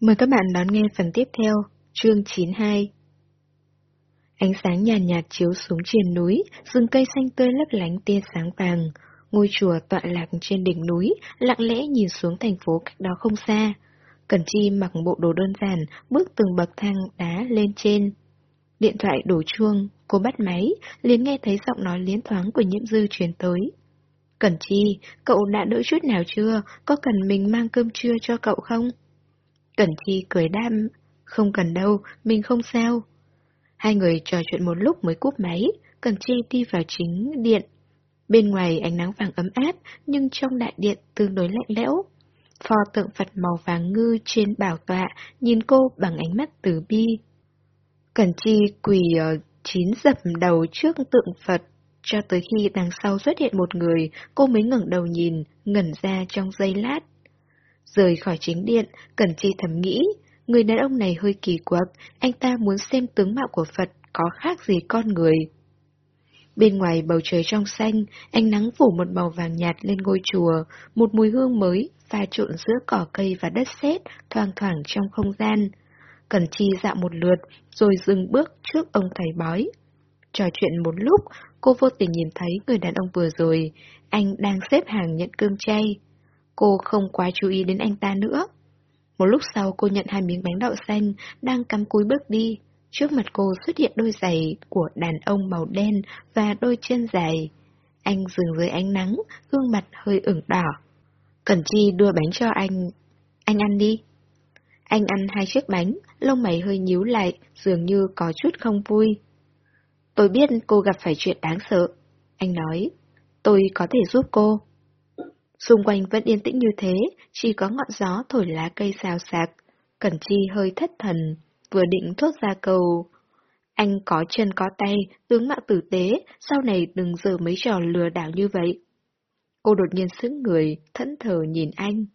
Mời các bạn đón nghe phần tiếp theo, chương 92. Ánh sáng nhàn nhạt, nhạt chiếu xuống trên núi, rừng cây xanh tươi lấp lánh tia sáng vàng. Ngôi chùa tọa lạc trên đỉnh núi, lặng lẽ nhìn xuống thành phố cách đó không xa. Cẩn Chi mặc bộ đồ đơn giản, bước từng bậc thang đá lên trên. Điện thoại đổ chuông, cô bắt máy, liền nghe thấy giọng nói liến thoáng của nhiễm dư truyền tới. Cẩn Chi, cậu đã đỡ chút nào chưa? Có cần mình mang cơm trưa cho cậu không? Cẩn Chi cười đam, không cần đâu, mình không sao. Hai người trò chuyện một lúc mới cúp máy, Cẩn Chi đi vào chính điện. Bên ngoài ánh nắng vàng ấm áp, nhưng trong đại điện tương đối lạnh lẽo. Pho tượng Phật màu vàng ngư trên bảo tọa nhìn cô bằng ánh mắt từ bi. Cẩn Chi quỳ ở chín dập đầu trước tượng Phật, cho tới khi đằng sau xuất hiện một người, cô mới ngẩng đầu nhìn, ngẩn ra trong giây lát. Rời khỏi chính điện, Cẩn Chi thầm nghĩ, người đàn ông này hơi kỳ quặc, anh ta muốn xem tướng mạo của Phật có khác gì con người. Bên ngoài bầu trời trong xanh, ánh nắng phủ một màu vàng nhạt lên ngôi chùa, một mùi hương mới pha trộn giữa cỏ cây và đất sét thoang thoảng trong không gian. Cẩn Chi dạo một lượt, rồi dừng bước trước ông thầy bói. Trò chuyện một lúc, cô vô tình nhìn thấy người đàn ông vừa rồi, anh đang xếp hàng nhận cơm chay. Cô không quá chú ý đến anh ta nữa. Một lúc sau cô nhận hai miếng bánh đậu xanh, đang cắm cúi bước đi. Trước mặt cô xuất hiện đôi giày của đàn ông màu đen và đôi chân dài. Anh dừng dưới ánh nắng, gương mặt hơi ửng đỏ. Cẩn Chi đưa bánh cho anh. Anh ăn đi. Anh ăn hai chiếc bánh, lông mày hơi nhíu lại, dường như có chút không vui. Tôi biết cô gặp phải chuyện đáng sợ. Anh nói, tôi có thể giúp cô. Xung quanh vẫn yên tĩnh như thế, chỉ có ngọn gió thổi lá cây xào xạc. Cẩn Chi hơi thất thần, vừa định thốt ra câu. Anh có chân có tay, tướng mạo tử tế, sau này đừng giờ mấy trò lừa đảo như vậy. Cô đột nhiên sững người, thẫn thờ nhìn anh.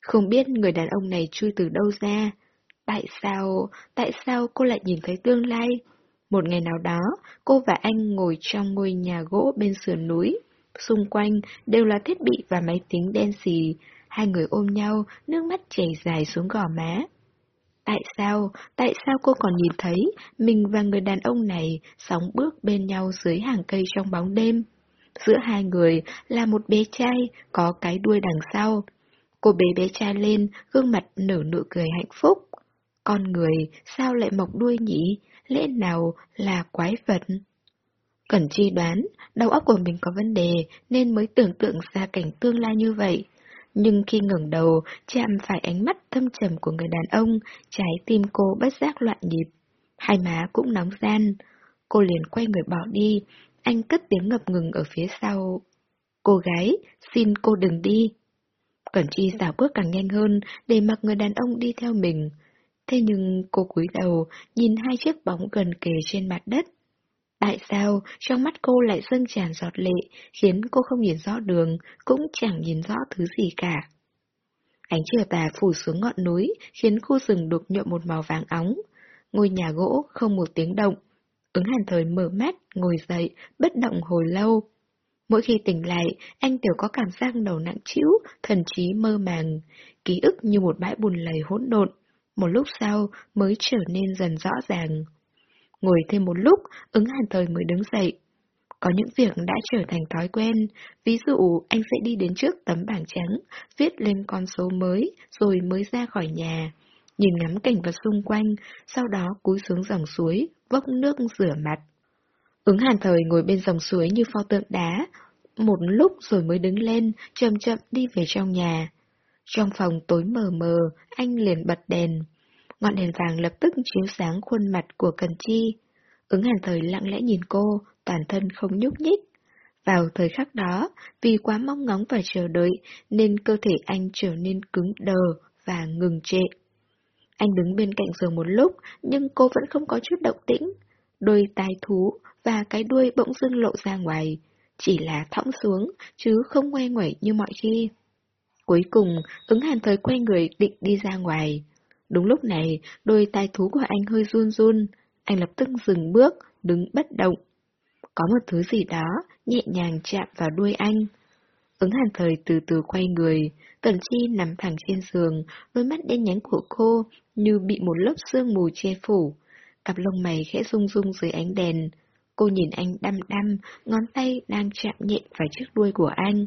Không biết người đàn ông này chui từ đâu ra. Tại sao, tại sao cô lại nhìn thấy tương lai? Một ngày nào đó, cô và anh ngồi trong ngôi nhà gỗ bên sườn núi. Xung quanh đều là thiết bị và máy tính đen xì. Hai người ôm nhau, nước mắt chảy dài xuống gò má. Tại sao, tại sao cô còn nhìn thấy mình và người đàn ông này sóng bước bên nhau dưới hàng cây trong bóng đêm? Giữa hai người là một bé trai có cái đuôi đằng sau. Cô bế bé trai lên, gương mặt nở nụ cười hạnh phúc. Con người sao lại mọc đuôi nhỉ? Lẽ nào là quái vật? Cẩn chi đoán, đầu óc của mình có vấn đề nên mới tưởng tượng ra cảnh tương lai như vậy. Nhưng khi ngẩng đầu, chạm phải ánh mắt thâm trầm của người đàn ông, trái tim cô bất giác loạn nhịp. Hai má cũng nóng gian. Cô liền quay người bỏ đi, anh cất tiếng ngập ngừng ở phía sau. Cô gái, xin cô đừng đi. Cẩn Chi xảo bước càng nhanh hơn để mặc người đàn ông đi theo mình. Thế nhưng cô cúi đầu, nhìn hai chiếc bóng gần kề trên mặt đất. Tại sao trong mắt cô lại dâng tràn giọt lệ, khiến cô không nhìn rõ đường, cũng chẳng nhìn rõ thứ gì cả. Ánh chiều tà phủ xuống ngọn núi, khiến khu rừng đục nhuộm một màu vàng óng. Ngôi nhà gỗ không một tiếng động. Ứng hàn thời mở mắt, ngồi dậy, bất động hồi lâu. Mỗi khi tỉnh lại, anh đều có cảm giác đầu nặng trĩu, thần trí mơ màng, ký ức như một bãi bùn lầy hỗn độn. Một lúc sau mới trở nên dần rõ ràng. Ngồi thêm một lúc, ứng hàn thời mới đứng dậy. Có những việc đã trở thành thói quen, ví dụ anh sẽ đi đến trước tấm bảng trắng, viết lên con số mới, rồi mới ra khỏi nhà. Nhìn ngắm cảnh vật xung quanh, sau đó cúi xuống dòng suối, vốc nước rửa mặt. Ứng hàn thời ngồi bên dòng suối như pho tượng đá, một lúc rồi mới đứng lên, chậm chậm đi về trong nhà. Trong phòng tối mờ mờ, anh liền bật đèn. Ngọn đèn vàng lập tức chiếu sáng khuôn mặt của Cần Chi. Ứng hàn thời lặng lẽ nhìn cô, toàn thân không nhúc nhích. Vào thời khắc đó, vì quá mong ngóng và chờ đợi, nên cơ thể anh trở nên cứng đờ và ngừng trệ. Anh đứng bên cạnh giường một lúc, nhưng cô vẫn không có chút động tĩnh. Đôi tai thú và cái đuôi bỗng dưng lộ ra ngoài, chỉ là thõng xuống, chứ không ngoe ngoẩy như mọi khi. Cuối cùng, ứng hàn thời quay người định đi ra ngoài. Đúng lúc này, đôi tai thú của anh hơi run run, anh lập tức dừng bước, đứng bất động. Có một thứ gì đó nhẹ nhàng chạm vào đuôi anh. Ứng hàn thời từ từ quay người, Cẩn Chi nằm thẳng trên giường, đôi mắt đen nhánh của cô như bị một lớp sương mù che phủ. Cặp lông mày khẽ rung rung dưới ánh đèn. Cô nhìn anh đăm đăm, ngón tay đang chạm nhẹ vào chiếc đuôi của anh.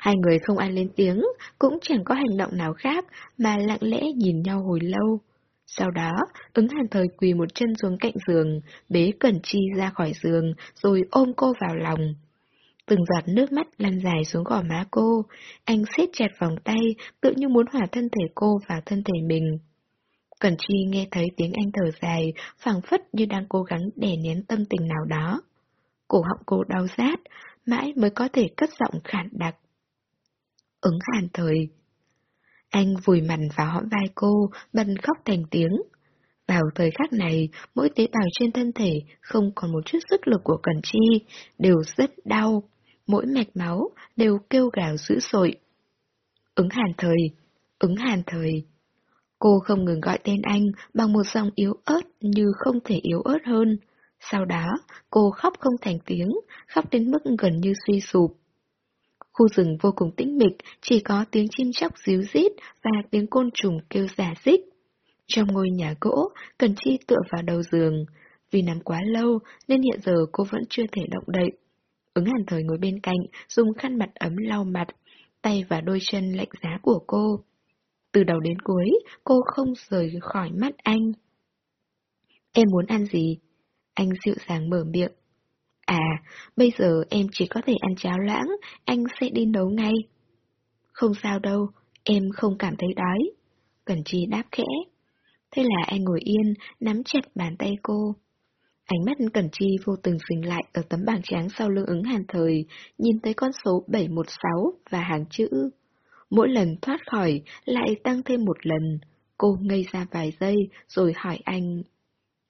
Hai người không ai lên tiếng, cũng chẳng có hành động nào khác mà lặng lẽ nhìn nhau hồi lâu. Sau đó, ứng hàn thời quỳ một chân xuống cạnh giường, bế Cẩn Chi ra khỏi giường, rồi ôm cô vào lòng. Từng giọt nước mắt lăn dài xuống gò má cô, anh siết chặt vòng tay, tự như muốn hòa thân thể cô vào thân thể mình. Cẩn Chi nghe thấy tiếng anh thở dài, phảng phất như đang cố gắng đè nén tâm tình nào đó. Cổ họng cô đau rát, mãi mới có thể cất giọng khản đặc. Ứng hàn thời. Anh vùi mặt vào hõm vai cô, bật khóc thành tiếng. Vào thời khắc này, mỗi tế bào trên thân thể không còn một chút sức lực của cần Chi, đều rất đau. Mỗi mạch máu đều kêu gào dữ dội. Ứng hàn thời, ứng hàn thời. Cô không ngừng gọi tên anh bằng một giọng yếu ớt như không thể yếu ớt hơn. Sau đó, cô khóc không thành tiếng, khóc đến mức gần như suy sụp. Khu rừng vô cùng tĩnh mịch, chỉ có tiếng chim chóc ríu rít và tiếng côn trùng kêu giả dích. Trong ngôi nhà gỗ, Cần Chi tựa vào đầu giường. Vì nằm quá lâu nên hiện giờ cô vẫn chưa thể động đậy. Ứng hàn thời ngồi bên cạnh, dùng khăn mặt ấm lau mặt, tay và đôi chân lạnh giá của cô. Từ đầu đến cuối, cô không rời khỏi mắt anh. Em muốn ăn gì? Anh dịu dàng mở miệng. À, bây giờ em chỉ có thể ăn cháo lãng, anh sẽ đi nấu ngay. Không sao đâu, em không cảm thấy đói. Cẩn Chi đáp khẽ. Thế là anh ngồi yên, nắm chặt bàn tay cô. Ánh mắt Cẩn Chi vô tình dừng lại ở tấm bảng trắng sau lưng ứng hàn thời, nhìn thấy con số 716 và hàng chữ. Mỗi lần thoát khỏi, lại tăng thêm một lần. Cô ngây ra vài giây, rồi hỏi anh.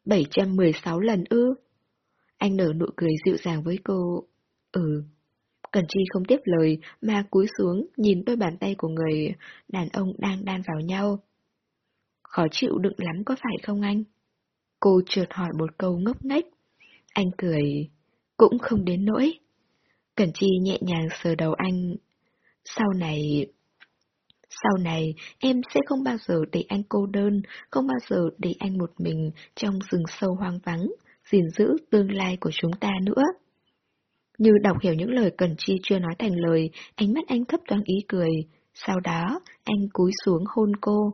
716 lần ư? Anh nở nụ cười dịu dàng với cô. Ừ. Cần Chi không tiếp lời, mà cúi xuống nhìn đôi bàn tay của người đàn ông đang đan vào nhau. Khó chịu đựng lắm có phải không anh? Cô trượt hỏi một câu ngốc nghếch. Anh cười, cũng không đến nỗi. Cẩn Chi nhẹ nhàng sờ đầu anh. Sau này... Sau này, em sẽ không bao giờ để anh cô đơn, không bao giờ để anh một mình trong rừng sâu hoang vắng, gìn giữ tương lai của chúng ta nữa. Như đọc hiểu những lời Cần Chi chưa nói thành lời, ánh mắt anh thấp thoáng ý cười. Sau đó, anh cúi xuống hôn cô.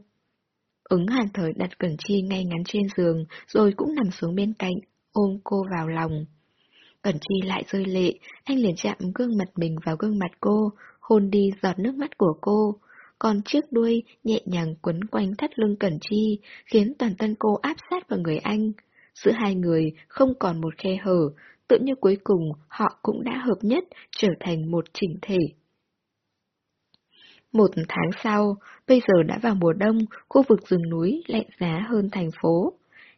Ứng hàn thời đặt Cẩn Chi ngay ngắn trên giường, rồi cũng nằm xuống bên cạnh, ôm cô vào lòng. Cẩn Chi lại rơi lệ, anh liền chạm gương mặt mình vào gương mặt cô, hôn đi giọt nước mắt của cô. Còn chiếc đuôi nhẹ nhàng quấn quanh thắt lưng Cẩn Chi, khiến toàn thân cô áp sát vào người anh. Giữa hai người không còn một khe hở, tự như cuối cùng họ cũng đã hợp nhất, trở thành một chỉnh thể. Một tháng sau, bây giờ đã vào mùa đông, khu vực rừng núi lạnh giá hơn thành phố.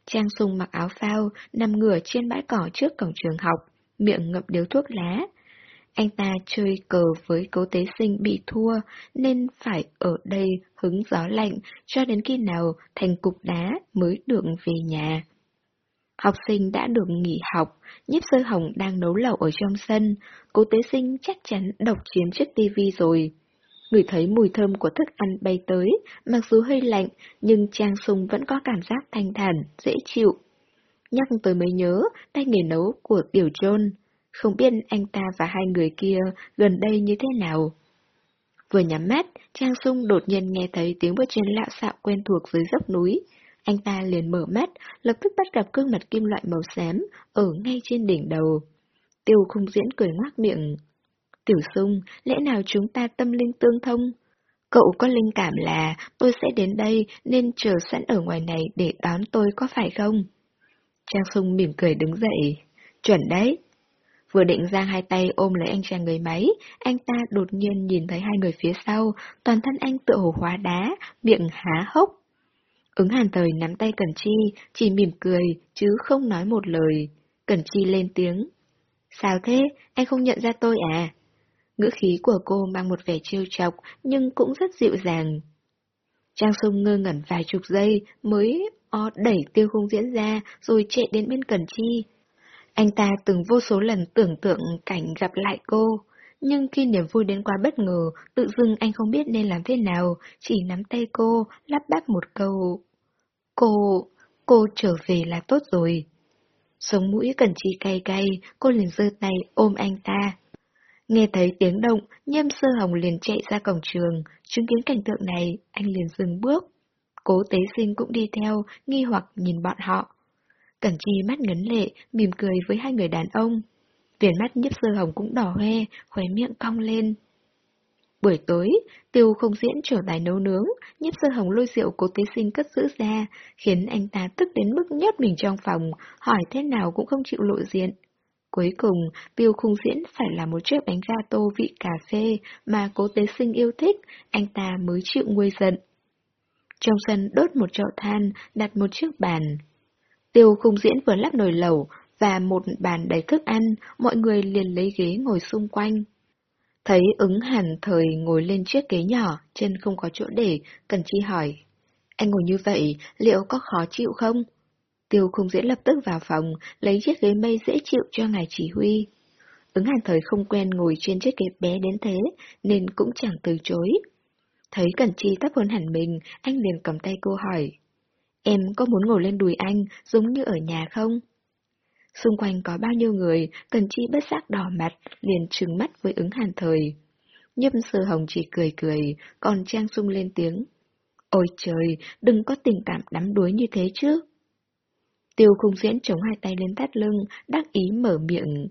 Trang Sung mặc áo phao, nằm ngửa trên bãi cỏ trước cổng trường học, miệng ngậm điếu thuốc lá. Anh ta chơi cờ với cố tế sinh bị thua, nên phải ở đây hứng gió lạnh cho đến khi nào thành cục đá mới được về nhà. Học sinh đã được nghỉ học, nhiếp sơ hồng đang nấu lẩu ở trong sân, cố tế sinh chắc chắn độc chiếm chiếc tivi rồi. Người thấy mùi thơm của thức ăn bay tới, mặc dù hơi lạnh, nhưng Trang Sung vẫn có cảm giác thanh thản, dễ chịu. Nhắc tới mới nhớ, tay nghề nấu của Tiểu John. Không biết anh ta và hai người kia gần đây như thế nào. Vừa nhắm mắt, Trang Sung đột nhiên nghe thấy tiếng bước chân lạo xạo quen thuộc dưới dốc núi. Anh ta liền mở mắt, lập tức bắt gặp gương mặt kim loại màu xám ở ngay trên đỉnh đầu. Tiêu khung diễn cười ngoác miệng. Tiểu sung, lẽ nào chúng ta tâm linh tương thông? Cậu có linh cảm là tôi sẽ đến đây nên chờ sẵn ở ngoài này để đón tôi có phải không? Trang sung mỉm cười đứng dậy. Chuẩn đấy. Vừa định giang hai tay ôm lấy anh chàng người máy, anh ta đột nhiên nhìn thấy hai người phía sau, toàn thân anh tựa hồ hóa đá, miệng há hốc. Ứng hàn thời nắm tay Cẩn Chi, chỉ mỉm cười, chứ không nói một lời. Cẩn Chi lên tiếng. Sao thế, anh không nhận ra tôi à? Ngữ khí của cô mang một vẻ trêu chọc, nhưng cũng rất dịu dàng. Trang sung ngơ ngẩn vài chục giây mới o đẩy tiêu khung diễn ra rồi chạy đến bên Cẩn Chi. Anh ta từng vô số lần tưởng tượng cảnh gặp lại cô. nhưng khi niềm vui đến quá bất ngờ, tự dưng anh không biết nên làm thế nào, chỉ nắm tay cô, lắp bắp một câu. Cô, cô trở về là tốt rồi. Sống mũi cần chi cay cay, cô liền giơ tay ôm anh ta. Nghe thấy tiếng động, nhâm sơ hồng liền chạy ra cổng trường, chứng kiến cảnh tượng này, anh liền dừng bước. Cố tế sinh cũng đi theo, nghi hoặc nhìn bọn họ. Cẩn chi mắt ngấn lệ, mỉm cười với hai người đàn ông. Viền mắt nhấp sơ hồng cũng đỏ hoe, khóe miệng cong lên. Buổi tối, tiêu không diễn trở bài nấu nướng, nhếp sơ hồng lôi rượu cố tế sinh cất giữ ra, khiến anh ta tức đến mức nhốt mình trong phòng, hỏi thế nào cũng không chịu lộ diện. Cuối cùng, tiêu khung diễn phải là một chiếc bánh gato vị cà phê mà cố tế sinh yêu thích, anh ta mới chịu nguôi giận. Trong sân đốt một chậu than, đặt một chiếc bàn. Tiêu khung diễn vừa lắp nồi lẩu và một bàn đầy thức ăn, mọi người liền lấy ghế ngồi xung quanh. Thấy ứng hẳn thời ngồi lên chiếc ghế nhỏ, chân không có chỗ để, Cần Chi hỏi. Anh ngồi như vậy, liệu có khó chịu không? Tiêu không diễn lập tức vào phòng, lấy chiếc ghế mây dễ chịu cho ngài chỉ huy. Ứng hàn thời không quen ngồi trên chiếc ghế bé đến thế, nên cũng chẳng từ chối. Thấy cần Chi thấp hơn hẳn mình, anh liền cầm tay cô hỏi. Em có muốn ngồi lên đùi anh, giống như ở nhà không? Xung quanh có bao nhiêu người, Cần Chi bất giác đỏ mặt, liền trừng mắt với ứng hàn thời. Nhâm sơ hồng chỉ cười cười, còn Trang sung lên tiếng. Ôi trời, đừng có tình cảm đắm đuối như thế chứ. Tiêu khung diễn chống hai tay lên thắt lưng, đắc ý mở miệng.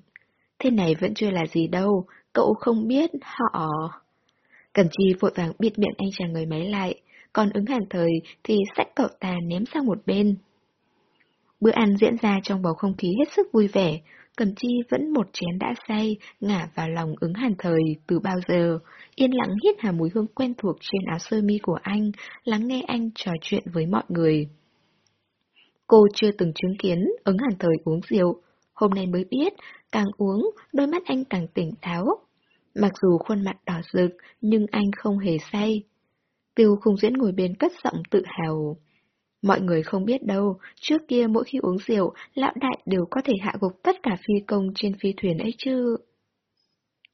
Thế này vẫn chưa là gì đâu, cậu không biết họ... Cần Chi vội vàng bịt miệng anh chàng người máy lại, còn ứng hàn thời thì sách cậu ta ném sang một bên. Bữa ăn diễn ra trong bầu không khí hết sức vui vẻ, Cầm Chi vẫn một chén đã say, ngả vào lòng ứng hàn thời từ bao giờ, yên lặng hít hà mùi hương quen thuộc trên áo sơ mi của anh, lắng nghe anh trò chuyện với mọi người. Cô chưa từng chứng kiến ứng hàn thời uống rượu, hôm nay mới biết, càng uống, đôi mắt anh càng tỉnh táo. Mặc dù khuôn mặt đỏ rực, nhưng anh không hề say. Tiêu khung diễn ngồi bên cất giọng tự hào. Mọi người không biết đâu, trước kia mỗi khi uống rượu, lão đại đều có thể hạ gục tất cả phi công trên phi thuyền ấy chứ.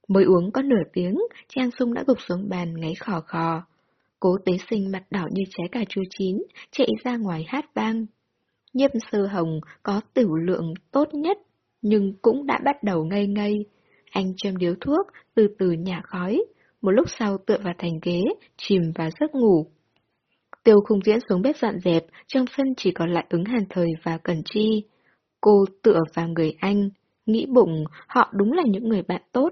Mới uống có nửa tiếng, Trang Sung đã gục xuống bàn ngáy khò khò. Cố tế sinh mặt đỏ như trái cà chua chín, chạy ra ngoài hát vang. Nhiếp sơ hồng có tiểu lượng tốt nhất, nhưng cũng đã bắt đầu ngây ngây. Anh châm điếu thuốc, từ từ nhả khói, một lúc sau tựa vào thành ghế, chìm vào giấc ngủ. Tiêu khung diễn xuống bếp dọn dẹp, trong sân chỉ còn lại ứng hàn thời và cẩn chi. Cô tựa vào người anh, nghĩ bụng họ đúng là những người bạn tốt.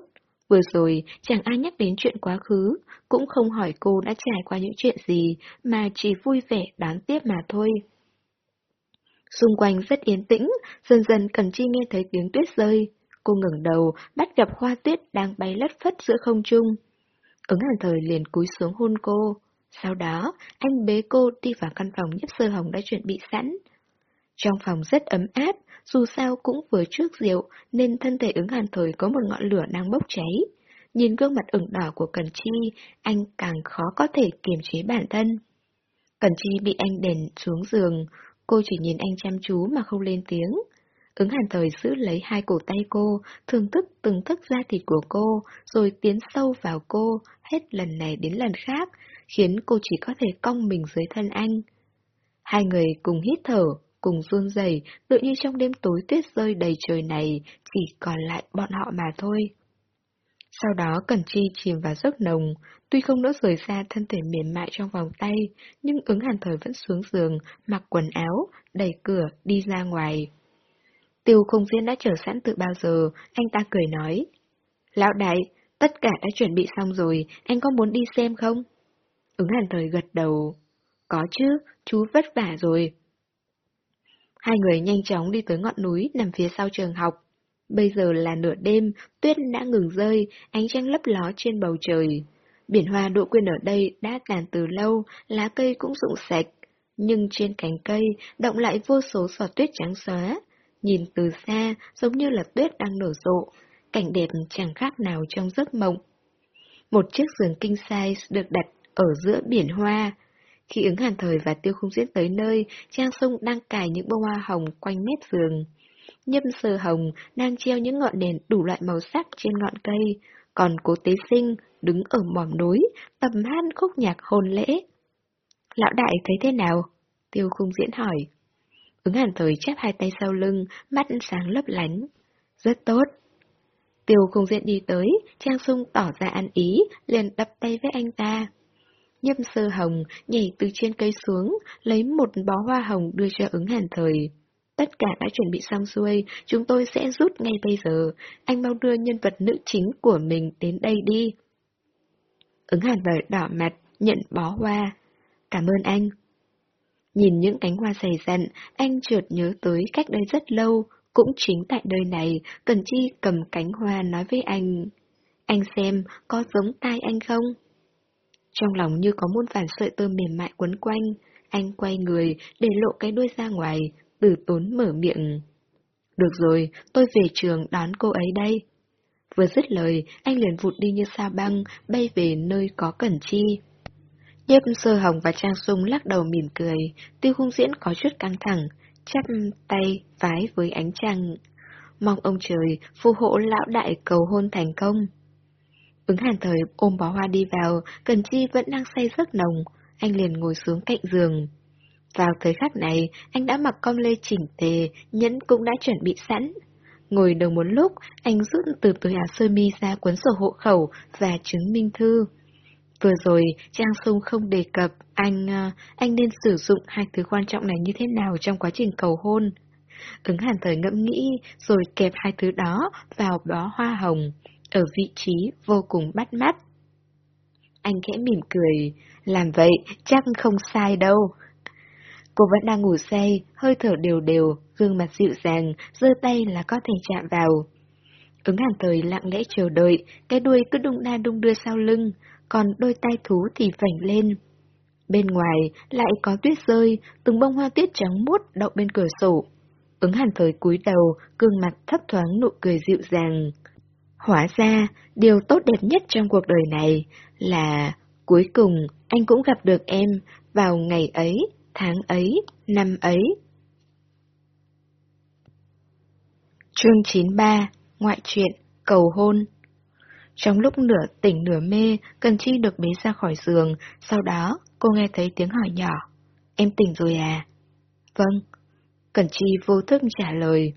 Vừa rồi, chẳng ai nhắc đến chuyện quá khứ, cũng không hỏi cô đã trải qua những chuyện gì, mà chỉ vui vẻ đón tiếp mà thôi. Xung quanh rất yên tĩnh, dần dần Cần Chi nghe thấy tiếng tuyết rơi. Cô ngẩng đầu, bắt gặp hoa tuyết đang bay lất phất giữa không trung. Ứng hàn thời liền cúi xuống hôn cô. Sau đó, anh bế cô đi vào căn phòng nhấp sơ hồng đã chuẩn bị sẵn. Trong phòng rất ấm áp, dù sao cũng vừa trước rượu, nên thân thể ứng hàn thời có một ngọn lửa đang bốc cháy. Nhìn gương mặt ửng đỏ của Cần Chi, anh càng khó có thể kiềm chế bản thân. Cần Chi bị anh đèn xuống giường, cô chỉ nhìn anh chăm chú mà không lên tiếng. Ứng hàn thời giữ lấy hai cổ tay cô, thưởng thức từng thức da thịt của cô, rồi tiến sâu vào cô, hết lần này đến lần khác, khiến cô chỉ có thể cong mình dưới thân anh. Hai người cùng hít thở, cùng run rẩy, tự như trong đêm tối tuyết rơi đầy trời này, chỉ còn lại bọn họ mà thôi. Sau đó Cẩn Chi chìm vào giấc nồng, tuy không nỡ rời xa thân thể mềm mại trong vòng tay, nhưng ứng hàn thời vẫn xuống giường, mặc quần áo, đẩy cửa, đi ra ngoài. Tiêu không diễn đã chờ sẵn từ bao giờ, anh ta cười nói. Lão đại, tất cả đã chuẩn bị xong rồi, anh có muốn đi xem không? Ứng hàn thời gật đầu. Có chứ, chú vất vả rồi. Hai người nhanh chóng đi tới ngọn núi nằm phía sau trường học. Bây giờ là nửa đêm, tuyết đã ngừng rơi, ánh trăng lấp ló trên bầu trời. Biển hoa độ quyên ở đây đã tàn từ lâu, lá cây cũng rụng sạch. Nhưng trên cánh cây động lại vô số giọt tuyết trắng xóa. Nhìn từ xa giống như là tuyết đang nở rộ, cảnh đẹp chẳng khác nào trong giấc mộng. Một chiếc giường king size được đặt ở giữa biển hoa. Khi ứng hàn thời và tiêu không diễn tới nơi, Trang Sung đang cài những bông hoa hồng quanh mép giường. Nhâm sờ hồng đang treo những ngọn đèn đủ loại màu sắc trên ngọn cây, còn cố tế sinh đứng ở mỏm núi, tầm hát khúc nhạc hồn lễ. Lão đại thấy thế nào? Tiêu khung diễn hỏi. Ứng hàn thời chép hai tay sau lưng, mắt sáng lấp lánh. Rất tốt. Tiêu khung diễn đi tới, Trang Sung tỏ ra ăn ý, liền đập tay với anh ta. Nhâm sơ hồng nhảy từ trên cây xuống, lấy một bó hoa hồng đưa cho ứng hàn thời. Tất cả đã chuẩn bị xong xuôi, chúng tôi sẽ rút ngay bây giờ. Anh mau đưa nhân vật nữ chính của mình đến đây đi. Ứng hàn thời đỏ mặt, nhận bó hoa. Cảm ơn anh. Nhìn những cánh hoa dày dặn, anh chợt nhớ tới cách đây rất lâu, cũng chính tại nơi này, Cần Chi cầm cánh hoa nói với anh. Anh xem, có giống tai anh không? Trong lòng như có muôn vàn sợi tơ mềm mại quấn quanh, anh quay người để lộ cái đuôi ra ngoài, từ tốn mở miệng. Được rồi, tôi về trường đón cô ấy đây. Vừa dứt lời, anh liền vụt đi như sao băng, bay về nơi có Cẩn Chi. Nhếp sơ hồng và Trang Sung lắc đầu mỉm cười, tiêu khung diễn có chút căng thẳng, chắp tay vái với ánh trăng. Mong ông trời phù hộ lão đại cầu hôn thành công. Ứng hàn thời ôm bó hoa đi vào, Cần Chi vẫn đang say giấc nồng, anh liền ngồi xuống cạnh giường. Vào thời khắc này, anh đã mặc com lê chỉnh tề, nhẫn cũng đã chuẩn bị sẵn. Ngồi đầu một lúc, anh rút từ túi áo sơ mi ra cuốn sổ hộ khẩu và chứng minh thư. Vừa rồi, Trang Sung không đề cập anh ờ, anh nên sử dụng hai thứ quan trọng này như thế nào trong quá trình cầu hôn. Ứng hàn thời ngẫm nghĩ rồi kẹp hai thứ đó vào bó hoa hồng, ở vị trí vô cùng bắt mắt. Anh khẽ mỉm cười, làm vậy chắc không sai đâu. Cô vẫn đang ngủ say, hơi thở đều đều, gương mặt dịu dàng, giơ tay là có thể chạm vào. Ứng hàn thời lặng lẽ chờ đợi, cái đuôi cứ đung đa đung đưa sau lưng, còn đôi tay thú thì vảnh lên. Bên ngoài lại có tuyết rơi, từng bông hoa tuyết trắng muốt đậu bên cửa sổ. Ứng hàn thời cúi đầu, gương mặt thấp thoáng nụ cười dịu dàng. Hóa ra, điều tốt đẹp nhất trong cuộc đời này là cuối cùng anh cũng gặp được em vào ngày ấy, tháng ấy, năm ấy. Chương 93 Ngoại truyện Cầu hôn Trong lúc nửa tỉnh nửa mê, Cần Chi được bế ra khỏi giường, sau đó cô nghe thấy tiếng hỏi nhỏ. Em tỉnh rồi à? Vâng. Cần Chi vô thức trả lời.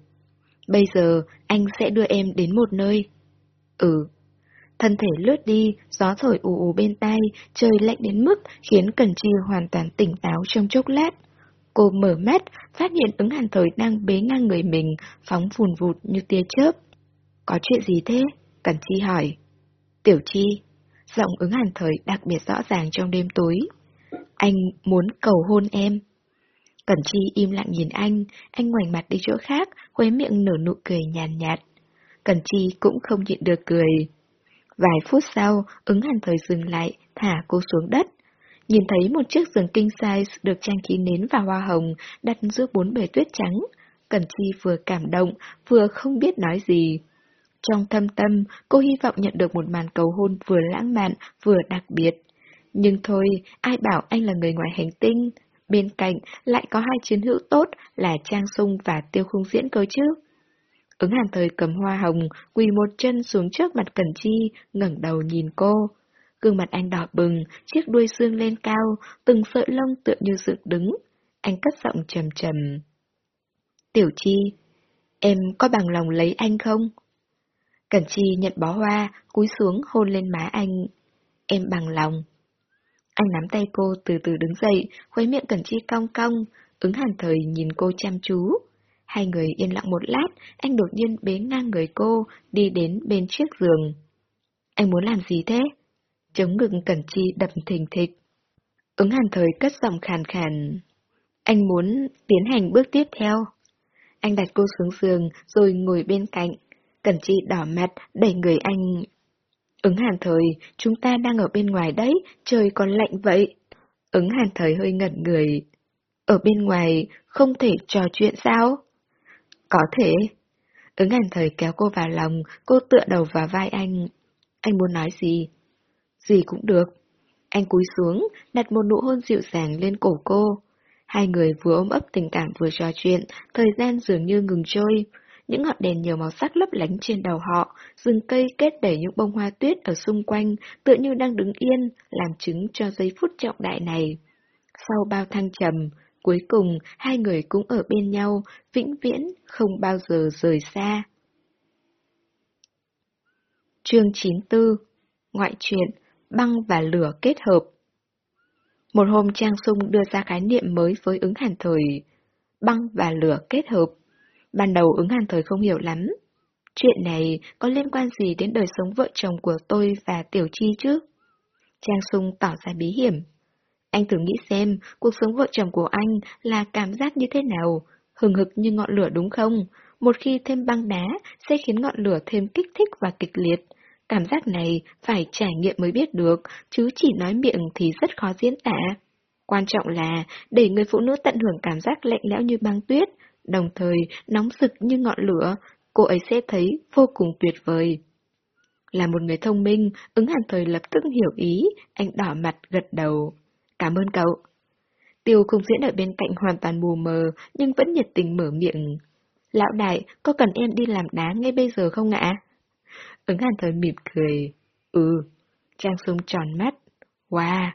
Bây giờ anh sẽ đưa em đến một nơi. Ừ. Thân thể lướt đi, gió thổi ù ù bên tai, trời lạnh đến mức khiến Cần Chi hoàn toàn tỉnh táo trong chốc lát. Cô mở mắt, phát hiện ứng hàn thời đang bế ngang người mình, phóng phùn vụt như tia chớp. Có chuyện gì thế? Cần Chi hỏi. Tiểu Chi. Giọng ứng hàn thời đặc biệt rõ ràng trong đêm tối. Anh muốn cầu hôn em. Cẩn Chi im lặng nhìn anh, anh ngoảnh mặt đi chỗ khác, khuấy miệng nở nụ cười nhàn nhạt, nhạt. Cẩn Chi cũng không nhịn được cười. Vài phút sau, ứng hàn thời dừng lại, thả cô xuống đất. Nhìn thấy một chiếc giường king size được trang trí nến và hoa hồng đặt giữa bốn bề tuyết trắng. Cẩn Chi vừa cảm động, vừa không biết nói gì. Trong thâm tâm, cô hy vọng nhận được một màn cầu hôn vừa lãng mạn, vừa đặc biệt. Nhưng thôi, ai bảo anh là người ngoài hành tinh? Bên cạnh lại có hai chiến hữu tốt là Trang Sung và Tiêu Khung Diễn cơ chứ. Ứng hàn thời cầm hoa hồng, quỳ một chân xuống trước mặt Cẩn Chi, ngẩng đầu nhìn cô. Gương mặt anh đỏ bừng, chiếc đuôi xương lên cao, từng sợi lông tựa như dựng đứng. Anh cất giọng trầm trầm. Tiểu Chi, em có bằng lòng lấy anh không? Cẩn Chi nhận bó hoa, cúi xuống hôn lên má anh. Em bằng lòng. Anh nắm tay cô từ từ đứng dậy, khuấy miệng Cẩn Chi cong cong, ứng hàn thời nhìn cô chăm chú. Hai người yên lặng một lát, anh đột nhiên bế ngang người cô, đi đến bên chiếc giường. Anh muốn làm gì thế? Chống ngực Cẩn Chi đập thình thịch. Ứng hàn thời cất giọng khàn khàn. Anh muốn tiến hành bước tiếp theo. Anh đặt cô xuống giường rồi ngồi bên cạnh. Cẩn Chi đỏ mặt, đẩy người anh. Ứng hàn thời, chúng ta đang ở bên ngoài đấy, trời còn lạnh vậy. Ứng hàn thời hơi ngẩn người. Ở bên ngoài, không thể trò chuyện sao? Có thể. Ứng hàn thời kéo cô vào lòng, cô tựa đầu vào vai anh. Anh muốn nói gì? Gì cũng được. Anh cúi xuống, đặt một nụ hôn dịu dàng lên cổ cô. Hai người vừa ôm ấp tình cảm vừa trò chuyện, thời gian dường như ngừng trôi. những ngọn đèn nhiều màu sắc lấp lánh trên đầu họ, rừng cây kết đầy những bông hoa tuyết ở xung quanh, tựa như đang đứng yên, làm chứng cho giây phút trọng đại này. Sau bao thăng trầm, cuối cùng hai người cũng ở bên nhau, vĩnh viễn, không bao giờ rời xa. Chương 94 Ngoại truyện Băng và lửa kết hợp Một hôm Trang Sung đưa ra khái niệm mới với ứng hàn thời Băng và lửa kết hợp Ban đầu ứng hàn thời không hiểu lắm Chuyện này có liên quan gì đến đời sống vợ chồng của tôi và Tiểu Chi chứ? Trang Sung tỏ ra bí hiểm. Anh thử nghĩ xem, cuộc sống vợ chồng của anh là cảm giác như thế nào? Hừng hực như ngọn lửa đúng không? Một khi thêm băng đá sẽ khiến ngọn lửa thêm kích thích và kịch liệt. Cảm giác này phải trải nghiệm mới biết được, chứ chỉ nói miệng thì rất khó diễn tả. Quan trọng là để người phụ nữ tận hưởng cảm giác lạnh lẽo như băng tuyết, đồng thời nóng rực như ngọn lửa, cô ấy sẽ thấy vô cùng tuyệt vời. Là một người thông minh, ứng hàn thời lập tức hiểu ý, anh đỏ mặt gật đầu. Cảm ơn cậu. Tiêu không diễn ở bên cạnh hoàn toàn mù mờ, nhưng vẫn nhiệt tình mở miệng. Lão đại, có cần em đi làm đá ngay bây giờ không ạ? Ứng hàn thời mỉm cười. Ừ. Trang sung tròn mắt. Wow.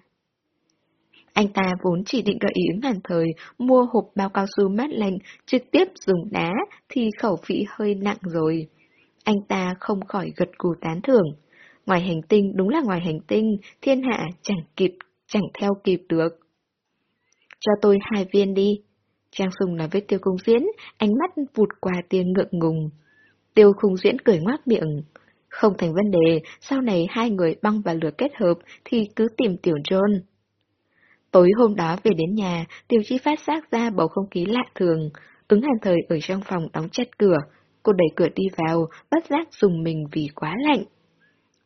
Anh ta vốn chỉ định gợi ý ứng hàn thời mua hộp bao cao su mát lạnh trực tiếp dùng đá thì khẩu vị hơi nặng rồi. Anh ta không khỏi gật cù tán thưởng. Ngoài hành tinh đúng là ngoài hành tinh, thiên hạ chẳng kịp, chẳng theo kịp được. Cho tôi hai viên đi. Trang Sùng nói với Tiêu Cung Diễn, ánh mắt vụt qua tiền ngượng ngùng. Tiêu Cung Diễn cười ngoác miệng. Không thành vấn đề, sau này hai người băng và lửa kết hợp thì cứ tìm Tiểu John. Tối hôm đó về đến nhà, Tiểu Chi phát giác ra bầu không khí lạ thường. Ứng hàn thời ở trong phòng đóng chặt cửa. Cô đẩy cửa đi vào, bắt giác dùng mình vì quá lạnh.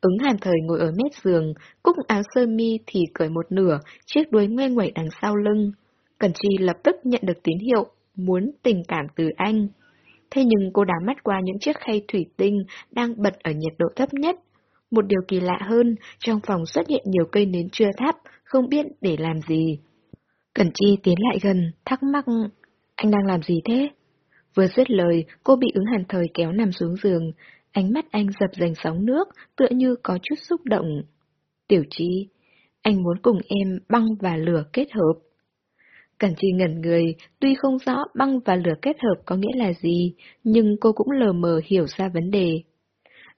Ứng hàn thời ngồi ở mép giường, cúc áo sơ mi thì cởi một nửa, chiếc đuôi ngoe ngoẩy đằng sau lưng. Cần Chi lập tức nhận được tín hiệu, muốn tình cảm từ anh. Thế nhưng cô đã mắt qua những chiếc khay thủy tinh đang bật ở nhiệt độ thấp nhất. Một điều kỳ lạ hơn, trong phòng xuất hiện nhiều cây nến chưa thắp, không biết để làm gì. Cẩn Chi tiến lại gần, thắc mắc, anh đang làm gì thế? Vừa dứt lời, cô bị ứng hàn thời kéo nằm xuống giường, ánh mắt anh dập dành sóng nước, tựa như có chút xúc động. Tiểu Chi, anh muốn cùng em băng và lửa kết hợp. Cẩn Chi ngẩn người, tuy không rõ băng và lửa kết hợp có nghĩa là gì, nhưng cô cũng lờ mờ hiểu ra vấn đề.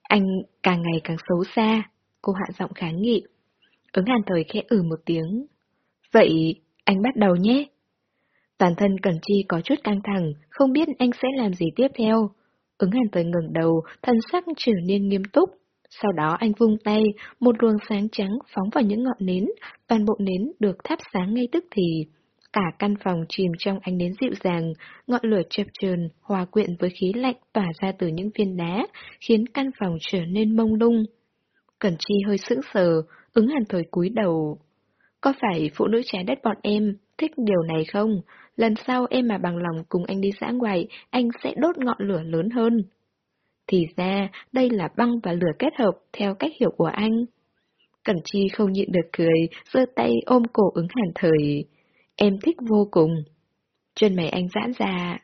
Anh càng ngày càng xấu xa, cô hạ giọng kháng nghị. Ứng hàn thời khẽ ử ừ một tiếng. Vậy, anh bắt đầu nhé. Toàn thân Cẩn Chi có chút căng thẳng, không biết anh sẽ làm gì tiếp theo. Ứng hàn thời ngẩng đầu, thân sắc trở nên nghiêm túc. Sau đó anh vung tay, một luồng sáng trắng phóng vào những ngọn nến, toàn bộ nến được thắp sáng ngay tức thì. Cả căn phòng chìm trong ánh nến dịu dàng, ngọn lửa chập chờn hòa quyện với khí lạnh tỏa ra từ những viên đá, khiến căn phòng trở nên mông lung. Cẩn Chi hơi sững sờ, ứng hàn thời cúi đầu. Có phải phụ nữ trái đất bọn em thích điều này không? Lần sau em mà bằng lòng cùng anh đi xã ngoài, anh sẽ đốt ngọn lửa lớn hơn. Thì ra, đây là băng và lửa kết hợp theo cách hiểu của anh. Cẩn Chi không nhịn được cười, giơ tay ôm cổ ứng hàn thời. Em thích vô cùng. Chân mày anh giãn ra.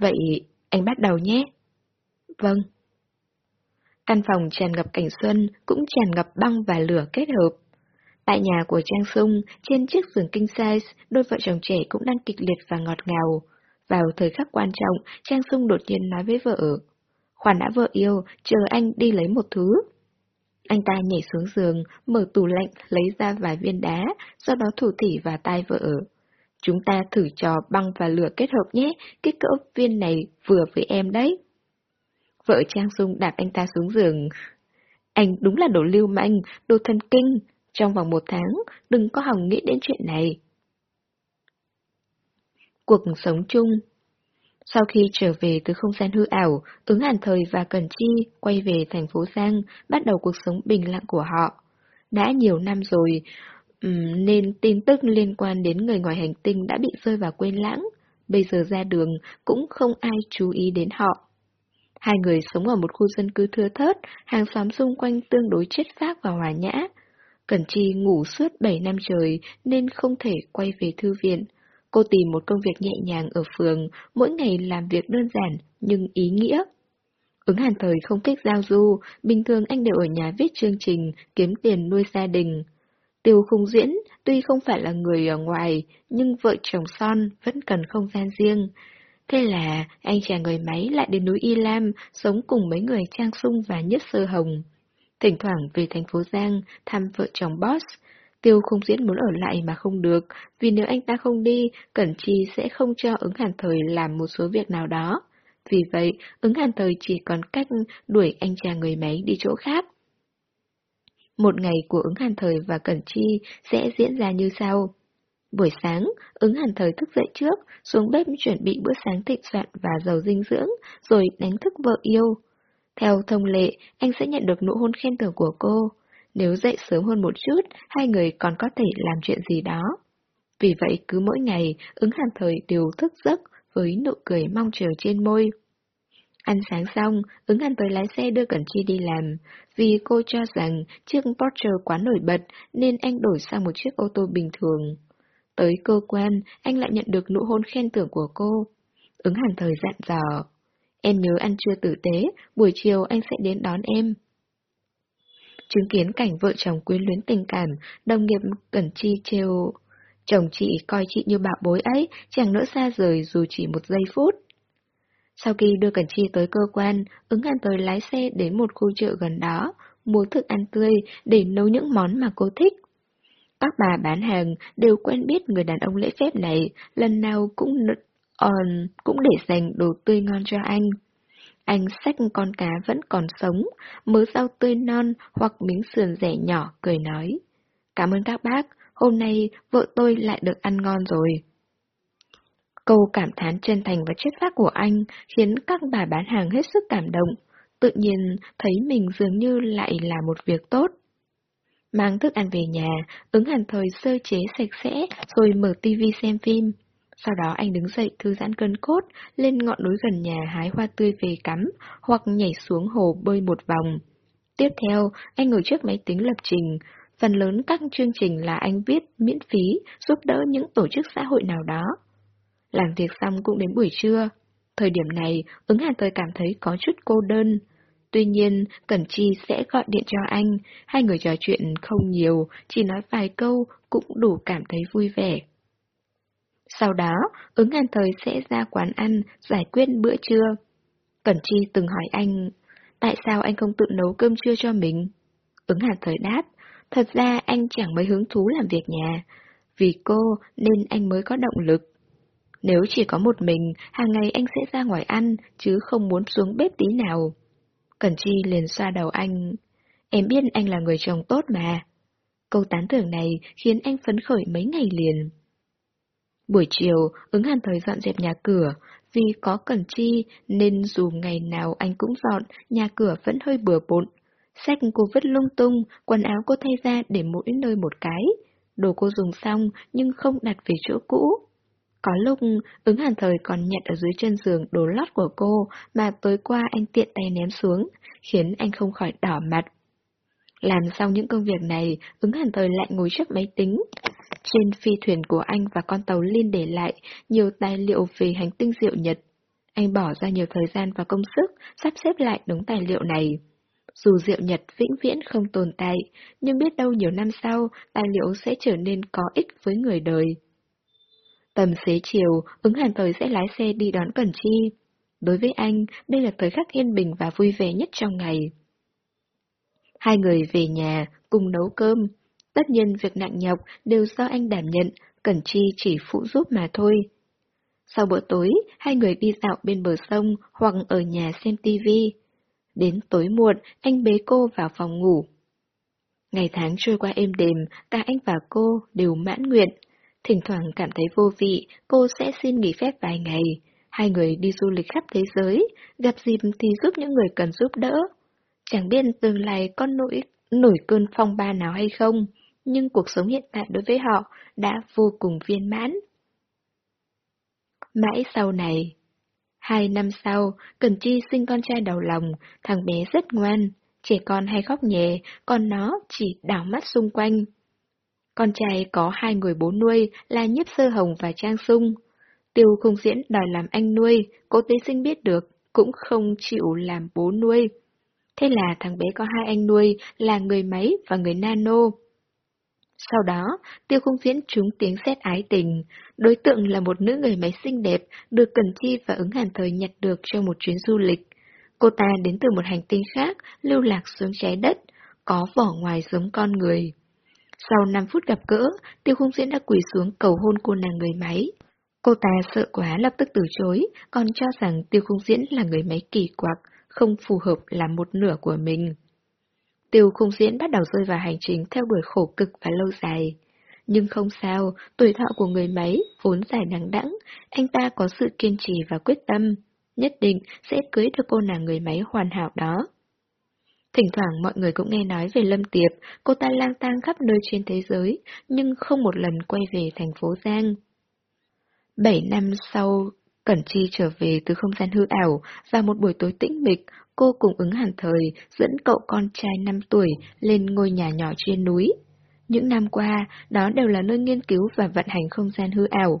Vậy, anh bắt đầu nhé. Vâng. Căn phòng tràn ngập cảnh xuân, cũng tràn ngập băng và lửa kết hợp. Tại nhà của Trang Sung, trên chiếc giường king size, đôi vợ chồng trẻ cũng đang kịch liệt và ngọt ngào. Vào thời khắc quan trọng, Trang Sung đột nhiên nói với vợ. Khoản đã vợ yêu, chờ anh đi lấy một thứ. Anh ta nhảy xuống giường, mở tủ lạnh, lấy ra vài viên đá, sau đó thủ thỉ vào tai vợ. Chúng ta thử trò băng và lửa kết hợp nhé, kích cỡ viên này vừa với em đấy. Vợ Trang Dung đạp anh ta xuống giường. Anh đúng là đồ lưu manh, đồ thần kinh. Trong vòng một tháng, đừng có hòng nghĩ đến chuyện này. Cuộc sống chung Sau khi trở về từ không gian hư ảo, ứng hàn thời và Cần Chi quay về thành phố Giang, bắt đầu cuộc sống bình lặng của họ. Đã nhiều năm rồi, nên tin tức liên quan đến người ngoài hành tinh đã bị rơi vào quên lãng. Bây giờ ra đường cũng không ai chú ý đến họ. Hai người sống ở một khu dân cư thưa thớt, hàng xóm xung quanh tương đối chết phác và hòa nhã. Cẩn Chi ngủ suốt 7 năm trời nên không thể quay về thư viện. Cô tìm một công việc nhẹ nhàng ở phường, mỗi ngày làm việc đơn giản nhưng ý nghĩa. Ứng hàn thời không thích giao du, bình thường anh đều ở nhà viết chương trình, kiếm tiền nuôi gia đình. Tiêu khung diễn, tuy không phải là người ở ngoài, nhưng vợ chồng son vẫn cần không gian riêng. Thế là anh chàng người máy lại đến núi Y Lam, sống cùng mấy người Trang Sung và Nhất Sơ Hồng. Thỉnh thoảng về thành phố Giang thăm vợ chồng boss, Tiêu không diễn muốn ở lại mà không được, vì nếu anh ta không đi, Cẩn Chi sẽ không cho ứng hàn thời làm một số việc nào đó. Vì vậy, ứng hàn thời chỉ còn cách đuổi anh chàng người máy đi chỗ khác. Một ngày của ứng hàn thời và Cẩn Chi sẽ diễn ra như sau. Buổi sáng, ứng hàn thời thức dậy trước, xuống bếp chuẩn bị bữa sáng thịnh soạn và giàu dinh dưỡng, rồi đánh thức vợ yêu. Theo thông lệ, anh sẽ nhận được nụ hôn khen thưởng của cô. Nếu dậy sớm hơn một chút, hai người còn có thể làm chuyện gì đó. Vì vậy cứ mỗi ngày, ứng hàn thời đều thức giấc với nụ cười mong chờ trên môi. Ăn sáng xong, ứng hàn thời lái xe đưa Cẩn Chi đi làm, vì cô cho rằng chiếc Porsche quá nổi bật nên anh đổi sang một chiếc ô tô bình thường. Tới cơ quan, anh lại nhận được nụ hôn khen thưởng của cô. Ứng hàn thời dặn dò. Em nhớ ăn trưa tử tế, buổi chiều anh sẽ đến đón em. Chứng kiến cảnh vợ chồng quyến luyến tình cảm, đồng nghiệp Cẩn Chi trêu. Chồng chị coi chị như bạo bối ấy, chẳng nỡ xa rời dù chỉ một giây phút. Sau khi đưa Cẩn Chi tới cơ quan, ứng an tới lái xe đến một khu chợ gần đó, mua thức ăn tươi để nấu những món mà cô thích. Các bà bán hàng đều quen biết người đàn ông lễ phép này, lần nào cũng on cũng để dành đồ tươi ngon cho anh. Anh xách con cá vẫn còn sống, mớ rau tươi non hoặc miếng sườn rẻ nhỏ, cười nói. Cảm ơn các bác, hôm nay vợ tôi lại được ăn ngon rồi. Câu cảm thán chân thành và chất phác của anh khiến các bà bán hàng hết sức cảm động, tự nhiên thấy mình dường như lại là một việc tốt. Mang thức ăn về nhà, ứng hẳn thời sơ chế sạch sẽ rồi mở tivi xem phim. Sau đó anh đứng dậy thư giãn cơn cốt, lên ngọn núi gần nhà hái hoa tươi về cắm, hoặc nhảy xuống hồ bơi một vòng. Tiếp theo, anh ngồi trước máy tính lập trình. Phần lớn các chương trình là anh viết miễn phí, giúp đỡ những tổ chức xã hội nào đó. Làm việc xong cũng đến buổi trưa. Thời điểm này, ứng hàn tôi cảm thấy có chút cô đơn. Tuy nhiên, Cẩn Chi sẽ gọi điện cho anh, hai người trò chuyện không nhiều, chỉ nói vài câu cũng đủ cảm thấy vui vẻ. Sau đó, ứng hàn thời sẽ ra quán ăn, giải quyết bữa trưa. Cẩn Chi từng hỏi anh, tại sao anh không tự nấu cơm trưa cho mình? Ứng hàn thời đáp, thật ra anh chẳng mấy hứng thú làm việc nhà. Vì cô nên anh mới có động lực. Nếu chỉ có một mình, hàng ngày anh sẽ ra ngoài ăn, chứ không muốn xuống bếp tí nào. Cẩn Chi liền xoa đầu anh. Em biết anh là người chồng tốt mà. Câu tán thưởng này khiến anh phấn khởi mấy ngày liền. Buổi chiều, ứng hàn thời dọn dẹp nhà cửa, vì có cần chi nên dù ngày nào anh cũng dọn, nhà cửa vẫn hơi bừa bộn. Sách cô vứt lung tung, quần áo cô thay ra để mỗi nơi một cái. Đồ cô dùng xong nhưng không đặt về chỗ cũ. Có lúc, ứng hàn thời còn nhặt ở dưới chân giường đồ lót của cô mà tối qua anh tiện tay ném xuống, khiến anh không khỏi đỏ mặt. Làm xong những công việc này, ứng hàn thời lại ngồi trước máy tính. Trên phi thuyền của anh và con tàu Linh để lại nhiều tài liệu về hành tinh diệu nhật. Anh bỏ ra nhiều thời gian và công sức sắp xếp lại đống tài liệu này. Dù diệu nhật vĩnh viễn không tồn tại, nhưng biết đâu nhiều năm sau, tài liệu sẽ trở nên có ích với người đời. Tầm xế chiều, ứng hàn thời sẽ lái xe đi đón Cẩn Chi. Đối với anh, đây là thời khắc yên bình và vui vẻ nhất trong ngày. Hai người về nhà, cùng nấu cơm. Tất nhiên việc nặng nhọc đều do anh đảm nhận, Cẩn Chi chỉ phụ giúp mà thôi. Sau bữa tối, hai người đi dạo bên bờ sông hoặc ở nhà xem tivi. Đến tối muộn, anh bế cô vào phòng ngủ. Ngày tháng trôi qua êm đềm, cả anh và cô đều mãn nguyện. Thỉnh thoảng cảm thấy vô vị, cô sẽ xin nghỉ phép vài ngày. Hai người đi du lịch khắp thế giới, gặp dịp thì giúp những người cần giúp đỡ. Chẳng biết tương lai có nổi, nổi cơn phong ba nào hay không, nhưng cuộc sống hiện tại đối với họ đã vô cùng viên mãn. Mãi sau này, hai năm sau, Cần Chi sinh con trai đầu lòng, thằng bé rất ngoan, trẻ con hay khóc nhẹ, còn nó chỉ đảo mắt xung quanh. Con trai có hai người bố nuôi là Nhiếp Sơ Hồng và Trang Sung. Tiêu không diễn đòi làm anh nuôi, cô tế sinh biết được, cũng không chịu làm bố nuôi. Thế là thằng bé có hai anh nuôi là người máy và người nano. Sau đó, Tiêu Khung Diễn trúng tiếng xét ái tình. Đối tượng là một nữ người máy xinh đẹp, được Cần Chi và ứng hàn thời nhặt được trong một chuyến du lịch. Cô ta đến từ một hành tinh khác, lưu lạc xuống trái đất, có vỏ ngoài giống con người. Sau 5 phút gặp gỡ, Tiêu Khung Diễn đã quỳ xuống cầu hôn cô nàng người máy. Cô ta sợ quá lập tức từ chối, còn cho rằng Tiêu Khung Diễn là người máy kỳ quặc, không phù hợp là một nửa của mình. Tiêu Khung Diễn bắt đầu rơi vào hành trình theo đuổi khổ cực và lâu dài. Nhưng không sao, tuổi thọ của người máy vốn dài đằng đẵng, anh ta có sự kiên trì và quyết tâm, nhất định sẽ cưới được cô nàng người máy hoàn hảo đó. Thỉnh thoảng mọi người cũng nghe nói về Lâm Tiệp, cô ta lang thang khắp nơi trên thế giới, nhưng không một lần quay về thành phố Giang. Bảy năm sau, Cẩn Chi trở về từ không gian hư ảo, và một buổi tối tĩnh mịch, cô cùng ứng hàn thời dẫn cậu con trai 5 tuổi lên ngôi nhà nhỏ trên núi. Những năm qua, đó đều là nơi nghiên cứu và vận hành không gian hư ảo.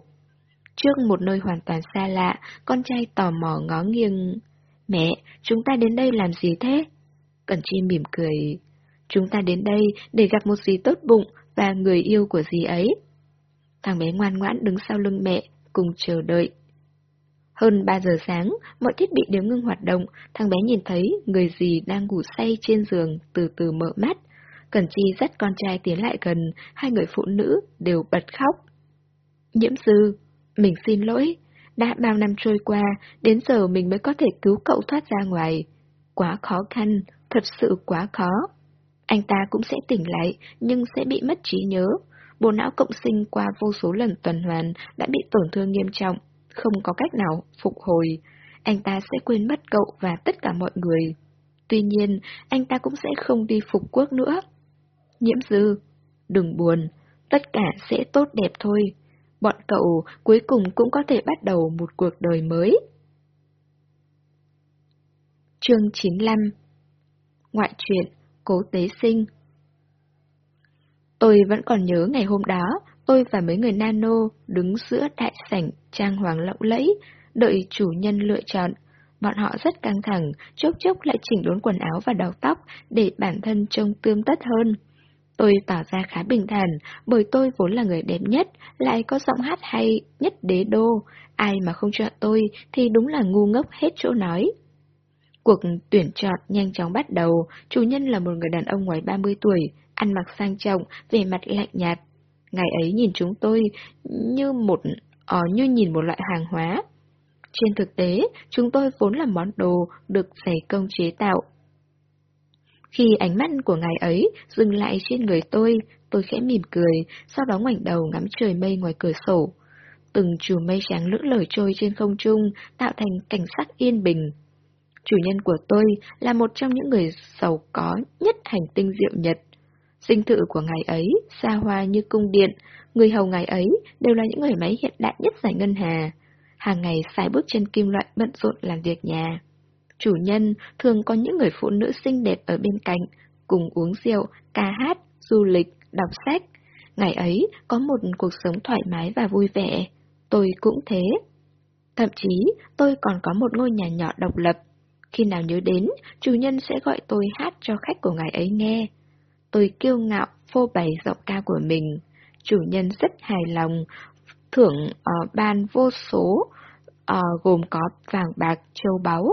Trước một nơi hoàn toàn xa lạ, con trai tò mò ngó nghiêng. Mẹ, chúng ta đến đây làm gì thế? Cẩn Chi mỉm cười. Chúng ta đến đây để gặp một dì tốt bụng và người yêu của dì ấy. Thằng bé ngoan ngoãn đứng sau lưng mẹ, cùng chờ đợi. Hơn 3 giờ sáng, mọi thiết bị đều ngưng hoạt động, thằng bé nhìn thấy người gì đang ngủ say trên giường từ từ mở mắt. Cẩn Chi dắt con trai tiến lại gần, hai người phụ nữ đều bật khóc. Nhiễm sư, mình xin lỗi, đã bao năm trôi qua, đến giờ mình mới có thể cứu cậu thoát ra ngoài. Quá khó khăn, thật sự quá khó. Anh ta cũng sẽ tỉnh lại, nhưng sẽ bị mất trí nhớ. Bộ não cộng sinh qua vô số lần tuần hoàn đã bị tổn thương nghiêm trọng, không có cách nào phục hồi. Anh ta sẽ quên mất cậu và tất cả mọi người. Tuy nhiên, anh ta cũng sẽ không đi phục quốc nữa. Nhiễm dư, đừng buồn, tất cả sẽ tốt đẹp thôi. Bọn cậu cuối cùng cũng có thể bắt đầu một cuộc đời mới. Chương 95 Ngoại truyện Cố Tế Sinh Tôi vẫn còn nhớ ngày hôm đó, tôi và mấy người nano đứng giữa đại sảnh trang hoàng lộng lẫy, đợi chủ nhân lựa chọn. Bọn họ rất căng thẳng, chốc chốc lại chỉnh đốn quần áo và đầu tóc để bản thân trông tươm tất hơn. Tôi tỏ ra khá bình thản, bởi tôi vốn là người đẹp nhất, lại có giọng hát hay nhất đế đô. Ai mà không chọn tôi thì đúng là ngu ngốc hết chỗ nói. Cuộc tuyển chọn nhanh chóng bắt đầu, chủ nhân là một người đàn ông ngoài 30 tuổi, ăn mặc sang trọng, vẻ mặt lạnh nhạt. Ngày ấy nhìn chúng tôi như một ờ, như nhìn một loại hàng hóa. Trên thực tế, chúng tôi vốn là món đồ được giày công chế tạo. Khi ánh mắt của ngài ấy dừng lại trên người tôi, tôi khẽ mỉm cười, sau đó ngoảnh đầu ngắm trời mây ngoài cửa sổ. Từng chùm mây trắng lững lờ trôi trên không trung, tạo thành cảnh sắc yên bình. Chủ nhân của tôi là một trong những người giàu có nhất hành tinh diệu Nhật. Dinh thự của ngài ấy xa hoa như cung điện, người hầu ngài ấy đều là những người máy hiện đại nhất giải ngân hà. Hàng ngày xài bước chân kim loại bận rộn làm việc nhà. Chủ nhân thường có những người phụ nữ xinh đẹp ở bên cạnh, cùng uống rượu, ca hát, du lịch, đọc sách. Ngày ấy có một cuộc sống thoải mái và vui vẻ. Tôi cũng thế. Thậm chí tôi còn có một ngôi nhà nhỏ độc lập. Khi nào nhớ đến, chủ nhân sẽ gọi tôi hát cho khách của ngài ấy nghe. Tôi kiêu ngạo phô bày giọng ca của mình. Chủ nhân rất hài lòng, thưởng uh, ban vô số, uh, gồm có vàng bạc, châu báu.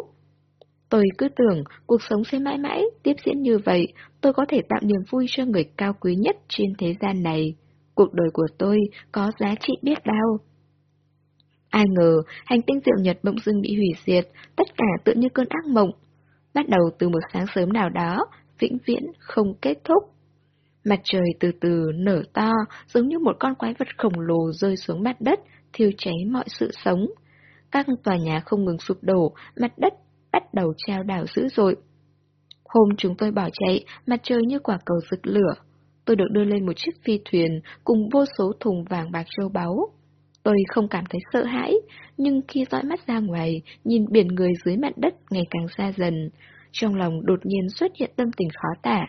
Tôi cứ tưởng cuộc sống sẽ mãi mãi tiếp diễn như vậy, tôi có thể tạo niềm vui cho người cao quý nhất trên thế gian này. Cuộc đời của tôi có giá trị biết bao. Ai ngờ, hành tinh diệu nhật bỗng dưng bị hủy diệt, tất cả tự như cơn ác mộng. Bắt đầu từ một sáng sớm nào đó, vĩnh viễn không kết thúc. Mặt trời từ từ nở to, giống như một con quái vật khổng lồ rơi xuống mặt đất, thiêu cháy mọi sự sống. Các tòa nhà không ngừng sụp đổ, mặt đất bắt đầu trao đảo dữ dội. Hôm chúng tôi bỏ chạy, mặt trời như quả cầu rực lửa. Tôi được đưa lên một chiếc phi thuyền cùng vô số thùng vàng bạc châu báu. Tôi không cảm thấy sợ hãi, nhưng khi dõi mắt ra ngoài, nhìn biển người dưới mặt đất ngày càng xa dần, trong lòng đột nhiên xuất hiện tâm tình khó tả.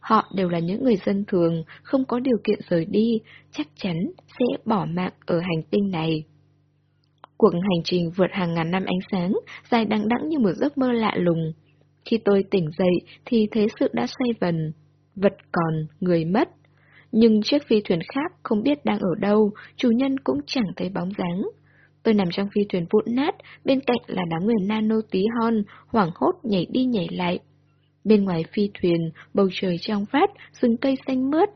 Họ đều là những người dân thường, không có điều kiện rời đi, chắc chắn sẽ bỏ mạng ở hành tinh này. Cuộc hành trình vượt hàng ngàn năm ánh sáng, dài đằng đẵng như một giấc mơ lạ lùng. Khi tôi tỉnh dậy thì thế sự đã xoay vần. Vật còn, người mất. Nhưng chiếc phi thuyền khác không biết đang ở đâu, chủ nhân cũng chẳng thấy bóng dáng. Tôi nằm trong phi thuyền vụn nát, bên cạnh là đám người nano tí hon, hoảng hốt nhảy đi nhảy lại. Bên ngoài phi thuyền, bầu trời trong vắt, rừng cây xanh mướt.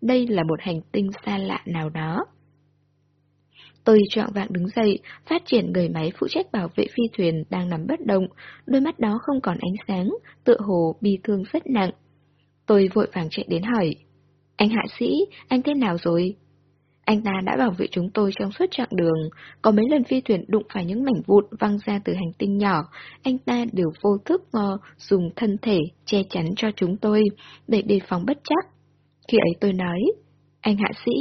Đây là một hành tinh xa lạ nào đó. Tôi trọn vạng đứng dậy, phát triển người máy phụ trách bảo vệ phi thuyền đang nằm bất động, đôi mắt đó không còn ánh sáng, tựa hồ bị thương rất nặng. Tôi vội vàng chạy đến hỏi, anh hạ sĩ, anh thế nào rồi? Anh ta đã bảo vệ chúng tôi trong suốt chặng đường, có mấy lần phi thuyền đụng phải những mảnh vụn văng ra từ hành tinh nhỏ, anh ta đều vô thức ngờ dùng thân thể che chắn cho chúng tôi, để đề phòng bất chắc. Khi ấy tôi nói, anh hạ sĩ,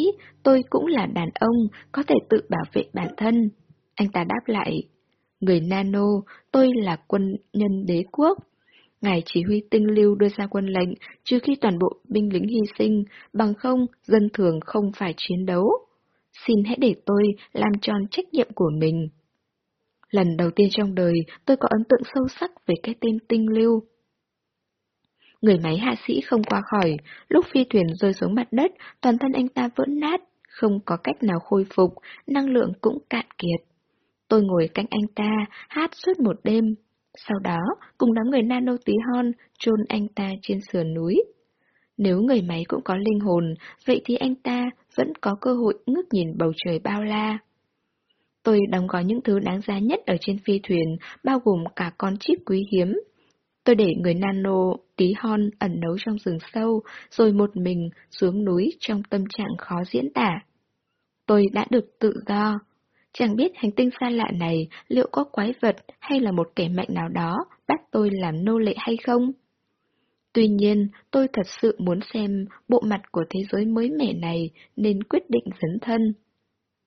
tôi cũng là đàn ông, có thể tự bảo vệ bản thân. Anh ta đáp lại, người nano, tôi là quân nhân đế quốc. Ngài chỉ huy tinh lưu đưa ra quân lệnh, trừ khi toàn bộ binh lính hy sinh, bằng không, dân thường không phải chiến đấu. Xin hãy để tôi làm tròn trách nhiệm của mình. Lần đầu tiên trong đời, tôi có ấn tượng sâu sắc về cái tên tinh lưu. Người máy hạ sĩ không qua khỏi, lúc phi thuyền rơi xuống mặt đất, toàn thân anh ta vỡ nát, không có cách nào khôi phục, năng lượng cũng cạn kiệt. Tôi ngồi cạnh anh ta, hát suốt một đêm. Sau đó, cùng đám người nano tí hon, chôn anh ta trên sườn núi. Nếu người máy cũng có linh hồn, vậy thì anh ta vẫn có cơ hội ngước nhìn bầu trời bao la. Tôi đóng gói những thứ đáng giá nhất ở trên phi thuyền, bao gồm cả con chip quý hiếm, Tôi để người nano tí hon ẩn nấu trong rừng sâu, rồi một mình xuống núi trong tâm trạng khó diễn tả. Tôi đã được tự do. Chẳng biết hành tinh xa lạ này liệu có quái vật hay là một kẻ mạnh nào đó bắt tôi làm nô lệ hay không? Tuy nhiên, tôi thật sự muốn xem bộ mặt của thế giới mới mẻ này nên quyết định dấn thân.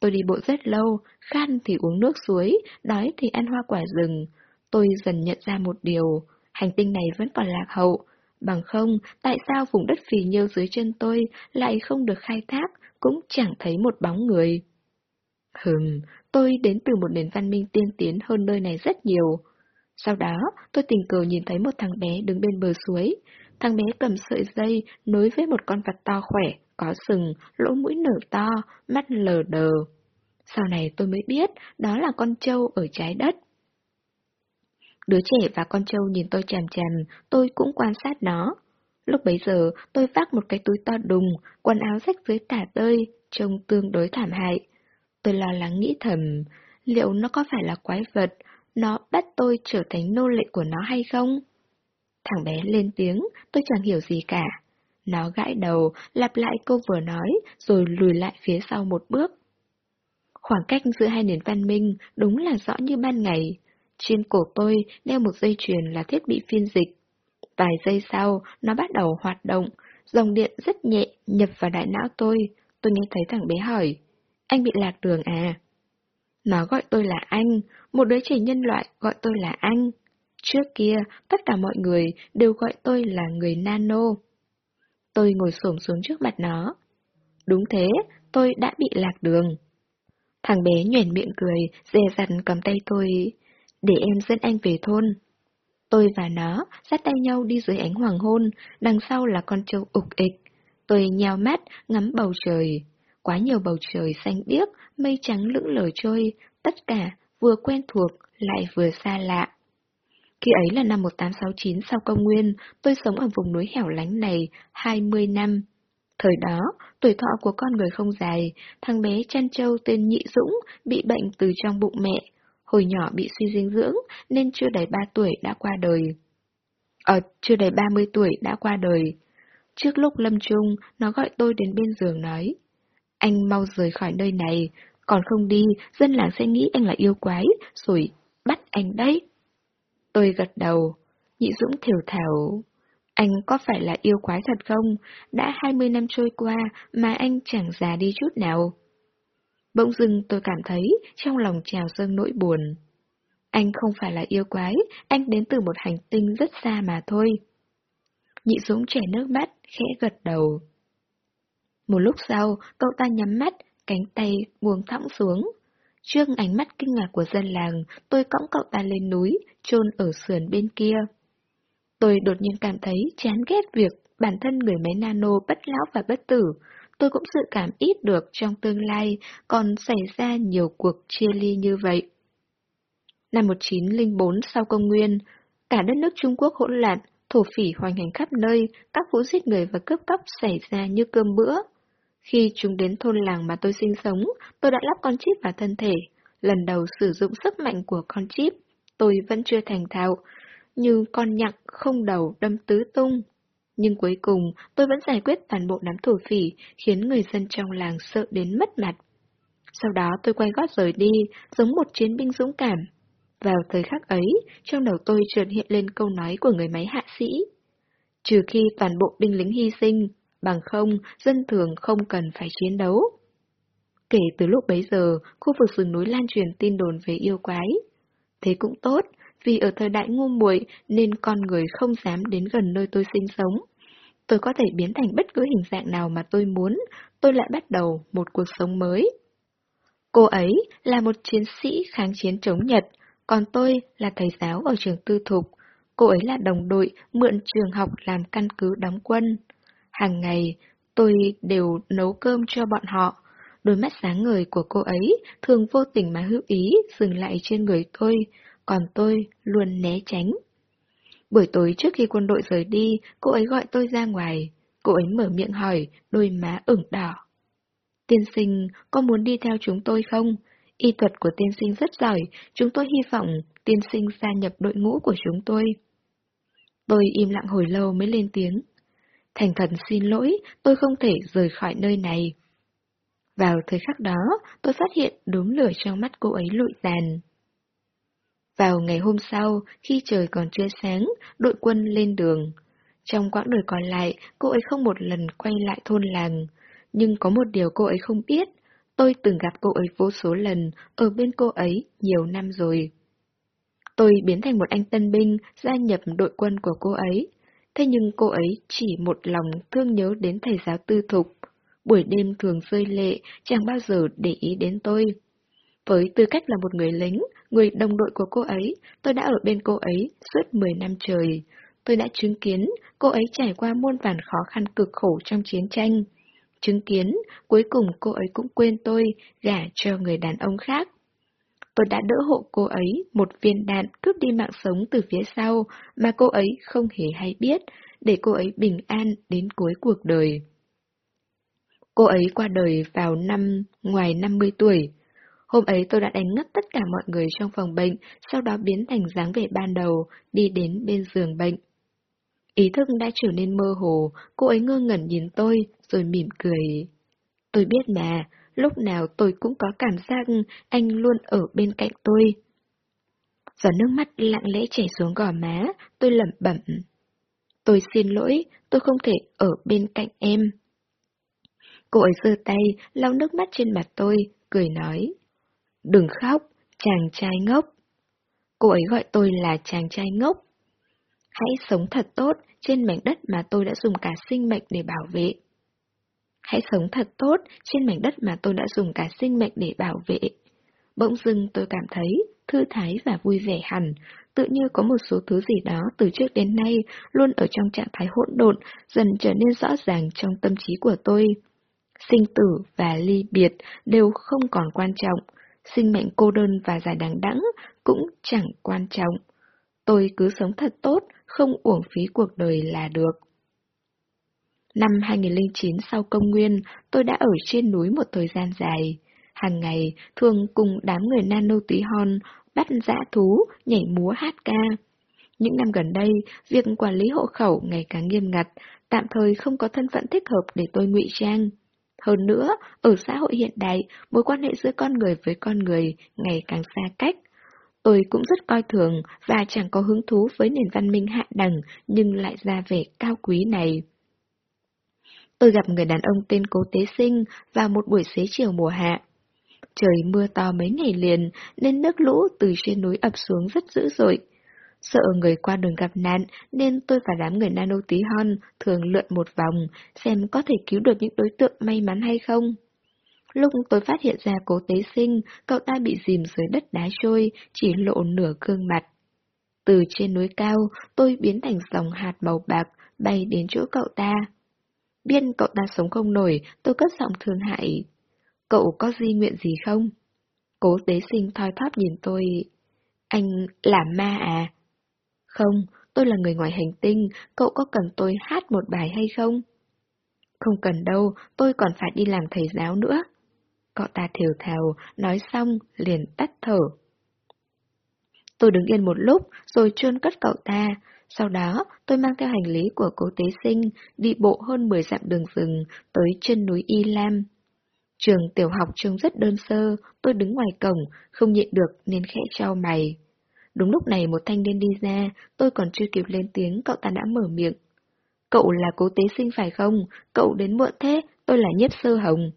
Tôi đi bộ rất lâu, khan thì uống nước suối, đói thì ăn hoa quả rừng. Tôi dần nhận ra một điều, hành tinh này vẫn còn lạc hậu. Bằng không, tại sao vùng đất phì nhiêu dưới chân tôi lại không được khai thác, cũng chẳng thấy một bóng người. Hừm, tôi đến từ một nền văn minh tiên tiến hơn nơi này rất nhiều. Sau đó, tôi tình cờ nhìn thấy một thằng bé đứng bên bờ suối. Thằng bé cầm sợi dây nối với một con vật to khỏe, có sừng, lỗ mũi nở to, mắt lờ đờ. Sau này tôi mới biết đó là con trâu ở trái đất. Đứa trẻ và con trâu nhìn tôi chằm chằm, tôi cũng quan sát nó. Lúc bấy giờ, tôi vác một cái túi to đùng, quần áo rách dưới tả tơi, trông tương đối thảm hại. Tôi lo lắng nghĩ thầm, liệu nó có phải là quái vật, nó bắt tôi trở thành nô lệ của nó hay không? Thằng bé lên tiếng, tôi chẳng hiểu gì cả. Nó gãi đầu, lặp lại câu vừa nói, rồi lùi lại phía sau một bước. Khoảng cách giữa hai nền văn minh đúng là rõ như ban ngày. Trên cổ tôi đeo một dây chuyền là thiết bị phiên dịch. Vài giây sau, nó bắt đầu hoạt động, dòng điện rất nhẹ nhập vào đại não tôi. Tôi nghe thấy thằng bé hỏi, anh bị lạc đường à? Nó gọi tôi là anh, một đứa trẻ nhân loại gọi tôi là anh. Trước kia, tất cả mọi người đều gọi tôi là người nano. Tôi ngồi xổm xuống trước mặt nó. Đúng thế, tôi đã bị lạc đường. Thằng bé nhuền miệng cười, dè dặt cầm tay tôi để em dẫn anh về thôn. Tôi và nó dắt tay nhau đi dưới ánh hoàng hôn, đằng sau là con trâu ục ịch. Tôi nhào mắt, ngắm bầu trời. Quá nhiều bầu trời xanh biếc, mây trắng lững lờ trôi, tất cả vừa quen thuộc lại vừa xa lạ. Khi ấy là năm 1869 sau công nguyên, tôi sống ở vùng núi hẻo lánh này 20 năm. Thời đó, tuổi thọ của con người không dài, thằng bé chăn trâu tên Nhị Dũng bị bệnh từ trong bụng mẹ, hồi nhỏ bị suy dinh dưỡng nên chưa đầy 3 tuổi đã qua đời. Ờ, chưa đầy 30 tuổi đã qua đời. Trước lúc lâm chung, nó gọi tôi đến bên giường nói. Anh mau rời khỏi nơi này, còn không đi, dân làng sẽ nghĩ anh là yêu quái, rồi bắt anh đấy. Tôi gật đầu, nhị dũng thiểu thảo. Anh có phải là yêu quái thật không? Đã 20 năm trôi qua mà anh chẳng già đi chút nào. Bỗng dưng tôi cảm thấy trong lòng trào dâng nỗi buồn. Anh không phải là yêu quái, anh đến từ một hành tinh rất xa mà thôi. Nhị Dũng chảy nước mắt, khẽ gật đầu. Một lúc sau, cậu ta nhắm mắt, cánh tay buông thõng xuống. Trước ánh mắt kinh ngạc của dân làng, tôi cõng cậu ta lên núi, chôn ở sườn bên kia. Tôi đột nhiên cảm thấy chán ghét việc bản thân người máy nano bất lão và bất tử. Tôi cũng dự cảm ít được trong tương lai còn xảy ra nhiều cuộc chia ly như vậy. Năm 1904 sau công nguyên, cả đất nước Trung Quốc hỗn loạn, thổ phỉ hoành hành khắp nơi, các vụ giết người và cướp cóc xảy ra như cơm bữa. Khi chúng đến thôn làng mà tôi sinh sống, tôi đã lắp con chip vào thân thể. Lần đầu sử dụng sức mạnh của con chip, tôi vẫn chưa thành thạo, như con nhặng không đầu đâm tứ tung. Nhưng cuối cùng, tôi vẫn giải quyết toàn bộ đám thổ phỉ, khiến người dân trong làng sợ đến mất mặt. Sau đó tôi quay gót rời đi, giống một chiến binh dũng cảm. Vào thời khắc ấy, trong đầu tôi chợt hiện lên câu nói của người máy hạ sĩ. Trừ khi toàn bộ binh lính hy sinh, bằng không, dân thường không cần phải chiến đấu. Kể từ lúc bấy giờ, khu vực rừng núi lan truyền tin đồn về yêu quái. Thế cũng tốt, vì ở thời đại ngu muội nên con người không dám đến gần nơi tôi sinh sống. Tôi có thể biến thành bất cứ hình dạng nào mà tôi muốn, tôi lại bắt đầu một cuộc sống mới. Cô ấy là một chiến sĩ kháng chiến chống Nhật, còn tôi là thầy giáo ở trường tư thục. Cô ấy là đồng đội mượn trường học làm căn cứ đóng quân. Hàng ngày, tôi đều nấu cơm cho bọn họ. Đôi mắt sáng ngời của cô ấy thường vô tình mà hữu ý dừng lại trên người tôi, còn tôi luôn né tránh. Buổi tối trước khi quân đội rời đi, cô ấy gọi tôi ra ngoài. Cô ấy mở miệng hỏi, đôi má ửng đỏ. Tiên sinh, có muốn đi theo chúng tôi không? Y thuật của tiên sinh rất giỏi, chúng tôi hy vọng tiên sinh gia nhập đội ngũ của chúng tôi. Tôi im lặng hồi lâu mới lên tiếng. Thành thần xin lỗi, tôi không thể rời khỏi nơi này. Vào thời khắc đó, tôi phát hiện đốm lửa trong mắt cô ấy lụi tàn. Vào ngày hôm sau, khi trời còn chưa sáng, đội quân lên đường. Trong quãng đời còn lại, cô ấy không một lần quay lại thôn làng. Nhưng có một điều cô ấy không biết, tôi từng gặp cô ấy vô số lần, ở bên cô ấy nhiều năm rồi. Tôi biến thành một anh tân binh, gia nhập đội quân của cô ấy. Thế nhưng cô ấy chỉ một lòng thương nhớ đến thầy giáo tư thục. Buổi đêm thường rơi lệ, chẳng bao giờ để ý đến tôi. Với tư cách là một người lính, người đồng đội của cô ấy, tôi đã ở bên cô ấy suốt 10 năm trời. Tôi đã chứng kiến cô ấy trải qua muôn vàn khó khăn cực khổ trong chiến tranh. Chứng kiến, cuối cùng cô ấy cũng quên tôi, gả cho người đàn ông khác. Tôi đã đỡ hộ cô ấy một viên đạn cướp đi mạng sống từ phía sau mà cô ấy không hề hay biết, để cô ấy bình an đến cuối cuộc đời. Cô ấy qua đời vào năm ngoài 50 tuổi. Hôm ấy tôi đã đánh ngất tất cả mọi người trong phòng bệnh, sau đó biến thành dáng vẻ ban đầu, đi đến bên giường bệnh. Ý thức đã trở nên mơ hồ, cô ấy ngơ ngẩn nhìn tôi, rồi mỉm cười. Tôi biết mà, lúc nào tôi cũng có cảm giác anh luôn ở bên cạnh tôi. Giọt nước mắt lặng lẽ chảy xuống gò má, tôi lẩm bẩm. Tôi xin lỗi, tôi không thể ở bên cạnh em. Cô ấy giơ tay, lau nước mắt trên mặt tôi, cười nói. Đừng khóc, chàng trai ngốc. Cô ấy gọi tôi là chàng trai ngốc. Hãy sống thật tốt trên mảnh đất mà tôi đã dùng cả sinh mệnh để bảo vệ. Hãy sống thật tốt trên mảnh đất mà tôi đã dùng cả sinh mệnh để bảo vệ. Bỗng dưng tôi cảm thấy thư thái và vui vẻ hẳn, tự như có một số thứ gì đó từ trước đến nay luôn ở trong trạng thái hỗn độn, dần trở nên rõ ràng trong tâm trí của tôi. Sinh tử và ly biệt đều không còn quan trọng, sinh mệnh cô đơn và dài đằng đẵng cũng chẳng quan trọng. Tôi cứ sống thật tốt, không uổng phí cuộc đời là được. Năm 2009 sau công nguyên, tôi đã ở trên núi một thời gian dài. Hàng ngày, thường cùng đám người nano tí hon, bắt dã thú, nhảy múa hát ca. Những năm gần đây, việc quản lý hộ khẩu ngày càng nghiêm ngặt, tạm thời không có thân phận thích hợp để tôi ngụy trang. Hơn nữa, ở xã hội hiện đại, mối quan hệ giữa con người với con người ngày càng xa cách. Tôi cũng rất coi thường và chẳng có hứng thú với nền văn minh hạ đẳng nhưng lại ra vẻ cao quý này. Tôi gặp người đàn ông tên Cố Tế Sinh vào một buổi xế chiều mùa hạ. Trời mưa to mấy ngày liền nên nước lũ từ trên núi ập xuống rất dữ dội. Sợ người qua đường gặp nạn nên tôi và đám người nano tí hon thường lượn một vòng xem có thể cứu được những đối tượng may mắn hay không. Lúc tôi phát hiện ra cố tế sinh, cậu ta bị dìm dưới đất đá trôi, chỉ lộ nửa gương mặt. Từ trên núi cao, tôi biến thành dòng hạt màu bạc, bay đến chỗ cậu ta. Biên cậu ta sống không nổi, tôi cất giọng thương hại. Cậu có di nguyện gì không? Cố tế sinh thoi thóp nhìn tôi. Anh là ma à? Không, tôi là người ngoài hành tinh, cậu có cần tôi hát một bài hay không? Không cần đâu, tôi còn phải đi làm thầy giáo nữa. Cậu ta thều thào, nói xong, liền tắt thở. Tôi đứng yên một lúc, rồi chôn cất cậu ta. Sau đó, tôi mang theo hành lý của cố tế sinh, đi bộ hơn 10 dặm đường rừng, tới chân núi Y Lam. Trường tiểu học trông rất đơn sơ, tôi đứng ngoài cổng, không nhịn được nên khẽ trao mày. Đúng lúc này một thanh niên đi ra, tôi còn chưa kịp lên tiếng, cậu ta đã mở miệng. Cậu là cố tế sinh phải không? Cậu đến muộn thế, tôi là nhiếp sơ hồng.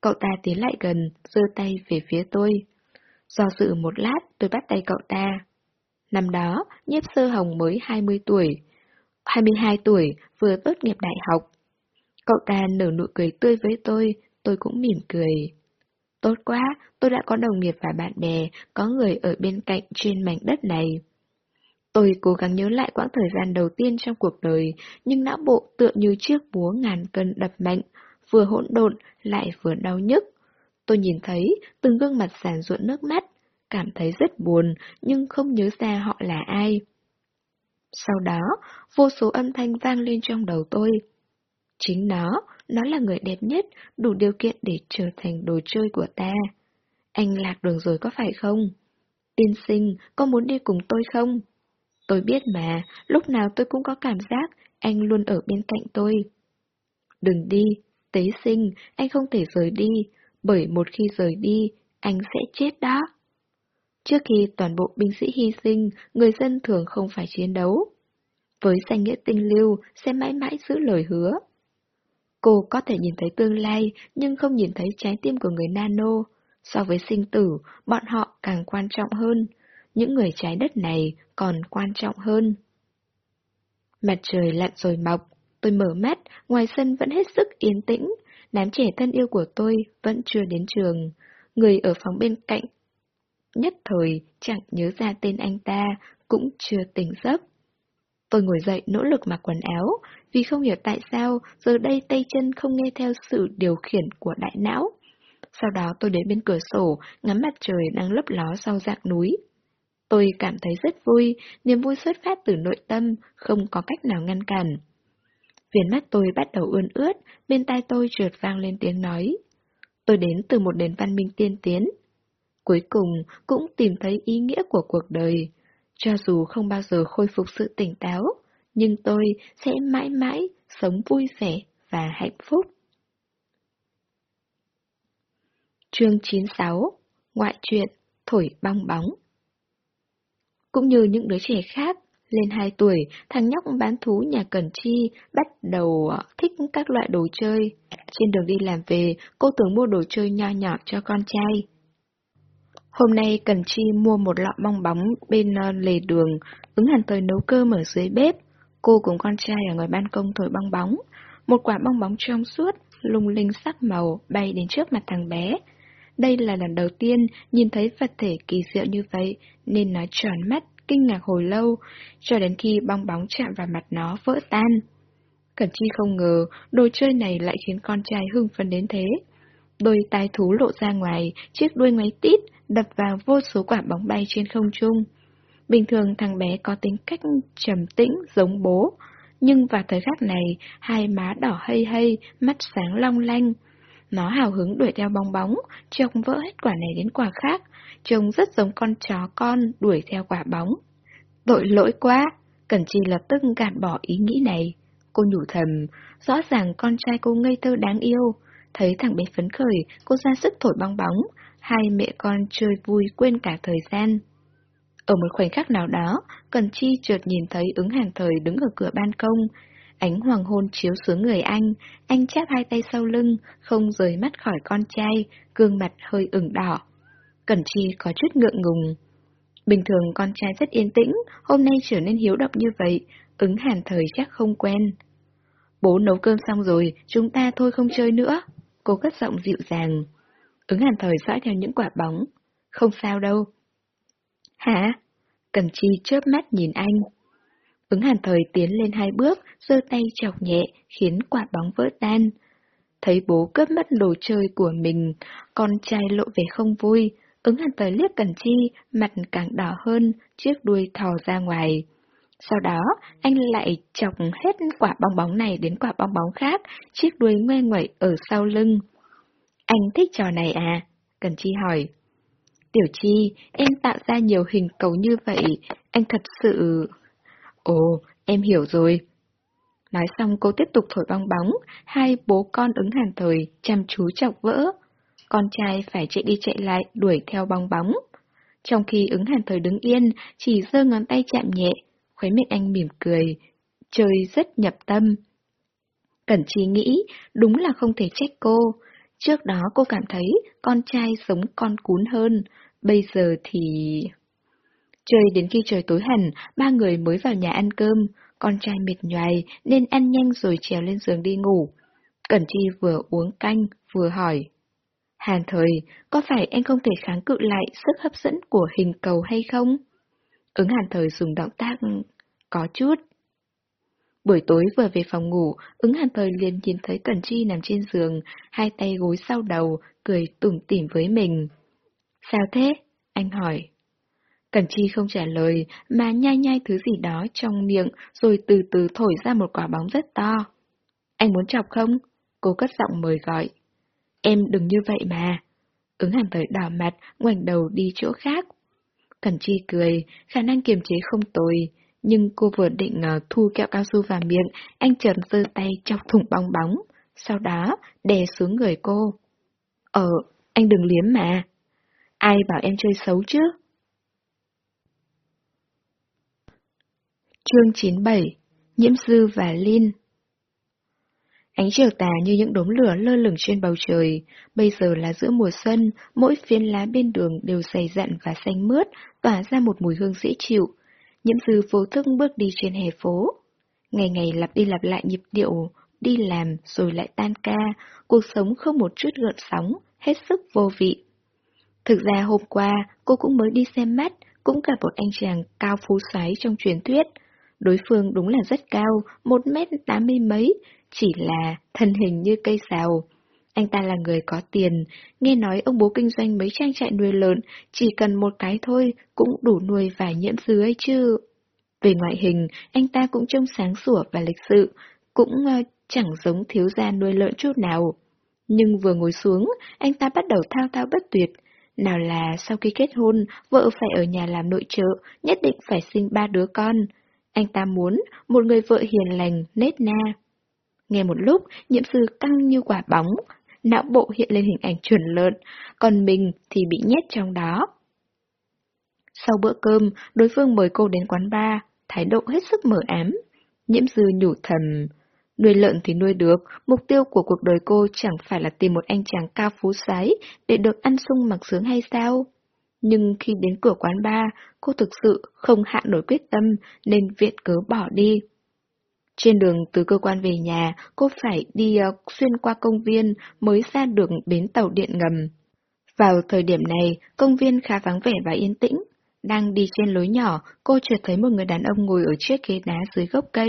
Cậu ta tiến lại gần, giơ tay về phía tôi. Do dự một lát, tôi bắt tay cậu ta. Năm đó, nhiếp sơ hồng mới 20 tuổi. 22 tuổi, vừa tốt nghiệp đại học. Cậu ta nở nụ cười tươi với tôi, tôi cũng mỉm cười. Tốt quá, tôi đã có đồng nghiệp và bạn bè, có người ở bên cạnh trên mảnh đất này. Tôi cố gắng nhớ lại quãng thời gian đầu tiên trong cuộc đời, nhưng não bộ tựa như chiếc búa ngàn cân đập mạnh, vừa hỗn độn lại vừa đau nhức. Tôi nhìn thấy từng gương mặt giàn ruộn nước mắt, cảm thấy rất buồn nhưng không nhớ ra họ là ai. Sau đó, vô số âm thanh vang lên trong đầu tôi. Chính nó, nó là người đẹp nhất, đủ điều kiện để trở thành đồ chơi của ta. Anh lạc đường rồi có phải không? Tiên sinh, có muốn đi cùng tôi không? Tôi biết mà, lúc nào tôi cũng có cảm giác anh luôn ở bên cạnh tôi. Đừng đi, tế sinh, anh không thể rời đi, bởi một khi rời đi, anh sẽ chết đó. Trước khi toàn bộ binh sĩ hy sinh, người dân thường không phải chiến đấu. Với danh nghĩa tinh lưu, sẽ mãi mãi giữ lời hứa. Cô có thể nhìn thấy tương lai, nhưng không nhìn thấy trái tim của người nano. So với sinh tử, bọn họ càng quan trọng hơn. Những người trái đất này còn quan trọng hơn. Mặt trời lặn rồi mọc, tôi mở mắt, ngoài sân vẫn hết sức yên tĩnh, đám trẻ thân yêu của tôi vẫn chưa đến trường. Người ở phòng bên cạnh nhất thời chẳng nhớ ra tên anh ta, cũng chưa tỉnh giấc. Tôi ngồi dậy nỗ lực mặc quần áo, vì không hiểu tại sao giờ đây tay chân không nghe theo sự điều khiển của đại não. Sau đó tôi đến bên cửa sổ, ngắm mặt trời đang lấp ló sau dạng núi. Tôi cảm thấy rất vui, niềm vui xuất phát từ nội tâm, không có cách nào ngăn cản. Viền mắt tôi bắt đầu ươn ướt, bên tai tôi trượt vang lên tiếng nói. Tôi đến từ một nền văn minh tiên tiến. Cuối cùng cũng tìm thấy ý nghĩa của cuộc đời. Cho dù không bao giờ khôi phục sự tỉnh táo, nhưng tôi sẽ mãi mãi sống vui vẻ và hạnh phúc. Chương 96 Ngoại truyện Thổi bong bóng Cũng như những đứa trẻ khác, lên 2 tuổi, thằng nhóc bán thú nhà Cần Chi bắt đầu ờ, thích các loại đồ chơi. Trên đường đi làm về, cô tưởng mua đồ chơi nho nhỏ cho con trai. Hôm nay Cần Chi mua một lọ bong bóng bên ờ, lề đường, ứng hẳn tới nấu cơm ở dưới bếp. Cô cùng con trai ở ngoài ban công thổi bong bóng. Một quả bong bóng trong suốt, lung linh sắc màu bay đến trước mặt thằng bé. Đây là lần đầu tiên nhìn thấy vật thể kỳ diệu như vậy, nên nó tròn mắt, kinh ngạc hồi lâu, cho đến khi bong bóng chạm vào mặt nó vỡ tan. Cẩn Chi không ngờ đồ chơi này lại khiến con trai hưng phấn đến thế. Đôi tai thú lộ ra ngoài, chiếc đuôi ngoáy tít đập vào vô số quả bóng bay trên không trung. Bình thường thằng bé có tính cách trầm tĩnh giống bố, nhưng vào thời khắc này, hai má đỏ hây hây, mắt sáng long lanh. Nó hào hứng đuổi theo bong bóng, trông vỡ hết quả này đến quả khác, trông rất giống con chó con đuổi theo quả bóng. Tội lỗi quá, Cẩn Chi lập tức gạt bỏ ý nghĩ này. Cô nhủ thầm, rõ ràng con trai cô ngây thơ đáng yêu. Thấy thằng bé phấn khởi, cô ra sức thổi bong bóng, hai mẹ con chơi vui quên cả thời gian. Ở một khoảnh khắc nào đó, Cần Chi trượt nhìn thấy ứng hàn thời đứng ở cửa ban công. Ánh hoàng hôn chiếu xuống người anh, anh chắp hai tay sau lưng, không rời mắt khỏi con trai, gương mặt hơi ửng đỏ. Cẩn Chi có chút ngượng ngùng. Bình thường con trai rất yên tĩnh, hôm nay trở nên hiếu động như vậy, ứng hàn thời chắc không quen. Bố nấu cơm xong rồi, chúng ta thôi không chơi nữa cô cất giọng dịu dàng. Ứng hàn thời dõi theo những quả bóng. Không sao đâu. Hả? Cầm chi chớp mắt nhìn anh. Ứng hàn thời tiến lên hai bước, giơ tay chọc nhẹ, khiến quả bóng vỡ tan. Thấy bố cướp mất đồ chơi của mình, con trai lộ vẻ không vui. Ứng hàn thời liếc cần chi, mặt càng đỏ hơn, chiếc đuôi thò ra ngoài. Sau đó, anh lại chọc hết quả bong bóng này đến quả bong bóng khác, chiếc đuôi ngoe ngoẩy ở sau lưng. Anh thích trò này à? Cần Chi hỏi. Tiểu Chi, em tạo ra nhiều hình cầu như vậy, anh thật sự... Ồ, em hiểu rồi. Nói xong cô tiếp tục thổi bong bóng, hai bố con ứng hàn thời, chăm chú chọc vỡ. Con trai phải chạy đi chạy lại, đuổi theo bong bóng. Trong khi ứng hàn thời đứng yên, chỉ giơ ngón tay chạm nhẹ, khóe miệng anh mỉm cười, chơi rất nhập tâm. Cẩn Chi nghĩ, đúng là không thể trách cô. Trước đó cô cảm thấy con trai sống con cún hơn, bây giờ thì... Chơi đến khi trời tối hẳn, ba người mới vào nhà ăn cơm, con trai mệt nhoài nên ăn nhanh rồi trèo lên giường đi ngủ. Cẩn Chi vừa uống canh, vừa hỏi. Hàn thời, có phải anh không thể kháng cự lại sức hấp dẫn của hình cầu hay không? Ứng hàn thời dùng động tác ừ, có chút. Buổi tối vừa về phòng ngủ, ứng hàn thời liền nhìn thấy Cẩn Chi nằm trên giường, hai tay gối sau đầu, cười tủm tỉm với mình. Sao thế? Anh hỏi. Cẩn Chi không trả lời, mà nhai nhai thứ gì đó trong miệng, rồi từ từ thổi ra một quả bóng rất to. Anh muốn chọc không? Cô cất giọng mời gọi. Em đừng như vậy mà. Ứng hàn thời đỏ mặt, ngoảnh đầu đi chỗ khác. Cẩn Chi cười, khả năng kiềm chế không tồi, nhưng cô vừa định ờ, thu kẹo cao su vào miệng, anh chợt giơ tay chọc thủng bong bóng, sau đó đè xuống người cô. Ờ, anh đừng liếm mà. Ai bảo em chơi xấu chứ? Chương 97 Nhiễm Dư và Linh Ánh chiều tà như những đốm lửa lơ lửng trên bầu trời, bây giờ là giữa mùa xuân, mỗi phiến lá bên đường đều dày dặn và xanh mướt, tỏa ra một mùi hương dễ chịu. Nhiễm dư vô thức bước đi trên hè phố. Ngày ngày lặp đi lặp lại nhịp điệu, đi làm rồi lại tan ca, cuộc sống không một chút gợn sóng, hết sức vô vị. Thực ra hôm qua, cô cũng mới đi xem mắt, cũng gặp một anh chàng cao phú xoáy trong truyền thuyết. Đối phương đúng là rất cao, một mét tám mươi mấy, chỉ là thân hình như cây xào. Anh ta là người có tiền, nghe nói ông bố kinh doanh mấy trang trại nuôi lợn, chỉ cần một cái thôi cũng đủ nuôi vài nhiễm dư ấy chứ. Về ngoại hình, anh ta cũng trông sáng sủa và lịch sự, cũng uh, chẳng giống thiếu gia nuôi lợn chút nào. Nhưng vừa ngồi xuống, anh ta bắt đầu thao thao bất tuyệt. Nào là sau khi kết hôn, vợ phải ở nhà làm nội trợ, nhất định phải sinh ba đứa con. Anh ta muốn một người vợ hiền lành, nết na. Nghe một lúc, nhiễm sư căng như quả bóng, não bộ hiện lên hình ảnh chuẩn lợn, còn mình thì bị nhét trong đó. Sau bữa cơm, đối phương mời cô đến quán bar, thái độ hết sức mở ám. Nhiễm dư nhủ thầm, nuôi lợn thì nuôi được, mục tiêu của cuộc đời cô chẳng phải là tìm một anh chàng cao phú sái để được ăn sung mặc sướng hay sao? Nhưng khi đến cửa quán bar, cô thực sự không hạ nổi quyết tâm nên viện cớ bỏ đi. Trên đường từ cơ quan về nhà, cô phải đi ờ, xuyên qua công viên mới ra được bến tàu điện ngầm. Vào thời điểm này, công viên khá vắng vẻ và yên tĩnh. Đang đi trên lối nhỏ, cô chợt thấy một người đàn ông ngồi ở chiếc ghế đá dưới gốc cây.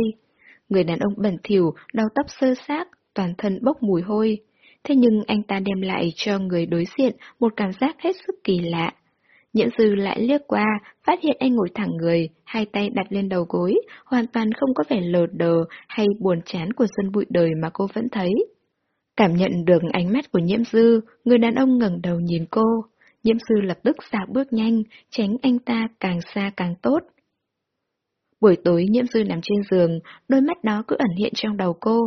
Người đàn ông bẩn thỉu, đầu tóc sơ xác, toàn thân bốc mùi hôi. Thế nhưng anh ta đem lại cho người đối diện một cảm giác hết sức kỳ lạ. Nhiễm sư lại liếc qua, phát hiện anh ngồi thẳng người, hai tay đặt lên đầu gối, hoàn toàn không có vẻ lờ đờ hay buồn chán của sân bụi đời mà cô vẫn thấy. Cảm nhận được ánh mắt của nhiễm dư, người đàn ông ngẩng đầu nhìn cô. Nhiễm sư lập tức xả bước nhanh, tránh anh ta càng xa càng tốt. Buổi tối nhiễm dư nằm trên giường, đôi mắt đó cứ ẩn hiện trong đầu cô.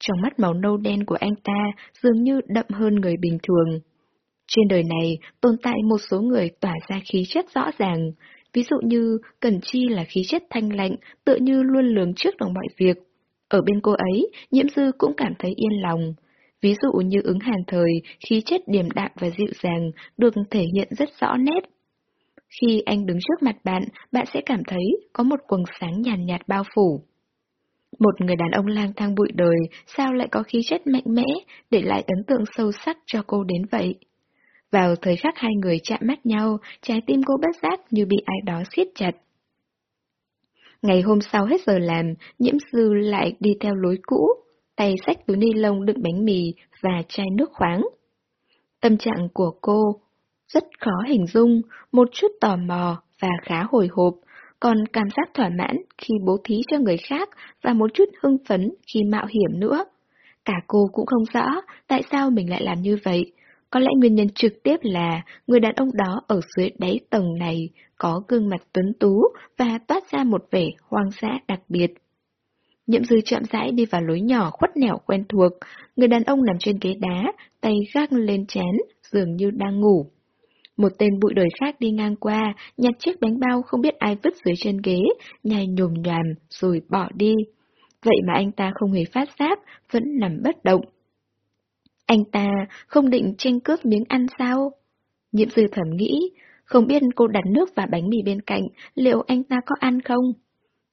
Trong mắt màu nâu đen của anh ta dường như đậm hơn người bình thường. Trên đời này tồn tại một số người tỏa ra khí chất rõ ràng, ví dụ như Cần Chi là khí chất thanh lạnh, tựa như luôn lường trước được mọi việc. Ở bên cô ấy, nhiễm dư cũng cảm thấy yên lòng. Ví dụ như ứng hàn thời, khí chất điềm đạm và dịu dàng được thể hiện rất rõ nét. Khi anh đứng trước mặt bạn, bạn sẽ cảm thấy có một quầng sáng nhàn nhạt, nhạt bao phủ. Một người đàn ông lang thang bụi đời, sao lại có khí chất mạnh mẽ, để lại ấn tượng sâu sắc cho cô đến vậy? Vào thời khắc hai người chạm mắt nhau, trái tim cô bất giác như bị ai đó siết chặt. Ngày hôm sau hết giờ làm, nhiễm sư lại đi theo lối cũ, tay xách túi ni lông đựng bánh mì và chai nước khoáng. Tâm trạng của cô rất khó hình dung, một chút tò mò và khá hồi hộp, còn cảm giác thỏa mãn khi bố thí cho người khác và một chút hưng phấn khi mạo hiểm nữa. Cả cô cũng không rõ tại sao mình lại làm như vậy. Có lẽ nguyên nhân trực tiếp là người đàn ông đó ở dưới đáy tầng này có gương mặt tuấn tú và toát ra một vẻ hoang dã đặc biệt. Nhậm dư chậm rãi đi vào lối nhỏ khuất nẻo quen thuộc, người đàn ông nằm trên ghế đá, tay gác lên chén, dường như đang ngủ. Một tên bụi đời khác đi ngang qua, nhặt chiếc bánh bao không biết ai vứt dưới chân ghế, nhai nhồm nhòm rồi bỏ đi. Vậy mà anh ta không hề phát giác, vẫn nằm bất động. Anh ta không định tranh cướp miếng ăn sao? Nhiệm dư thẩm nghĩ, không biết cô đặt nước và bánh mì bên cạnh, liệu anh ta có ăn không?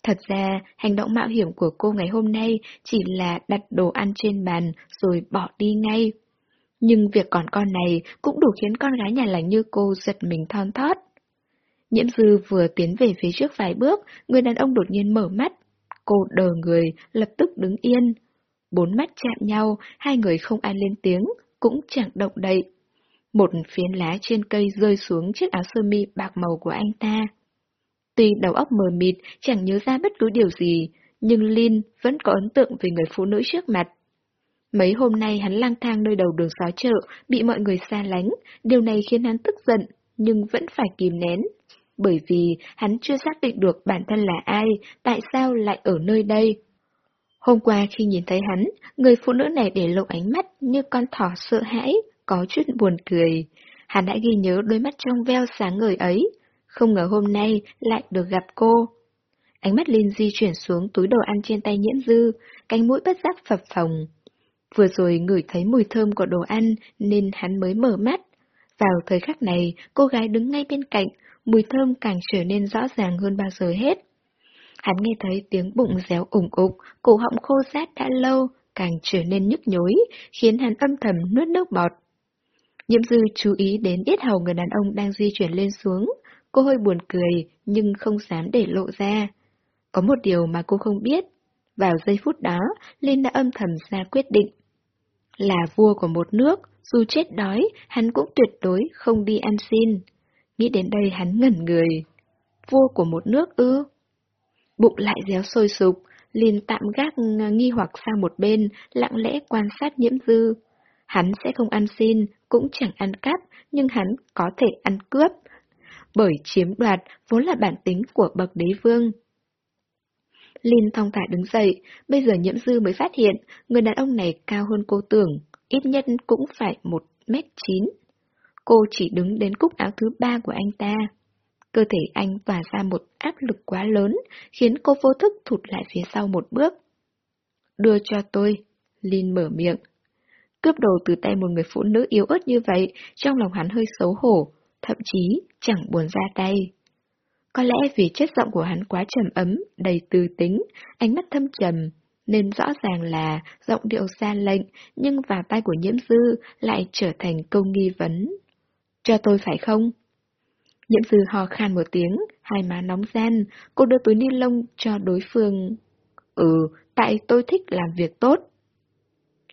Thật ra, hành động mạo hiểm của cô ngày hôm nay chỉ là đặt đồ ăn trên bàn rồi bỏ đi ngay. Nhưng việc còn con này cũng đủ khiến con gái nhà lành như cô giật mình thon thót. Nhiễm dư vừa tiến về phía trước vài bước, người đàn ông đột nhiên mở mắt. Cô đờ người, lập tức đứng yên. Bốn mắt chạm nhau, hai người không ai lên tiếng, cũng chẳng động đậy. Một phiến lá trên cây rơi xuống chiếc áo sơ mi bạc màu của anh ta. Tuy đầu óc mờ mịt, chẳng nhớ ra bất cứ điều gì, nhưng Lin vẫn có ấn tượng về người phụ nữ trước mặt. Mấy hôm nay hắn lang thang nơi đầu đường xó chợ, bị mọi người xa lánh, điều này khiến hắn tức giận, nhưng vẫn phải kìm nén. Bởi vì hắn chưa xác định được bản thân là ai, tại sao lại ở nơi đây. Hôm qua khi nhìn thấy hắn, người phụ nữ này để lộ ánh mắt như con thỏ sợ hãi, có chút buồn cười. Hắn đã ghi nhớ đôi mắt trong veo sáng ngời ấy, không ngờ hôm nay lại được gặp cô. Ánh mắt Linh di chuyển xuống túi đồ ăn trên tay nhiễm dư, cánh mũi bất giác phập phồng. Vừa rồi ngửi thấy mùi thơm của đồ ăn nên hắn mới mở mắt. Vào thời khắc này, cô gái đứng ngay bên cạnh, mùi thơm càng trở nên rõ ràng hơn bao giờ hết. Hắn nghe thấy tiếng bụng réo ủng ục, cổ họng khô rát đã lâu, càng trở nên nhức nhối, khiến hắn âm thầm nuốt nước bọt. Nhiễm dư chú ý đến yết hầu người đàn ông đang di chuyển lên xuống. Cô hơi buồn cười, nhưng không dám để lộ ra. Có một điều mà cô không biết. Vào giây phút đó, Linh đã âm thầm ra quyết định. Là vua của một nước, dù chết đói, hắn cũng tuyệt đối không đi ăn xin. Nghĩ đến đây hắn ngẩn người. Vua của một nước ư? Bụng lại réo sôi sục, liền tạm gác à, nghi hoặc sang một bên, lặng lẽ quan sát nhiễm dư. Hắn sẽ không ăn xin, cũng chẳng ăn cắp, nhưng hắn có thể ăn cướp. Bởi chiếm đoạt vốn là bản tính của bậc đế vương. Linh thong thả đứng dậy, bây giờ nhiễm dư mới phát hiện, người đàn ông này cao hơn cô tưởng, ít nhất cũng phải một mét chín. Cô chỉ đứng đến cúc áo thứ ba của anh ta. Cơ thể anh tỏa ra một áp lực quá lớn, khiến cô vô thức thụt lại phía sau một bước. Đưa cho tôi, Linh mở miệng. Cướp đồ từ tay một người phụ nữ yếu ớt như vậy, trong lòng hắn hơi xấu hổ, thậm chí chẳng buồn ra tay. Có lẽ vì chất giọng của hắn quá trầm ấm, đầy tư tính, ánh mắt thâm trầm, nên rõ ràng là giọng điệu xa lệnh, nhưng vào tay của nhiễm dư lại trở thành câu nghi vấn. Cho tôi phải không? Nhiễm dư hò khan một tiếng, hai má nóng gian, cô đưa túi ni lông cho đối phương. Ừ, tại tôi thích làm việc tốt.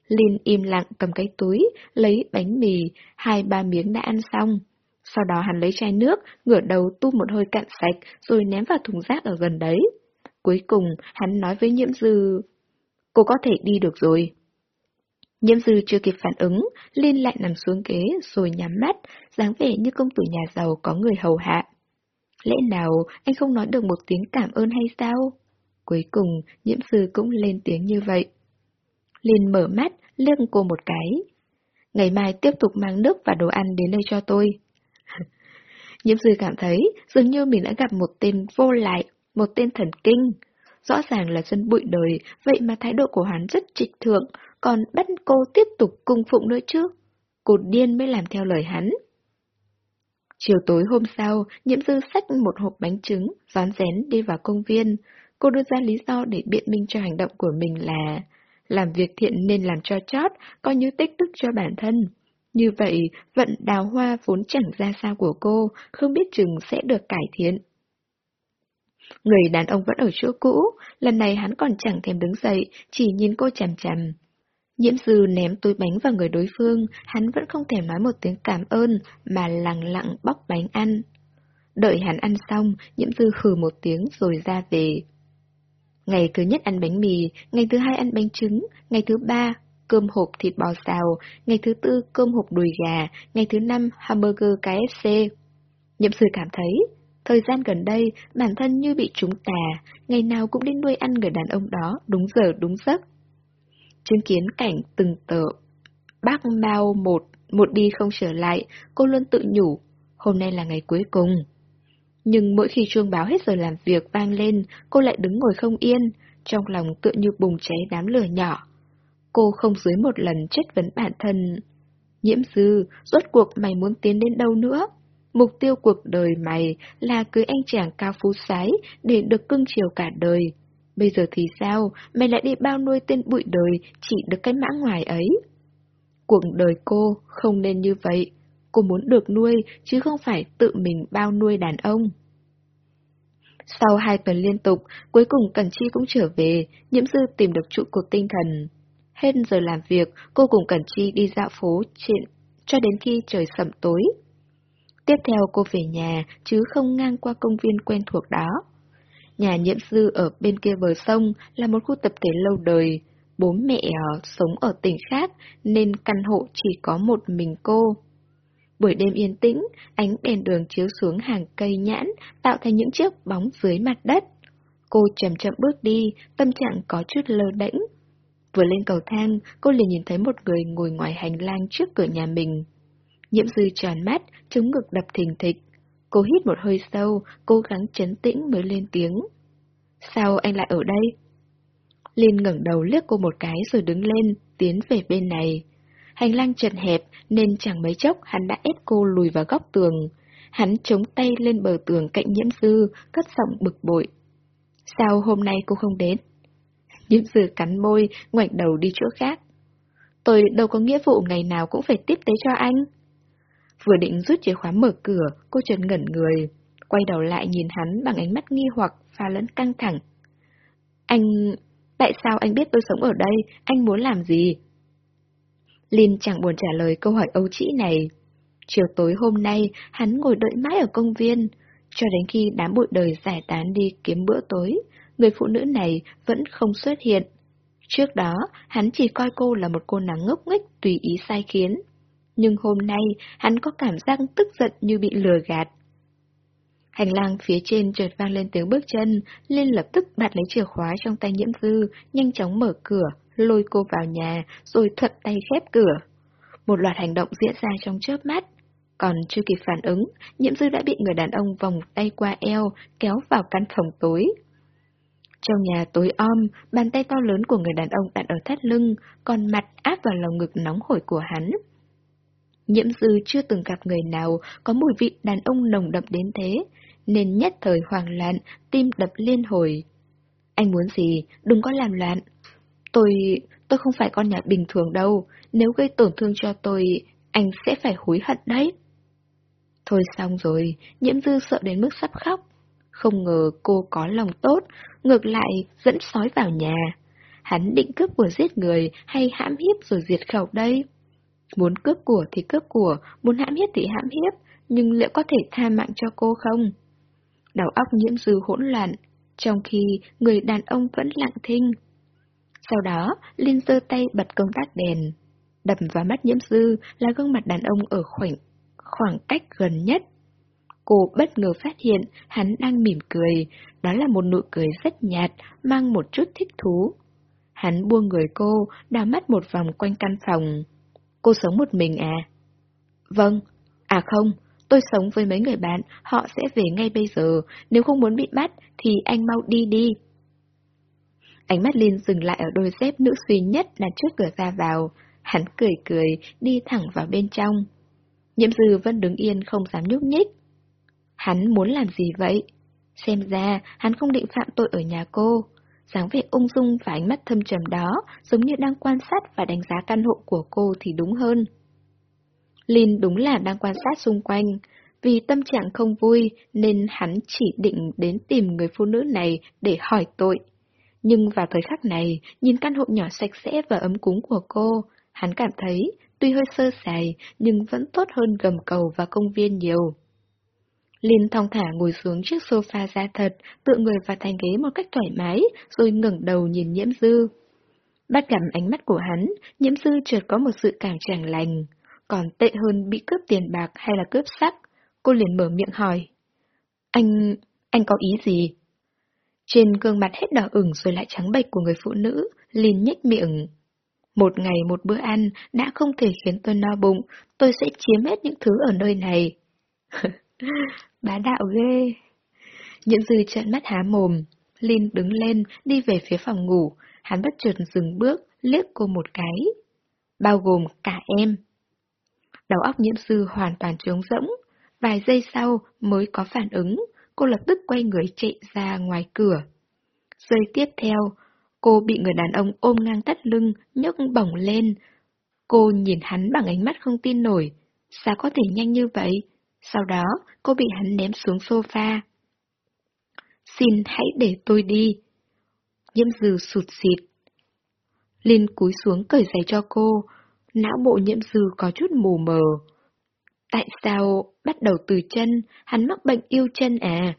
Linh im lặng cầm cái túi, lấy bánh mì, hai ba miếng đã ăn xong. Sau đó hắn lấy chai nước, ngửa đầu tu một hơi cạn sạch, rồi ném vào thùng rác ở gần đấy. Cuối cùng, hắn nói với nhiễm dư, cô có thể đi được rồi. Nhiễm dư chưa kịp phản ứng, Linh lại nằm xuống ghế rồi nhắm mắt, dáng vẻ như công tử nhà giàu có người hầu hạ. Lẽ nào anh không nói được một tiếng cảm ơn hay sao? Cuối cùng, nhiễm dư cũng lên tiếng như vậy. Linh mở mắt, lưng cô một cái. Ngày mai tiếp tục mang nước và đồ ăn đến đây cho tôi. Nhiễm dư cảm thấy dường như mình đã gặp một tên vô lại, một tên thần kinh. Rõ ràng là dân bụi đời, vậy mà thái độ của hắn rất trịch thượng, còn bắt cô tiếp tục cung phụng nữa chứ. Cột điên mới làm theo lời hắn. Chiều tối hôm sau, nhiễm dư xách một hộp bánh trứng, rón rén đi vào công viên. cô đưa ra lý do để biện minh cho hành động của mình là làm việc thiện nên làm cho chót, coi như tích đức cho bản thân. Như vậy, vận đào hoa vốn chẳng ra sao của cô, không biết chừng sẽ được cải thiện. Người đàn ông vẫn ở chỗ cũ, lần này hắn còn chẳng thèm đứng dậy, chỉ nhìn cô chằm chằm. Nhiễm dư ném túi bánh vào người đối phương, hắn vẫn không thèm nói một tiếng cảm ơn, mà lặng lặng bóc bánh ăn. Đợi hắn ăn xong, nhiễm dư khử một tiếng rồi ra về. Ngày thứ nhất ăn bánh mì, ngày thứ hai ăn bánh trứng, ngày thứ ba cơm hộp thịt bò xào, ngày thứ tư cơm hộp đùi gà, ngày thứ năm hamburger KFC. Nhiễm sư cảm thấy, thời gian gần đây bản thân như bị trúng tà, ngày nào cũng đi nuôi ăn người đàn ông đó đúng giờ đúng giấc. Chứng kiến cảnh từng tờ, bác bao một, một đi không trở lại, cô luôn tự nhủ, hôm nay là ngày cuối cùng. Nhưng mỗi khi chuông báo hết giờ làm việc vang lên, cô lại đứng ngồi không yên, trong lòng tựa như bùng cháy đám lửa nhỏ. Cô không dưới một lần chất vấn bản thân. Nhiễm dư, rốt cuộc mày muốn tiến đến đâu nữa? Mục tiêu cuộc đời mày là cưới anh chàng cao phú sái để được cưng chiều cả đời. Bây giờ thì sao, mày lại đi bao nuôi tên bụi đời chỉ được cái mã ngoài ấy? Cuộc đời cô không nên như vậy. Cô muốn được nuôi, chứ không phải tự mình bao nuôi đàn ông. Sau hai tuần liên tục, cuối cùng Cẩn Chi cũng trở về, nhiễm dư tìm được trụ cột tinh thần. Hết giờ làm việc, cô cùng Cẩn Chi đi dạo phố trên, cho đến khi trời sẩm tối. Tiếp theo cô về nhà, chứ không ngang qua công viên quen thuộc đó. Nhà nhiễm dư ở bên kia bờ sông là một khu tập thể lâu đời. Bố mẹ ờ, sống ở tỉnh khác nên căn hộ chỉ có một mình cô. Buổi đêm yên tĩnh, ánh đèn đường chiếu xuống hàng cây nhãn, tạo thành những chiếc bóng dưới mặt đất. Cô chậm chậm bước đi, tâm trạng có chút lơ đễnh. Vừa lên cầu thang, cô liền nhìn thấy một người ngồi ngoài hành lang trước cửa nhà mình. Nhiễm dư tròn mắt, chống ngực đập thình thịch. Cô hít một hơi sâu, cố gắng chấn tĩnh mới lên tiếng. Sao anh lại ở đây? Liên ngẩng đầu liếc cô một cái rồi đứng lên, tiến về bên này. Hành lang chật hẹp nên chẳng mấy chốc hắn đã ép cô lùi vào góc tường. Hắn chống tay lên bờ tường cạnh nhiễm dư, cất giọng bực bội. Sao hôm nay cô không đến? Nhiễm dư cắn môi, ngoảnh đầu đi chỗ khác. Tôi đâu có nghĩa vụ ngày nào cũng phải tiếp tế cho anh. Vừa định rút chìa khóa mở cửa, cô chợt ngẩn người, quay đầu lại nhìn hắn bằng ánh mắt nghi hoặc, pha lẫn căng thẳng. Anh... Tại sao anh biết tôi sống ở đây? Anh muốn làm gì? Linh chẳng buồn trả lời câu hỏi âu trĩ này. Chiều tối hôm nay, hắn ngồi đợi mãi ở công viên, cho đến khi đám bụi đời giải tán đi kiếm bữa tối, người phụ nữ này vẫn không xuất hiện. Trước đó, hắn chỉ coi cô là một cô nàng ngốc nghếch tùy ý sai khiến. Nhưng hôm nay, hắn có cảm giác tức giận như bị lừa gạt. Hành lang phía trên chợt vang lên tiếng bước chân, Liên lập tức đặt lấy chìa khóa trong tay nhiễm dư, nhanh chóng mở cửa, lôi cô vào nhà, rồi thuận tay khép cửa. Một loạt hành động diễn ra trong chớp mắt. Còn chưa kịp phản ứng, nhiễm dư đã bị người đàn ông vòng tay qua eo, kéo vào căn phòng tối. Trong nhà tối om, bàn tay to lớn của người đàn ông đặt ở thắt lưng, còn mặt áp vào lòng ngực nóng hổi của hắn. Nhiễm dư chưa từng gặp người nào có mùi vị đàn ông nồng đậm đến thế, nên nhất thời hoang loạn, tim đập liên hồi. Anh muốn gì, đừng có làm loạn. Tôi... tôi không phải con nhà bình thường đâu, nếu gây tổn thương cho tôi, anh sẽ phải hối hận đấy. Thôi xong rồi, nhiễm dư sợ đến mức sắp khóc. Không ngờ cô có lòng tốt, ngược lại dẫn sói vào nhà. Hắn định cướp của giết người hay hãm hiếp rồi diệt khẩu đây? Muốn cướp của thì cướp của, muốn hãm hiếp thì hãm hiếp, nhưng liệu có thể tha mạng cho cô không? Đầu óc nhiễm dư hỗn loạn, trong khi người đàn ông vẫn lặng thinh. Sau đó, Linh giơ tay bật công tắc đèn. Đập vào mắt nhiễm dư là gương mặt đàn ông ở khoảng khoảng cách gần nhất. Cô bất ngờ phát hiện hắn đang mỉm cười, đó là một nụ cười rất nhạt, mang một chút thích thú. Hắn buông người cô, đào mắt một vòng quanh căn phòng. Cô sống một mình à? Vâng. À không, tôi sống với mấy người bạn, họ sẽ về ngay bây giờ, nếu không muốn bị bắt thì anh mau đi đi. Ánh mắt Linh dừng lại ở đôi dép nữ duy nhất đặt trước cửa ra vào, hắn cười cười, đi thẳng vào bên trong. Nhiễm dư vẫn đứng yên không dám nhúc nhích. Hắn muốn làm gì vậy? Xem ra, hắn không định phạm tội ở nhà cô dáng vẻ ung dung và ánh mắt thâm trầm đó, giống như đang quan sát và đánh giá căn hộ của cô thì đúng hơn. Lin đúng là đang quan sát xung quanh. Vì tâm trạng không vui nên hắn chỉ định đến tìm người phụ nữ này để hỏi tội. Nhưng vào thời khắc này, nhìn căn hộ nhỏ sạch sẽ và ấm cúng của cô, hắn cảm thấy tuy hơi sơ sài nhưng vẫn tốt hơn gầm cầu và công viên nhiều. Linh thong thả ngồi xuống chiếc sofa da thật, tựa người vào thành ghế một cách thoải mái, rồi ngẩng đầu nhìn nhiễm dư. Bắt gặp ánh mắt của hắn, nhiễm dư chợt có một sự cảm chẳng lành. Còn tệ hơn bị cướp tiền bạc hay là cướp sắc, cô liền mở miệng hỏi. Anh... anh có ý gì? Trên gương mặt hết đỏ ửng rồi lại trắng bệch của người phụ nữ, Linh nhếch miệng. Một ngày một bữa ăn đã không thể khiến tôi no bụng, tôi sẽ chiếm hết những thứ ở nơi này. Bá đạo ghê. Nhiễm dư trợn mắt há mồm. Linh đứng lên, đi về phía phòng ngủ. Hắn bất chợt dừng bước, liếc cô một cái. Bao gồm cả em. Đầu óc nhiễm sư hoàn toàn trống rỗng. Vài giây sau mới có phản ứng, cô lập tức quay người chạy ra ngoài cửa. Giây tiếp theo, cô bị người đàn ông ôm ngang tắt lưng, nhấc bổng lên. Cô nhìn hắn bằng ánh mắt không tin nổi. Sao có thể nhanh như vậy? Sau đó, cô bị hắn ném xuống sofa. Xin hãy để tôi đi. Nhiễm dư sụt xịt. Linh cúi xuống cởi giày cho cô. Não bộ nhiễm dư có chút mù mờ. Tại sao bắt đầu từ chân, hắn mắc bệnh yêu chân à?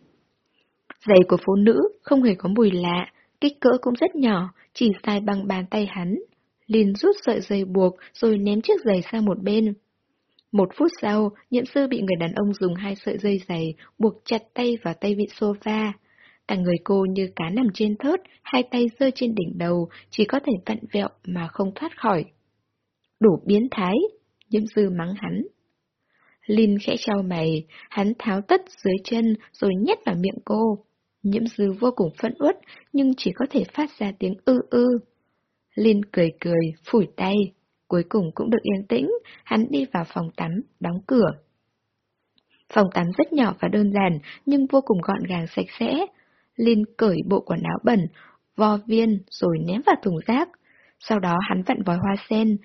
Giày của phụ nữ không hề có mùi lạ, kích cỡ cũng rất nhỏ, chỉ dài bằng bàn tay hắn. Linh rút sợi dây buộc rồi ném chiếc giày sang một bên. Một phút sau, nhiễm sư bị người đàn ông dùng hai sợi dây dày buộc chặt tay vào tay vị sofa. Cả người cô như cá nằm trên thớt, hai tay rơi trên đỉnh đầu, chỉ có thể vặn vẹo mà không thoát khỏi. Đủ biến thái, nhiễm sư mắng hắn. Linh khẽ trao mày, hắn tháo tất dưới chân rồi nhét vào miệng cô. Nhiễm dư vô cùng phẫn uất, nhưng chỉ có thể phát ra tiếng ư ư. Linh cười cười, phủi tay. Cuối cùng cũng được yên tĩnh, hắn đi vào phòng tắm, đóng cửa. Phòng tắm rất nhỏ và đơn giản, nhưng vô cùng gọn gàng sạch sẽ. Linh cởi bộ quần áo bẩn, vo viên rồi ném vào thùng rác. Sau đó hắn vặn vòi hoa sen.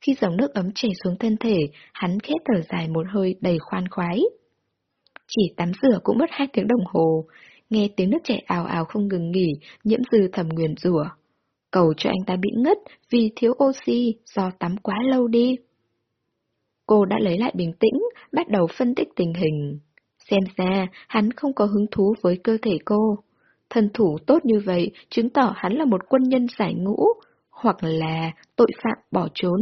Khi dòng nước ấm chảy xuống thân thể, hắn khẽ thở dài một hơi đầy khoan khoái. Chỉ tắm rửa cũng mất hai tiếng đồng hồ. Nghe tiếng nước chảy ào ào không ngừng nghỉ, nhiễm dư thầm nguyền rủa cầu cho anh ta bị ngất vì thiếu oxy do tắm quá lâu đi. Cô đã lấy lại bình tĩnh, bắt đầu phân tích tình hình. Xem ra, hắn không có hứng thú với cơ thể cô. Thân thủ tốt như vậy chứng tỏ hắn là một quân nhân giải ngũ, hoặc là tội phạm bỏ trốn.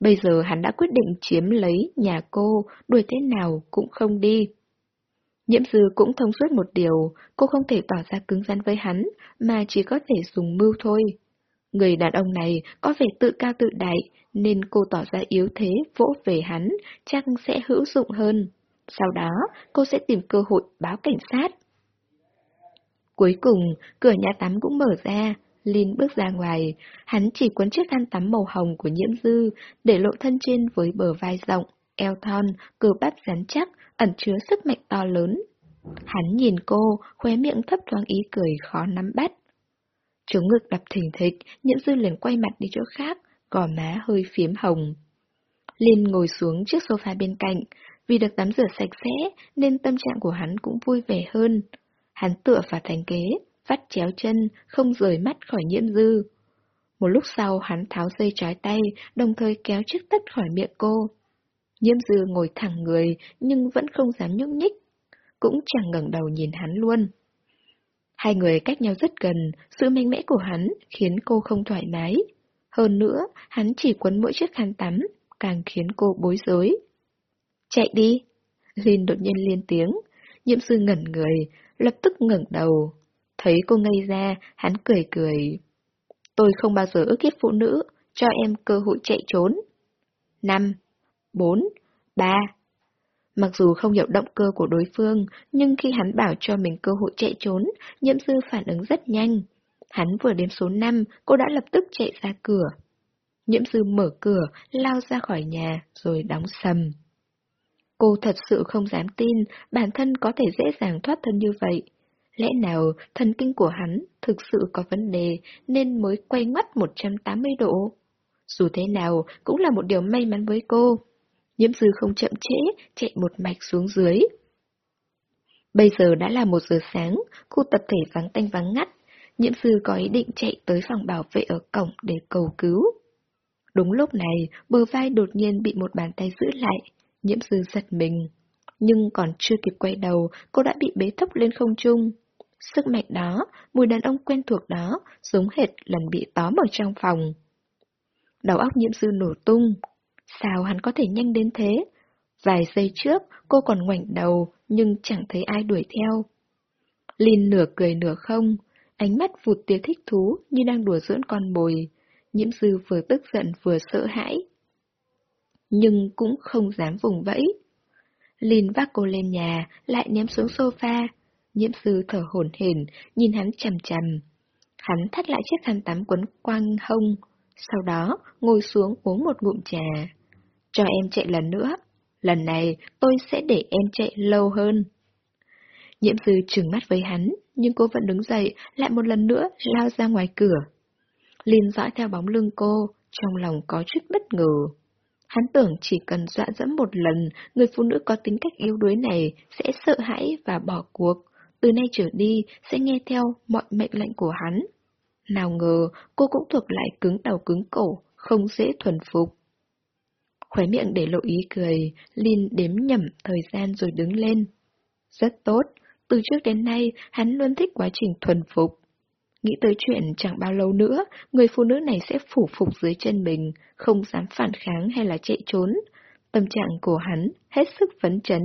Bây giờ hắn đã quyết định chiếm lấy nhà cô, đuổi thế nào cũng không đi. Nhiễm dư cũng thông suốt một điều, cô không thể tỏ ra cứng rắn với hắn, mà chỉ có thể dùng mưu thôi. Người đàn ông này có vẻ tự cao tự đại, nên cô tỏ ra yếu thế vỗ về hắn, chắc sẽ hữu dụng hơn. Sau đó, cô sẽ tìm cơ hội báo cảnh sát. Cuối cùng, cửa nhà tắm cũng mở ra, Lin bước ra ngoài, hắn chỉ quấn chiếc khăn tắm màu hồng của nhiễm dư, để lộ thân trên với bờ vai rộng, eo thon, cơ bắp rắn chắc, ẩn chứa sức mạnh to lớn. Hắn nhìn cô, khóe miệng thấp thoáng ý cười khó nắm bắt. Chống ngực đập thình thịch, nhiễm dư liền quay mặt đi chỗ khác, gò má hơi phiếm hồng. Linh ngồi xuống chiếc sofa bên cạnh, vì được tắm rửa sạch sẽ nên tâm trạng của hắn cũng vui vẻ hơn. Hắn tựa vào thành kế, vắt chéo chân, không rời mắt khỏi nhiễm dư. Một lúc sau hắn tháo dây trói tay, đồng thời kéo chiếc tất khỏi miệng cô. Nhiễm dư ngồi thẳng người, nhưng vẫn không dám nhúc nhích. Cũng chẳng ngẩng đầu nhìn hắn luôn. Hai người cách nhau rất gần, sự mạnh mẽ của hắn khiến cô không thoải mái. Hơn nữa, hắn chỉ quấn mỗi chiếc khăn tắm, càng khiến cô bối rối. Chạy đi! Linh đột nhiên liên tiếng, nhiễm sư ngẩn người, lập tức ngẩng đầu. Thấy cô ngây ra, hắn cười cười. Tôi không bao giờ ước hiếp phụ nữ, cho em cơ hội chạy trốn. Năm, bốn, ba, Mặc dù không hiểu động cơ của đối phương, nhưng khi hắn bảo cho mình cơ hội chạy trốn, nhiễm dư phản ứng rất nhanh. Hắn vừa đến số 5, cô đã lập tức chạy ra cửa. Nhiễm dư mở cửa, lao ra khỏi nhà, rồi đóng sầm. Cô thật sự không dám tin bản thân có thể dễ dàng thoát thân như vậy. Lẽ nào thần kinh của hắn thực sự có vấn đề nên mới quay ngoắt 180 độ? Dù thế nào cũng là một điều may mắn với cô. Nhiễm dư không chậm trễ, chạy một mạch xuống dưới. Bây giờ đã là một giờ sáng, khu tập thể vắng tanh vắng ngắt. Nhiễm sư có ý định chạy tới phòng bảo vệ ở cổng để cầu cứu. Đúng lúc này, bờ vai đột nhiên bị một bàn tay giữ lại. Nhiễm sư giật mình. Nhưng còn chưa kịp quay đầu, cô đã bị bế thấp lên không trung. Sức mạnh đó, mùi đàn ông quen thuộc đó, giống hệt lần bị tóm ở trong phòng. Đầu óc nhiễm sư nổ tung. Sao hắn có thể nhanh đến thế? Vài giây trước, cô còn ngoảnh đầu, nhưng chẳng thấy ai đuổi theo. Linh nửa cười nửa không, ánh mắt vụt tia thích thú như đang đùa giỡn con mồi. Nhiễm sư vừa tức giận vừa sợ hãi. Nhưng cũng không dám vùng vẫy. Linh vác cô lên nhà, lại ném xuống sofa. Nhiễm sư thở hổn hển, nhìn hắn chằm chằm. Hắn thắt lại chiếc khăn tắm quấn quanh hông, sau đó ngồi xuống uống một ngụm trà. Cho em chạy lần nữa, lần này tôi sẽ để em chạy lâu hơn. Nhiễm sư trừng mắt với hắn, nhưng cô vẫn đứng dậy, lại một lần nữa lao ra ngoài cửa. Linh dõi theo bóng lưng cô, trong lòng có chút bất ngờ. Hắn tưởng chỉ cần dọa dẫm một lần, người phụ nữ có tính cách yếu đuối này sẽ sợ hãi và bỏ cuộc. Từ nay trở đi, sẽ nghe theo mọi mệnh lệnh của hắn. Nào ngờ, cô cũng thuộc lại cứng đầu cứng cổ, không dễ thuần phục. Khóe miệng để lộ ý cười, Linh đếm nhẩm thời gian rồi đứng lên. Rất tốt, từ trước đến nay hắn luôn thích quá trình thuần phục. Nghĩ tới chuyện chẳng bao lâu nữa, người phụ nữ này sẽ phủ phục dưới chân mình, không dám phản kháng hay là chạy trốn. Tâm trạng của hắn hết sức phấn chấn.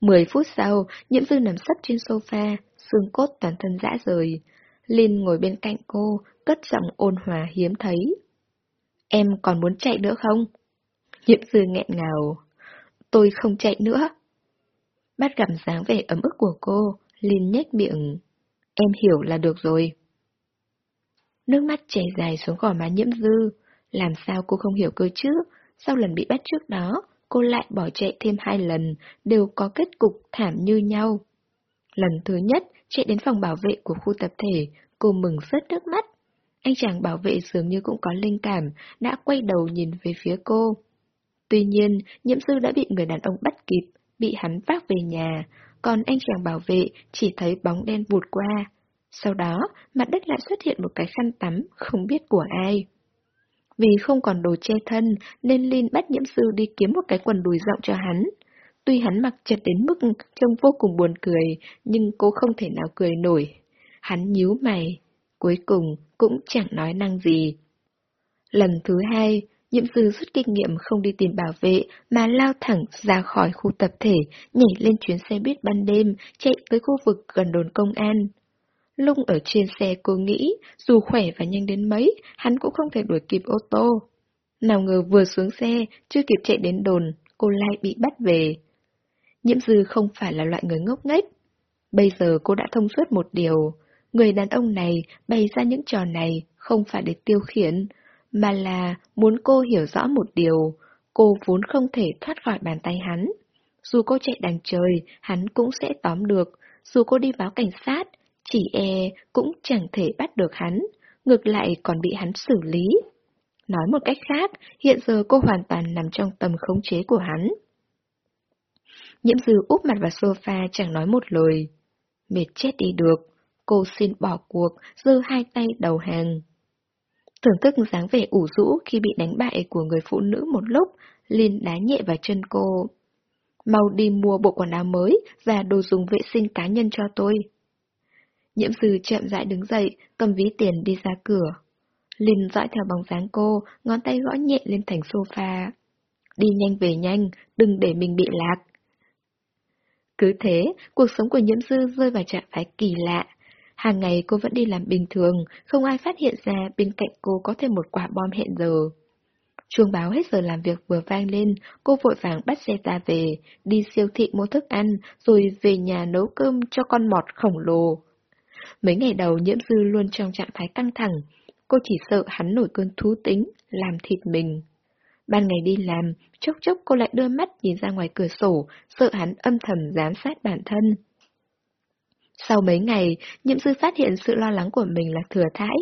Mười phút sau, nhiễm dư nằm sấp trên sofa, xương cốt toàn thân dã rời. Linh ngồi bên cạnh cô, cất giọng ôn hòa hiếm thấy. Em còn muốn chạy nữa không? Nhiệm dư nghẹn ngào. Tôi không chạy nữa. Bắt gặp dáng vẻ ấm ức của cô, liền nhếch miệng. Em hiểu là được rồi. Nước mắt chảy dài xuống gò má nhiễm dư. Làm sao cô không hiểu cơ chứ? Sau lần bị bắt trước đó, cô lại bỏ chạy thêm hai lần, đều có kết cục thảm như nhau. Lần thứ nhất, chạy đến phòng bảo vệ của khu tập thể, cô mừng rớt nước mắt. Anh chàng bảo vệ dường như cũng có linh cảm, đã quay đầu nhìn về phía cô. Tuy nhiên, nhiễm sư đã bị người đàn ông bắt kịp, bị hắn vác về nhà, còn anh chàng bảo vệ chỉ thấy bóng đen vụt qua. Sau đó, mặt đất lại xuất hiện một cái khăn tắm, không biết của ai. Vì không còn đồ che thân, nên Linh bắt nhiễm sư đi kiếm một cái quần đùi rộng cho hắn. Tuy hắn mặc chật đến mức trông vô cùng buồn cười, nhưng cô không thể nào cười nổi. Hắn nhíu mày, cuối cùng cũng chẳng nói năng gì. Lần thứ hai, nhiễm sư rút kinh nghiệm không đi tìm bảo vệ mà lao thẳng ra khỏi khu tập thể, nhảy lên chuyến xe buýt ban đêm, chạy tới khu vực gần đồn công an. Lung ở trên xe cô nghĩ, dù khỏe và nhanh đến mấy, hắn cũng không thể đuổi kịp ô tô. Nào ngờ vừa xuống xe, chưa kịp chạy đến đồn, cô lại bị bắt về. Nhiễm dư không phải là loại người ngốc nghếch. Bây giờ cô đã thông suốt một điều, người đàn ông này bày ra những trò này không phải để tiêu khiển, mà là muốn cô hiểu rõ một điều, cô vốn không thể thoát khỏi bàn tay hắn. Dù cô chạy đằng trời, hắn cũng sẽ tóm được, dù cô đi báo cảnh sát, chỉ e cũng chẳng thể bắt được hắn, ngược lại còn bị hắn xử lý. Nói một cách khác, hiện giờ cô hoàn toàn nằm trong tầm khống chế của hắn. Nhiễm dư úp mặt vào sofa chẳng nói một lời. Mệt chết đi được, cô xin bỏ cuộc, giơ hai tay đầu hàng. Thưởng thức dáng vẻ ủ rũ khi bị đánh bại của người phụ nữ một lúc, Linh đá nhẹ vào chân cô. Mau đi mua bộ quần áo mới và đồ dùng vệ sinh cá nhân cho tôi. Nhiễm sư chậm rãi đứng dậy, cầm ví tiền đi ra cửa. Linh dõi theo bóng dáng cô, ngón tay gõ nhẹ lên thành sofa. Đi nhanh về nhanh, đừng để mình bị lạc. Cứ thế, cuộc sống của nhiễm sư rơi vào trạng thái kỳ lạ. Hàng ngày cô vẫn đi làm bình thường, không ai phát hiện ra bên cạnh cô có thêm một quả bom hẹn giờ. Chuông báo hết giờ làm việc vừa vang lên, cô vội vàng bắt xe ra về, đi siêu thị mua thức ăn, rồi về nhà nấu cơm cho con mọt khổng lồ. Mấy ngày đầu nhiễm dư luôn trong trạng thái căng thẳng, cô chỉ sợ hắn nổi cơn thú tính, làm thịt mình. Ban ngày đi làm, chốc chốc cô lại đưa mắt nhìn ra ngoài cửa sổ, sợ hắn âm thầm giám sát bản thân. Sau mấy ngày, nhiễm dư phát hiện sự lo lắng của mình là thừa thãi.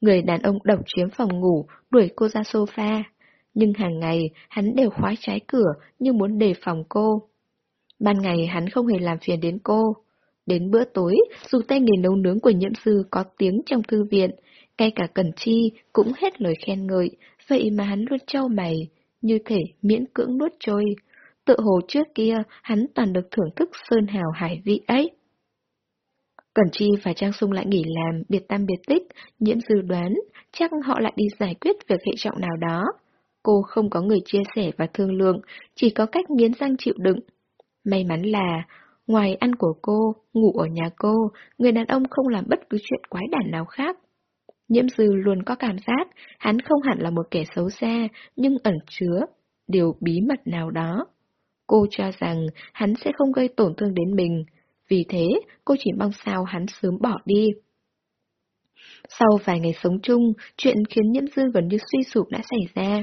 Người đàn ông độc chiếm phòng ngủ, đuổi cô ra sofa. Nhưng hàng ngày, hắn đều khóa trái cửa như muốn đề phòng cô. Ban ngày hắn không hề làm phiền đến cô. Đến bữa tối, dù tay nghề nấu nướng của nhiễm sư có tiếng trong thư viện, ngay cả Cần Chi cũng hết lời khen ngợi, vậy mà hắn luôn trâu mày, như thể miễn cưỡng nuốt trôi. Tự hồ trước kia, hắn toàn được thưởng thức sơn hào hải vị ấy. Cẩn Chi và Trang Sung lại nghỉ làm, biệt tam biệt tích, nhiễm dư đoán, chắc họ lại đi giải quyết việc hệ trọng nào đó. Cô không có người chia sẻ và thương lượng, chỉ có cách nghiến răng chịu đựng. May mắn là, ngoài ăn của cô, ngủ ở nhà cô, người đàn ông không làm bất cứ chuyện quái đản nào khác. Nhiễm dư luôn có cảm giác hắn không hẳn là một kẻ xấu xa, nhưng ẩn chứa điều bí mật nào đó. Cô cho rằng hắn sẽ không gây tổn thương đến mình, vì thế cô chỉ mong sao hắn sớm bỏ đi. Sau vài ngày sống chung, chuyện khiến nhiễm dư gần như suy sụp đã xảy ra.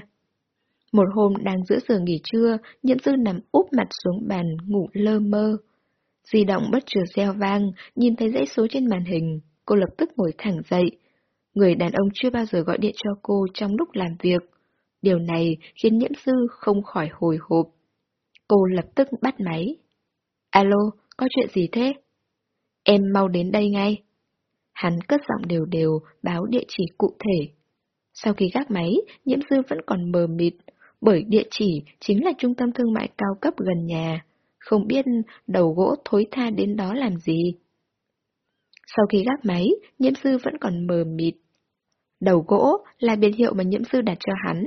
Một hôm đang giữa giờ nghỉ trưa, nhiễm dư nằm úp mặt xuống bàn, ngủ lơ mơ. Di động bất chợt reo vang, nhìn thấy dãy số trên màn hình, cô lập tức ngồi thẳng dậy. Người đàn ông chưa bao giờ gọi điện cho cô trong lúc làm việc. Điều này khiến nhiễm dư không khỏi hồi hộp. Cô lập tức bắt máy. Alo, có chuyện gì thế? Em mau đến đây ngay. Hắn cất giọng đều đều, báo địa chỉ cụ thể. Sau khi gác máy, nhiễm dư vẫn còn mờ mịt, bởi địa chỉ chính là trung tâm thương mại cao cấp gần nhà. Không biết đầu gỗ thối tha đến đó làm gì. Sau khi gác máy, nhiễm dư vẫn còn mờ mịt. Đầu gỗ là biệt hiệu mà nhiễm dư đặt cho hắn.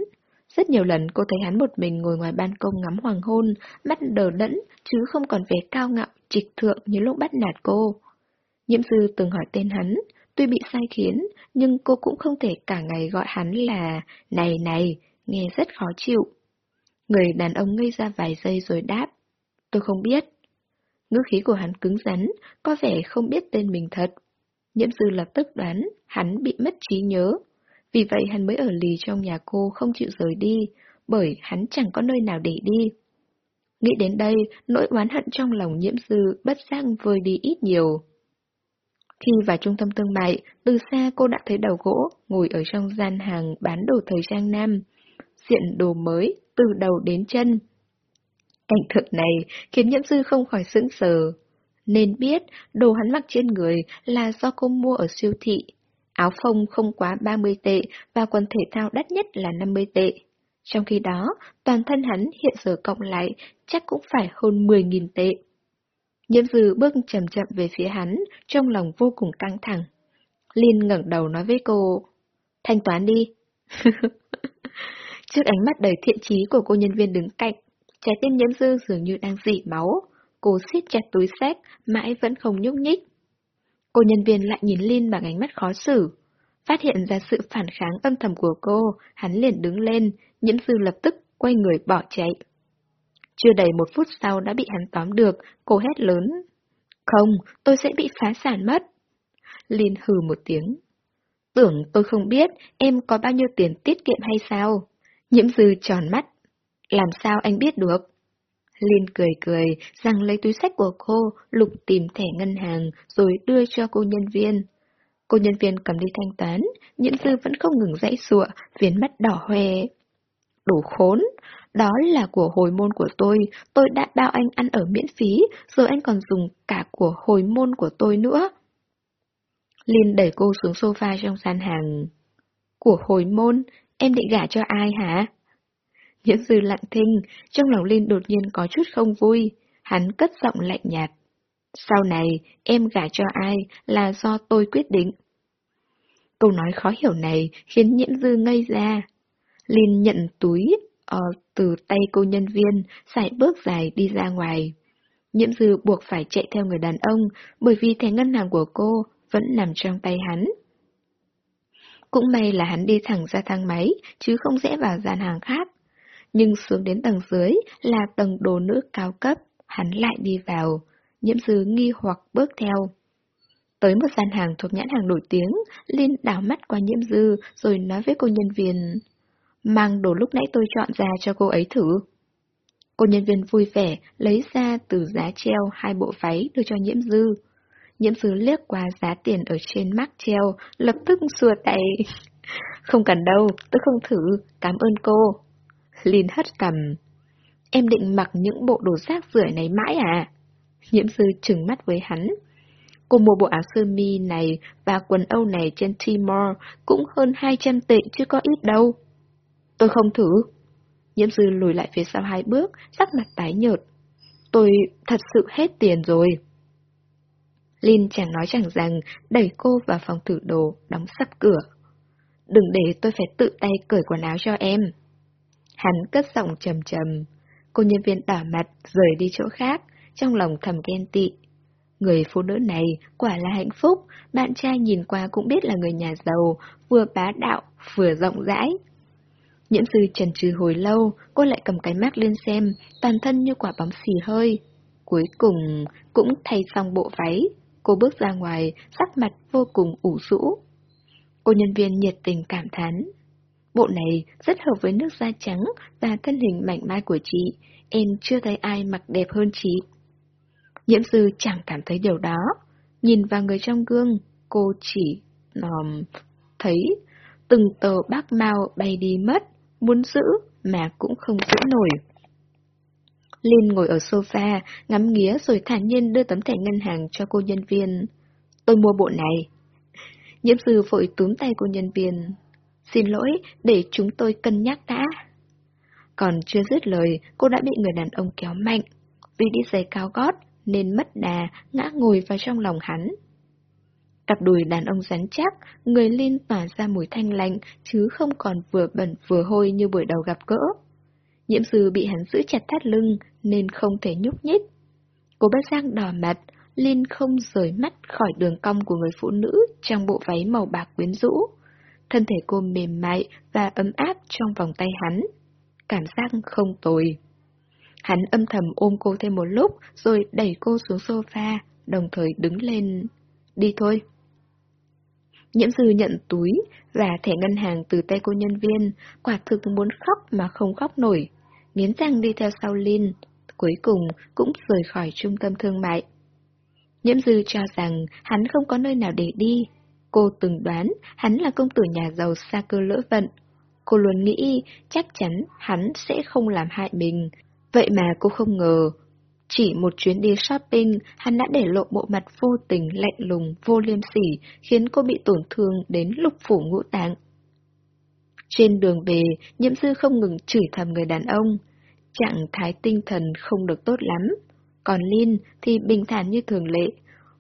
Rất nhiều lần cô thấy hắn một mình ngồi ngoài ban công ngắm hoàng hôn, mắt đờ đẫn, chứ không còn vẻ cao ngạo, trịch thượng như lúc bắt nạt cô. Nhiễm dư từng hỏi tên hắn, tuy bị sai khiến, nhưng cô cũng không thể cả ngày gọi hắn là này này, nghe rất khó chịu. Người đàn ông ngây ra vài giây rồi đáp, tôi không biết. Ngữ khí của hắn cứng rắn, có vẻ không biết tên mình thật. Nhiễm dư lập tức đoán hắn bị mất trí nhớ. Vì vậy hắn mới ở lì trong nhà cô không chịu rời đi, bởi hắn chẳng có nơi nào để đi. Nghĩ đến đây, nỗi oán hận trong lòng nhiễm dư bất giác vơi đi ít nhiều. Khi vào trung tâm thương mại, từ xa cô đã thấy đầu gỗ ngồi ở trong gian hàng bán đồ thời trang nam, diện đồ mới từ đầu đến chân. Cảnh tượng này khiến nhiễm dư không khỏi sững sờ. Nên biết đồ hắn mặc trên người là do cô mua ở siêu thị. Áo phông không quá 30 tệ và quần thể thao đắt nhất là 50 tệ. Trong khi đó, toàn thân hắn hiện giờ cộng lại chắc cũng phải hơn 10.000 tệ. Nhiễm dư bước chậm chậm về phía hắn, trong lòng vô cùng căng thẳng. Liên ngẩng đầu nói với cô, thanh toán đi. Trước ánh mắt đầy thiện chí của cô nhân viên đứng cạnh, trái tim nhiễm dư dường như đang dỉ máu. Cô siết chặt túi sách, mãi vẫn không nhúc nhích. Cô nhân viên lại nhìn Linh bằng ánh mắt khó xử. Phát hiện ra sự phản kháng âm thầm của cô, hắn liền đứng lên, nhiễm dư lập tức quay người bỏ chạy. Chưa đầy một phút sau đã bị hắn tóm được, cô hét lớn. Không, tôi sẽ bị phá sản mất. Linh hừ một tiếng. Tưởng tôi không biết em có bao nhiêu tiền tiết kiệm hay sao? Nhiễm dư tròn mắt. Làm sao anh biết được? Linh cười cười, rằng lấy túi sách của cô, lục tìm thẻ ngân hàng, rồi đưa cho cô nhân viên. Cô nhân viên cầm đi thanh toán, nhiễm dư vẫn không ngừng dãy sụa, viền mắt đỏ hoe. Đủ khốn, đó là của hồi môn của tôi, tôi đã bao anh ăn ở miễn phí, rồi anh còn dùng cả của hồi môn của tôi nữa. liên đẩy cô xuống sofa trong gian hàng. Của hồi môn, em định gả cho ai hả? Nhiễm dư lặng thinh, trong lòng Linh đột nhiên có chút không vui, hắn cất giọng lạnh nhạt. Sau này, em gả cho ai là do tôi quyết định. Câu nói khó hiểu này khiến nhiễm dư ngây ra. Linh nhận túi uh, từ tay cô nhân viên, sải bước dài đi ra ngoài. Nhiễm dư buộc phải chạy theo người đàn ông, bởi vì thẻ ngân hàng của cô vẫn nằm trong tay hắn. Cũng may là hắn đi thẳng ra thang máy, chứ không rẽ vào gian hàng khác. Nhưng xuống đến tầng dưới là tầng đồ nữ cao cấp, hắn lại đi vào. Nhiễm dư nghi hoặc bước theo. Tới một gian hàng thuộc nhãn hàng nổi tiếng, Linh đảo mắt qua nhiễm dư rồi nói với cô nhân viên mang đồ lúc nãy tôi chọn ra cho cô ấy thử. Cô nhân viên vui vẻ lấy ra từ giá treo hai bộ váy đưa cho nhiễm dư. Nhiễm dư liếc qua giá tiền ở trên mác treo, lập tức xua tay. không cần đâu, tôi không thử, cảm ơn cô. Linh hất cầm. Em định mặc những bộ đồ rác rưởi này mãi à? Nhiễm sư trừng mắt với hắn. Cô mua bộ áo sơ mi này và quần âu này trên Timor cũng hơn 200 tệ chứ có ít đâu. Tôi không thử. Nhiễm sư lùi lại phía sau hai bước, sắc mặt tái nhợt. Tôi thật sự hết tiền rồi. Linh chẳng nói chẳng rằng, đẩy cô vào phòng thử đồ, đóng sắp cửa. Đừng để tôi phải tự tay cởi quần áo cho em. Hắn cất giọng trầm trầm. Cô nhân viên đỏ mặt, rời đi chỗ khác, trong lòng thầm ghen tị. Người phụ nữ này quả là hạnh phúc, bạn trai nhìn qua cũng biết là người nhà giàu, vừa bá đạo, vừa rộng rãi. Nhiễm sư trần trừ hồi lâu, cô lại cầm cái mát lên xem, toàn thân như quả bóng xì hơi. Cuối cùng, cũng thay xong bộ váy, cô bước ra ngoài, sắc mặt vô cùng ủ rũ. Cô nhân viên nhiệt tình cảm thán. Bộ này rất hợp với nước da trắng và thân hình mảnh mai của chị, em chưa thấy ai mặc đẹp hơn chị. Nhiễm sư chẳng cảm thấy điều đó. Nhìn vào người trong gương, cô chỉ um, thấy từng tờ bác mau bay đi mất, muốn giữ mà cũng không giữ nổi. Linh ngồi ở sofa, ngắm nghía rồi thản nhiên đưa tấm thẻ ngân hàng cho cô nhân viên. Tôi mua bộ này. Nhiễm sư vội túm tay cô nhân viên. Xin lỗi, để chúng tôi cân nhắc đã. Còn chưa dứt lời, cô đã bị người đàn ông kéo mạnh. Vì đi giày cao gót, nên mất đà, ngã ngồi vào trong lòng hắn. Cặp đùi đàn ông rắn chắc, người Linh tỏa ra mùi thanh lạnh, chứ không còn vừa bẩn vừa hôi như buổi đầu gặp gỡ. Nhiễm sư bị hắn giữ chặt thắt lưng, nên không thể nhúc nhích. Cô bác Giang đỏ mặt, Linh không rời mắt khỏi đường cong của người phụ nữ trong bộ váy màu bạc quyến rũ. Thân thể cô mềm mại và ấm áp trong vòng tay hắn. Cảm giác không tồi. Hắn âm thầm ôm cô thêm một lúc, rồi đẩy cô xuống sofa, đồng thời đứng lên. Đi thôi. Nhiễm dư nhận túi và thẻ ngân hàng từ tay cô nhân viên, quả thực muốn khóc mà không khóc nổi. Nghiến răng đi theo sau Linh, cuối cùng cũng rời khỏi trung tâm thương mại. Nhiễm dư cho rằng hắn không có nơi nào để đi. Cô từng đoán hắn là công tử nhà giàu xa cơ lỡ vận. Cô luôn nghĩ chắc chắn hắn sẽ không làm hại mình, Vậy mà cô không ngờ, chỉ một chuyến đi shopping, hắn đã để lộ bộ mặt vô tình, lạnh lùng, vô liêm sỉ, khiến cô bị tổn thương đến lục phủ ngũ tạng. Trên đường về, nhiễm dư không ngừng chửi thầm người đàn ông. Trạng thái tinh thần không được tốt lắm. Còn Lin thì bình thản như thường lệ.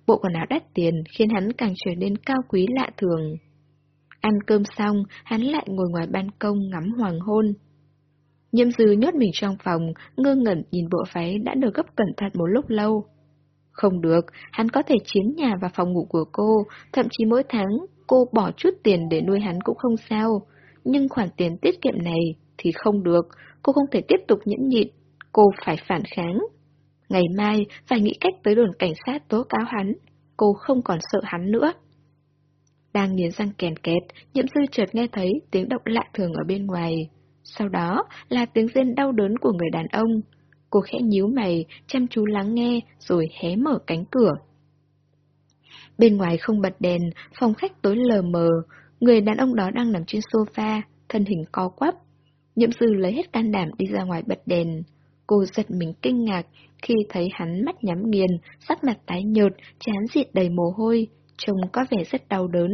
Bộ quần áo đắt tiền khiến hắn càng trở nên cao quý lạ thường. Ăn cơm xong, hắn lại ngồi ngoài ban công ngắm hoàng hôn. Nhâm dư nhốt mình trong phòng, ngơ ngẩn nhìn bộ váy đã được gấp cẩn thận một lúc lâu. Không được, hắn có thể chiếm nhà và phòng ngủ của cô, thậm chí mỗi tháng cô bỏ chút tiền để nuôi hắn cũng không sao. Nhưng khoản tiền tiết kiệm này thì không được, cô không thể tiếp tục nhẫn nhịn, cô phải phản kháng. Ngày mai phải nghĩ cách tới đồn cảnh sát tố cáo hắn, cô không còn sợ hắn nữa. Đang nghiến răng kèn kẹt, nhiễm dư chợt nghe thấy tiếng động lạ thường ở bên ngoài. Sau đó là tiếng rên đau đớn của người đàn ông. Cô khẽ nhíu mày, chăm chú lắng nghe, rồi hé mở cánh cửa. Bên ngoài không bật đèn, phòng khách tối lờ mờ, người đàn ông đó đang nằm trên sofa, thân hình co quắp. Nhậm sư lấy hết can đảm đi ra ngoài bật đèn. Cô giật mình kinh ngạc khi thấy hắn mắt nhắm nghiền, sắc mặt tái nhợt, chán dịt đầy mồ hôi, trông có vẻ rất đau đớn.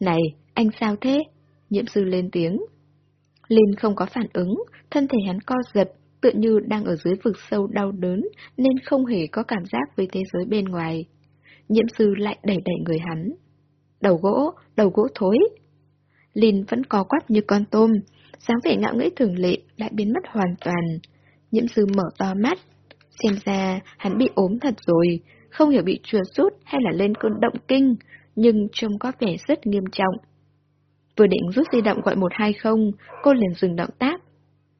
Này, anh sao thế? Nhiễm sư lên tiếng. Linh không có phản ứng, thân thể hắn co giật, tựa như đang ở dưới vực sâu đau đớn, nên không hề có cảm giác với thế giới bên ngoài. Nhiễm sư lại đẩy đẩy người hắn. Đầu gỗ, đầu gỗ thối. Linh vẫn co quắp như con tôm, sáng vẻ ngạo nghễ thường lệ lại biến mất hoàn toàn. Nhiễm sư mở to mắt, xem ra hắn bị ốm thật rồi, không hiểu bị chừa sút hay là lên cơn động kinh, nhưng trông có vẻ rất nghiêm trọng. Vừa định rút di động gọi 120, cô liền dừng động tác.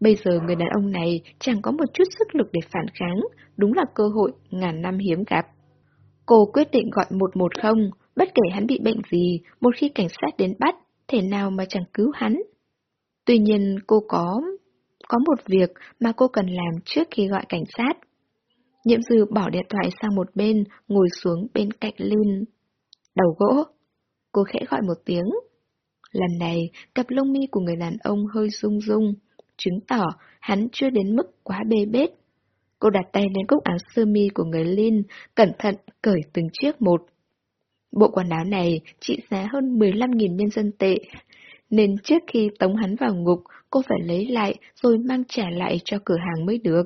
Bây giờ người đàn ông này chẳng có một chút sức lực để phản kháng, đúng là cơ hội ngàn năm hiếm gặp. Cô quyết định gọi 110, bất kể hắn bị bệnh gì, một khi cảnh sát đến bắt, thể nào mà chẳng cứu hắn. Tuy nhiên cô có... có một việc mà cô cần làm trước khi gọi cảnh sát. nhiệm dư bỏ điện thoại sang một bên, ngồi xuống bên cạnh Linh. Đầu gỗ. Cô khẽ gọi một tiếng. Lần này, cặp lông mi của người đàn ông hơi rung rung, chứng tỏ hắn chưa đến mức quá bê bết. Cô đặt tay lên cúc áo sơ mi của người lin cẩn thận cởi từng chiếc một. Bộ quần áo này trị giá hơn 15.000 nhân dân tệ, nên trước khi tống hắn vào ngục, cô phải lấy lại rồi mang trả lại cho cửa hàng mới được.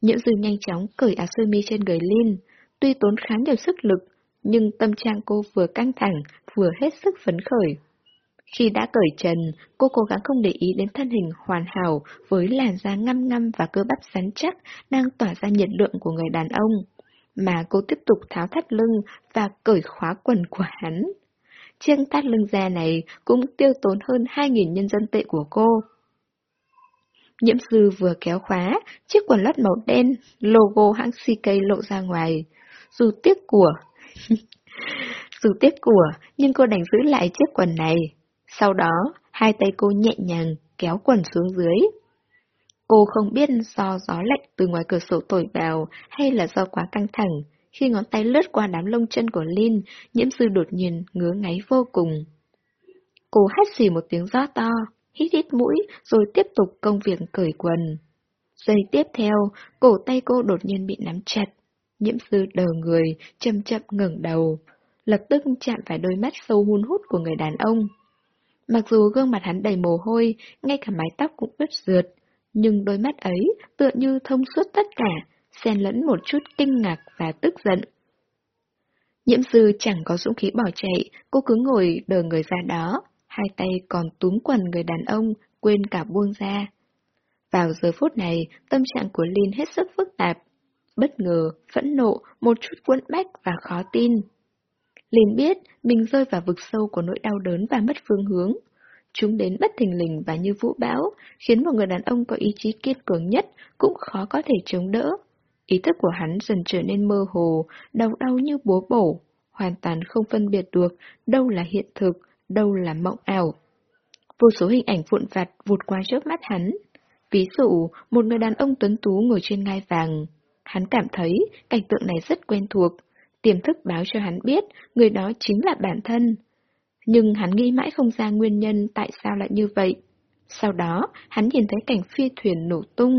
Nhiễm dư nhanh chóng cởi áo sơ mi trên người lin, tuy tốn khá nhiều sức lực, nhưng tâm trạng cô vừa căng thẳng, vừa hết sức phấn khởi. Khi đã cởi trần, cô cố gắng không để ý đến thân hình hoàn hảo với làn da ngăm ngăm và cơ bắp rắn chắc đang tỏa ra nhiệt lượng của người đàn ông, mà cô tiếp tục tháo thắt lưng và cởi khóa quần của hắn. Chiếc thắt lưng da này cũng tiêu tốn hơn 2.000 nhân dân tệ của cô. Nhiễm sư vừa kéo khóa, chiếc quần lót màu đen, logo hãng CK lộ ra ngoài. Dù tiếc của... Dù tiếc của, nhưng cô đành giữ lại chiếc quần này. Sau đó, hai tay cô nhẹ nhàng kéo quần xuống dưới. Cô không biết do gió lạnh từ ngoài cửa sổ thổi vào hay là do quá căng thẳng. Khi ngón tay lướt qua đám lông chân của Linh, nhiễm sư đột nhiên ngứa ngáy vô cùng. Cô hét xì một tiếng gió to, hít hít mũi rồi tiếp tục công việc cởi quần. Giây tiếp theo, cổ tay cô đột nhiên bị nắm chặt. Nhiễm sư đờ người, chậm chậm ngẩng đầu. Lập tức chạm phải đôi mắt sâu hun hút của người đàn ông. Mặc dù gương mặt hắn đầy mồ hôi, ngay cả mái tóc cũng ướt rượt, nhưng đôi mắt ấy tựa như thông suốt tất cả, xen lẫn một chút kinh ngạc và tức giận. Nhiễm sư chẳng có dũng khí bỏ chạy, cô cứ ngồi đờ người ra đó, hai tay còn túm quần người đàn ông, quên cả buông ra. Vào giờ phút này, tâm trạng của Lin hết sức phức tạp. Bất ngờ, phẫn nộ, một chút cuốn bách và khó tin liền biết mình rơi vào vực sâu của nỗi đau đớn và mất phương hướng. Chúng đến bất thình lình và như vũ bão, khiến một người đàn ông có ý chí kiên cường nhất cũng khó có thể chống đỡ. Ý thức của hắn dần trở nên mơ hồ, đầu đau như búa bổ, hoàn toàn không phân biệt được đâu là hiện thực, đâu là mộng ảo. Vô số hình ảnh vụn vặt vụt qua trước mắt hắn. Ví dụ, một người đàn ông tuấn tú ngồi trên ngai vàng. Hắn cảm thấy cảnh tượng này rất quen thuộc, tiềm thức báo cho hắn biết người đó chính là bản thân. Nhưng hắn nghĩ mãi không ra nguyên nhân tại sao lại như vậy. Sau đó, hắn nhìn thấy cảnh phi thuyền nổ tung,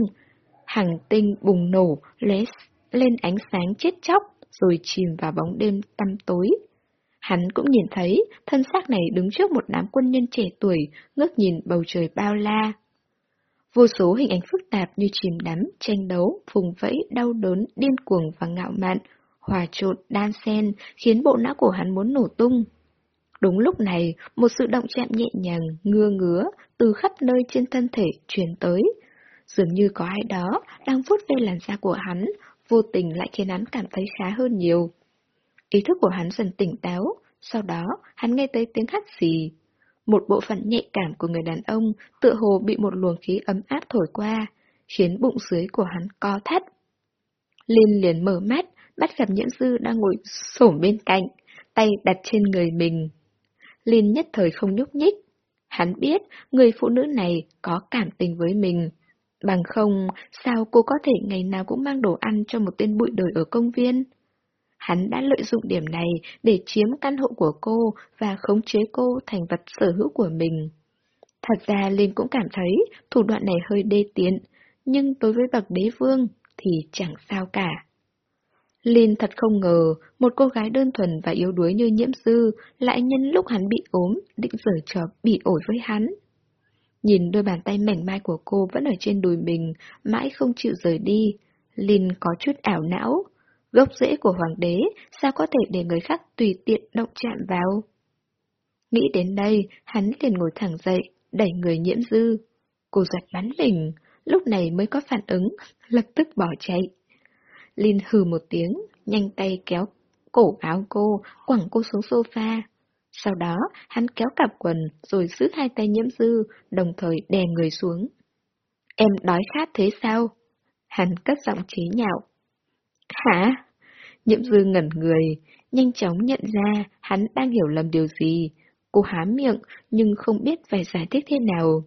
hàng tinh bùng nổ, lé lên ánh sáng chết chóc, rồi chìm vào bóng đêm tăm tối. Hắn cũng nhìn thấy thân xác này đứng trước một đám quân nhân trẻ tuổi, ngước nhìn bầu trời bao la. Vô số hình ảnh phức tạp như chìm đắm, tranh đấu, phùng vẫy, đau đớn, điên cuồng và ngạo mạn, hòa trộn, đan xen, khiến bộ não của hắn muốn nổ tung. Đúng lúc này, một sự động chạm nhẹ nhàng, ngưa ngứa, từ khắp nơi trên thân thể truyền tới. Dường như có ai đó đang vuốt ve làn da của hắn, vô tình lại khiến hắn cảm thấy khá hơn nhiều. Ý thức của hắn dần tỉnh táo, sau đó hắn nghe thấy tiếng hắt xì. Một bộ phận nhạy cảm của người đàn ông tựa hồ bị một luồng khí ấm áp thổi qua, khiến bụng dưới của hắn co thắt. Liên liền mở mắt, bắt gặp nhiễm dư đang ngồi xổm bên cạnh, tay đặt trên người mình. Linh nhất thời không nhúc nhích. Hắn biết người phụ nữ này có cảm tình với mình. Bằng không, sao cô có thể ngày nào cũng mang đồ ăn cho một tên bụi đời ở công viên? Hắn đã lợi dụng điểm này để chiếm căn hộ của cô và khống chế cô thành vật sở hữu của mình. Thật ra Linh cũng cảm thấy thủ đoạn này hơi đê tiện, nhưng đối với bậc đế vương thì chẳng sao cả. Lin thật không ngờ, một cô gái đơn thuần và yếu đuối như nhiễm sư lại nhân lúc hắn bị ốm, định giở trò bị ổi với hắn. Nhìn đôi bàn tay mảnh mai của cô vẫn ở trên đùi mình, mãi không chịu rời đi. Lin có chút ảo não. Gốc rễ của hoàng đế, sao có thể để người khác tùy tiện động chạm vào? Nghĩ đến đây, hắn liền ngồi thẳng dậy, đẩy người nhiễm dư. Cô giật bắn mình, lúc này mới có phản ứng, lập tức bỏ chạy. Linh hừ một tiếng, nhanh tay kéo cổ áo cô, quẳng cô xuống sofa. Sau đó, hắn kéo cặp quần, rồi giữ hai tay nhiễm dư, đồng thời đè người xuống. Em đói khát thế sao? Hắn cất giọng chế nhạo. Hả? Nhiễm dư ngẩn người, nhanh chóng nhận ra hắn đang hiểu lầm điều gì. Cô há miệng, nhưng không biết phải giải thích thế nào.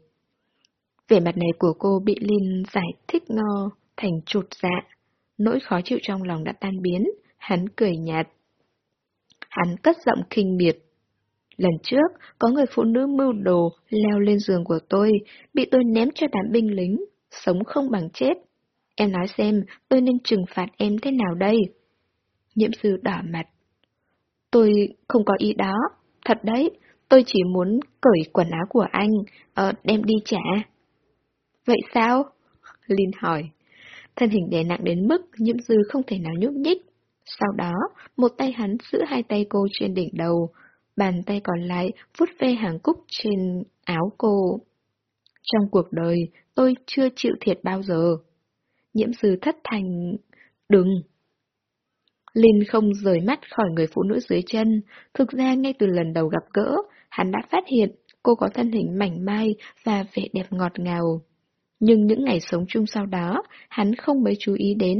Vẻ mặt này của cô bị Linh giải thích no thành trột dạ. Nỗi khó chịu trong lòng đã tan biến, hắn cười nhạt. Hắn cất giọng kinh miệt. Lần trước, có người phụ nữ mưu đồ leo lên giường của tôi, bị tôi ném cho đám binh lính, sống không bằng chết. Em nói xem, tôi nên trừng phạt em thế nào đây? Nhiễm sư đỏ mặt. Tôi không có ý đó, thật đấy, tôi chỉ muốn cởi quần áo của anh, ờ, đem đi trả. Vậy sao? Linh hỏi. Thân hình đè nặng đến mức nhiễm dư không thể nào nhúc nhích. Sau đó, một tay hắn giữ hai tay cô trên đỉnh đầu, bàn tay còn lại vút ve hàng cúc trên áo cô. Trong cuộc đời, tôi chưa chịu thiệt bao giờ. Nhiễm dư thất thành... Đừng! Linh không rời mắt khỏi người phụ nữ dưới chân. Thực ra ngay từ lần đầu gặp gỡ, hắn đã phát hiện cô có thân hình mảnh mai và vẻ đẹp ngọt ngào. Nhưng những ngày sống chung sau đó, hắn không mấy chú ý đến.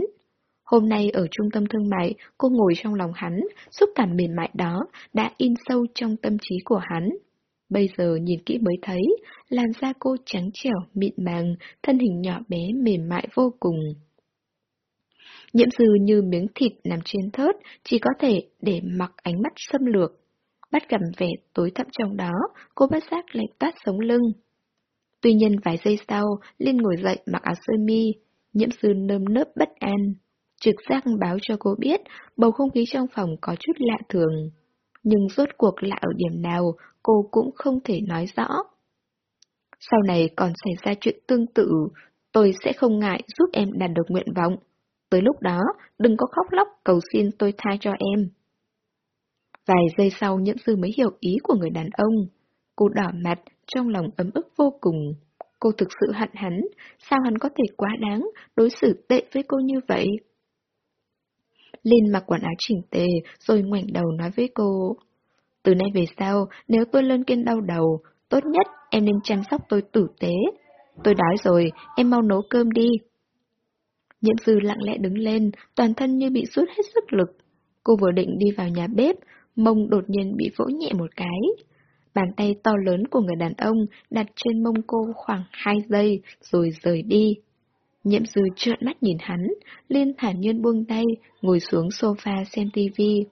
Hôm nay ở trung tâm thương mại, cô ngồi trong lòng hắn, xúc cảm mềm mại đó đã in sâu trong tâm trí của hắn. Bây giờ nhìn kỹ mới thấy, làn da cô trắng trẻo, mịn màng, thân hình nhỏ bé mềm mại vô cùng. Nhiễm dư như miếng thịt nằm trên thớt, chỉ có thể để mặc ánh mắt xâm lược. Bắt gặp vẻ tối thẳm trong đó, cô bắt giác lại toát sống lưng. Tuy nhiên vài giây sau, Linh ngồi dậy mặc áo sơ mi, nhiễm sư nơm nớp bất an. Trực giác báo cho cô biết bầu không khí trong phòng có chút lạ thường. Nhưng rốt cuộc lạ ở điểm nào, cô cũng không thể nói rõ. Sau này còn xảy ra chuyện tương tự, tôi sẽ không ngại giúp em đạt được nguyện vọng. Tới lúc đó, đừng có khóc lóc cầu xin tôi tha cho em. Vài giây sau nhiễm Sư mới hiểu ý của người đàn ông. Cô đỏ mặt, trong lòng ấm ức vô cùng. Cô thực sự hận hắn, sao hắn có thể quá đáng, đối xử tệ với cô như vậy? Linh mặc quần áo chỉnh tề, rồi ngoảnh đầu nói với cô. Từ nay về sau, nếu tôi lên kiên đau đầu, tốt nhất em nên chăm sóc tôi tử tế. Tôi đói rồi, em mau nấu cơm đi. Nhiễm dư lặng lẽ đứng lên, toàn thân như bị rút hết sức lực. Cô vừa định đi vào nhà bếp, mông đột nhiên bị vỗ nhẹ một cái. Bàn tay to lớn của người đàn ông đặt trên mông cô khoảng 2 giây rồi rời đi. Nhiệm dư trợn mắt nhìn hắn, liên thản nhiên buông tay, ngồi xuống sofa xem tivi.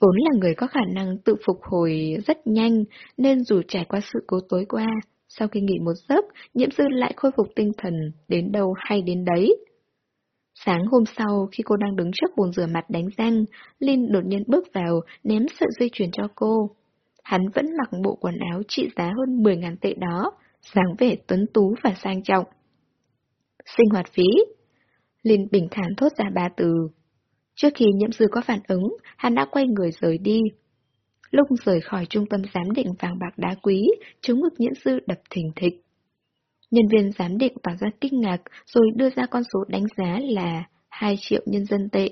Vốn là người có khả năng tự phục hồi rất nhanh, nên dù trải qua sự cố tối qua, sau khi nghỉ một giấc, nhiễm dư lại khôi phục tinh thần, đến đâu hay đến đấy. Sáng hôm sau, khi cô đang đứng trước bồn rửa mặt đánh răng, Linh đột nhiên bước vào, ném sợi dây chuyền cho cô. Hắn vẫn mặc bộ quần áo trị giá hơn 10.000 tệ đó, dáng vẻ tuấn tú và sang trọng. Sinh hoạt phí. Linh bình thản thốt ra ba từ. Trước khi nhiễm dư có phản ứng, hắn đã quay người rời đi. Lúc rời khỏi trung tâm giám định vàng bạc đá quý, chúng ngực nhiễm dư đập thình thịch. Nhân viên giám định tỏ ra kinh ngạc rồi đưa ra con số đánh giá là 2 triệu nhân dân tệ.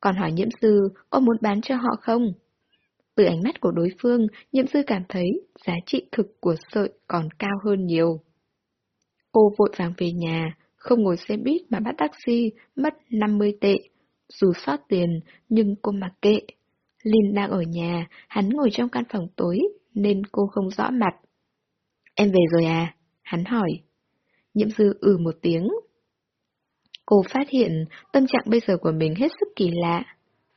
Còn hỏi nhiễm sư có muốn bán cho họ không? Từ ánh mắt của đối phương, nhiễm sư cảm thấy giá trị thực của sợi còn cao hơn nhiều. Cô vội vàng về nhà, không ngồi xe buýt mà bắt taxi, mất 50 tệ. Dù sót tiền, nhưng cô mặc kệ. Lin đang ở nhà, hắn ngồi trong căn phòng tối, nên cô không rõ mặt. Em về rồi à? Hắn hỏi. Nhiễm dư ừ một tiếng. Cô phát hiện tâm trạng bây giờ của mình hết sức kỳ lạ.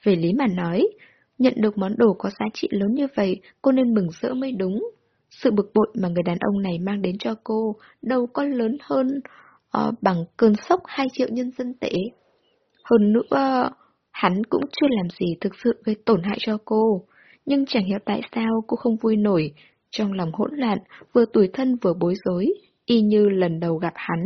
Về lý mà nói, nhận được món đồ có giá trị lớn như vậy, cô nên mừng rỡ mới đúng. Sự bực bội mà người đàn ông này mang đến cho cô đâu có lớn hơn uh, bằng cơn sốc 2 triệu nhân dân tệ. Hơn nữa, hắn cũng chưa làm gì thực sự gây tổn hại cho cô. Nhưng chẳng hiểu tại sao cô không vui nổi, trong lòng hỗn loạn, vừa tủi thân vừa bối rối, y như lần đầu gặp hắn.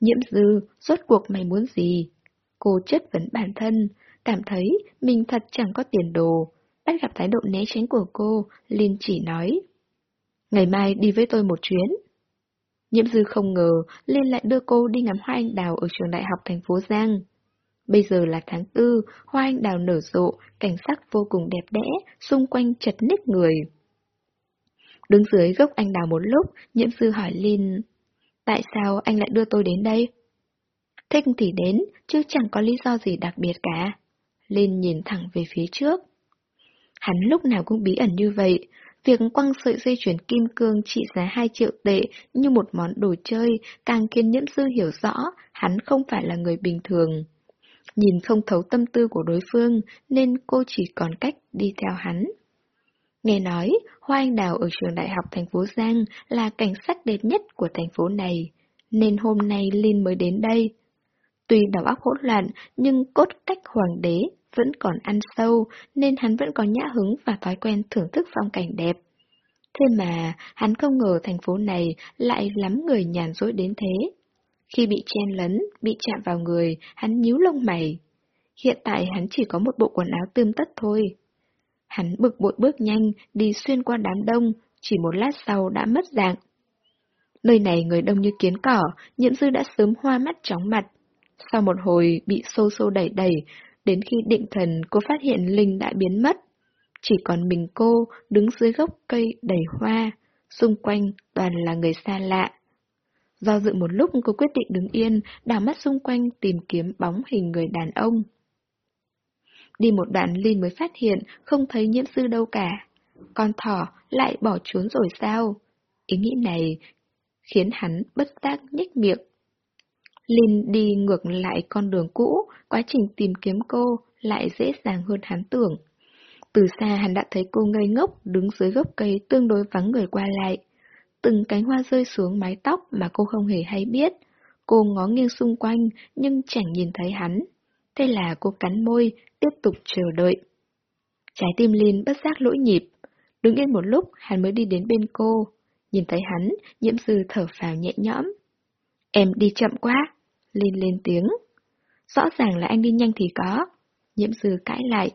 Nhiễm dư, rốt cuộc mày muốn gì? Cô chất vấn bản thân, cảm thấy mình thật chẳng có tiền đồ. Bắt gặp thái độ né tránh của cô, Linh chỉ nói. Ngày mai đi với tôi một chuyến. Nhiễm dư không ngờ, Liên lại đưa cô đi ngắm hoa anh đào ở trường đại học thành phố Giang. Bây giờ là tháng tư, hoa anh đào nở rộ, cảnh sắc vô cùng đẹp đẽ, xung quanh chật ních người. Đứng dưới gốc anh đào một lúc, nhiễm sư hỏi Linh, tại sao anh lại đưa tôi đến đây? Thích thì đến, chứ chẳng có lý do gì đặc biệt cả. Linh nhìn thẳng về phía trước. Hắn lúc nào cũng bí ẩn như vậy, việc quăng sợi dây chuyền kim cương trị giá 2 triệu tệ như một món đồ chơi càng khiến nhiễm sư hiểu rõ hắn không phải là người bình thường. Nhìn không thấu tâm tư của đối phương nên cô chỉ còn cách đi theo hắn. Nghe nói, Hoa Anh Đào ở trường đại học thành phố Giang là cảnh sát đẹp nhất của thành phố này, nên hôm nay Linh mới đến đây. Tuy đầu óc hỗn loạn, nhưng cốt cách hoàng đế vẫn còn ăn sâu, nên hắn vẫn có nhã hứng và thói quen thưởng thức phong cảnh đẹp. Thế mà, hắn không ngờ thành phố này lại lắm người nhàn rỗi đến thế. Khi bị chen lấn, bị chạm vào người, hắn nhíu lông mày. Hiện tại hắn chỉ có một bộ quần áo tươm tất thôi. Hắn bực bội bước nhanh, đi xuyên qua đám đông, chỉ một lát sau đã mất dạng. Nơi này người đông như kiến cỏ, nhiễm dư đã sớm hoa mắt chóng mặt. Sau một hồi bị xô xô đẩy đẩy, đến khi định thần cô phát hiện Linh đã biến mất. Chỉ còn mình cô đứng dưới gốc cây đầy hoa, xung quanh toàn là người xa lạ. Do dự một lúc cô quyết định đứng yên, đảo mắt xung quanh tìm kiếm bóng hình người đàn ông. Đi một đoạn Linh mới phát hiện không thấy nhiễm sư đâu cả. Con thỏ lại bỏ trốn rồi sao? Ý nghĩ này khiến hắn bất giác nhếch miệng. Linh đi ngược lại con đường cũ, quá trình tìm kiếm cô lại dễ dàng hơn hắn tưởng. Từ xa hắn đã thấy cô ngây ngốc đứng dưới gốc cây tương đối vắng người qua lại. Từng cánh hoa rơi xuống mái tóc mà cô không hề hay biết. Cô ngó nghiêng xung quanh nhưng chẳng nhìn thấy hắn. Thế là cô cắn môi, tiếp tục chờ đợi. Trái tim Linh bất giác lỗi nhịp. Đứng yên một lúc, hắn mới đi đến bên cô. Nhìn thấy hắn, nhiễm sư thở phào nhẹ nhõm. Em đi chậm quá. Linh lên tiếng. Rõ ràng là anh đi nhanh thì có. Nhiễm sư cãi lại.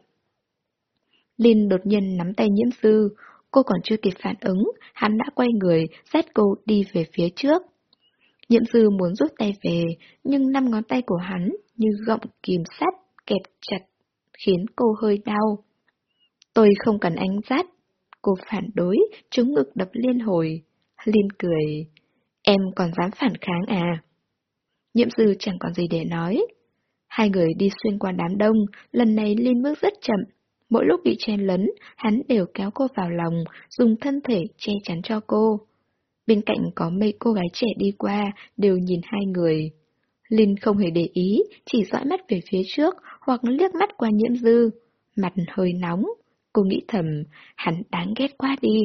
Linh đột nhiên nắm tay nhiễm sư. Cô còn chưa kịp phản ứng, hắn đã quay người, dắt cô đi về phía trước. Nhiễm sư muốn rút tay về, nhưng năm ngón tay của hắn như gọng kìm sắt kẹp chặt, khiến cô hơi đau. Tôi không cần anh dắt. Cô phản đối, trúng ngực đập liên hồi. Liên cười. Em còn dám phản kháng à? Nhiệm dư chẳng còn gì để nói. Hai người đi xuyên qua đám đông, lần này Linh bước rất chậm. Mỗi lúc bị chen lấn, hắn đều kéo cô vào lòng, dùng thân thể che chắn cho cô. Bên cạnh có mấy cô gái trẻ đi qua, đều nhìn hai người. Linh không hề để ý, chỉ dõi mắt về phía trước hoặc liếc mắt qua nhiễm dư. Mặt hơi nóng, cô nghĩ thầm, hắn đáng ghét quá đi.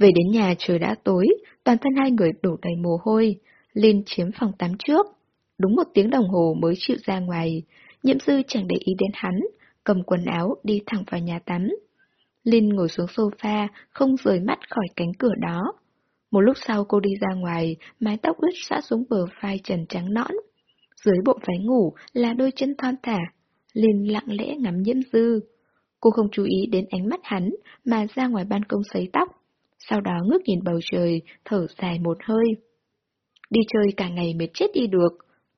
Về đến nhà trời đã tối, toàn thân hai người đổ đầy mồ hôi. Linh chiếm phòng tắm trước. Đúng một tiếng đồng hồ mới chịu ra ngoài. Nhiễm dư chẳng để ý đến hắn, cầm quần áo đi thẳng vào nhà tắm. Linh ngồi xuống sofa, không rời mắt khỏi cánh cửa đó. Một lúc sau cô đi ra ngoài, mái tóc ướt xã xuống bờ vai trần trắng nõn. Dưới bộ váy ngủ là đôi chân thon thả. Linh lặng lẽ ngắm nhiễm dư. Cô không chú ý đến ánh mắt hắn, mà ra ngoài ban công sấy tóc. Sau đó ngước nhìn bầu trời, thở dài một hơi. Đi chơi cả ngày mệt chết đi được.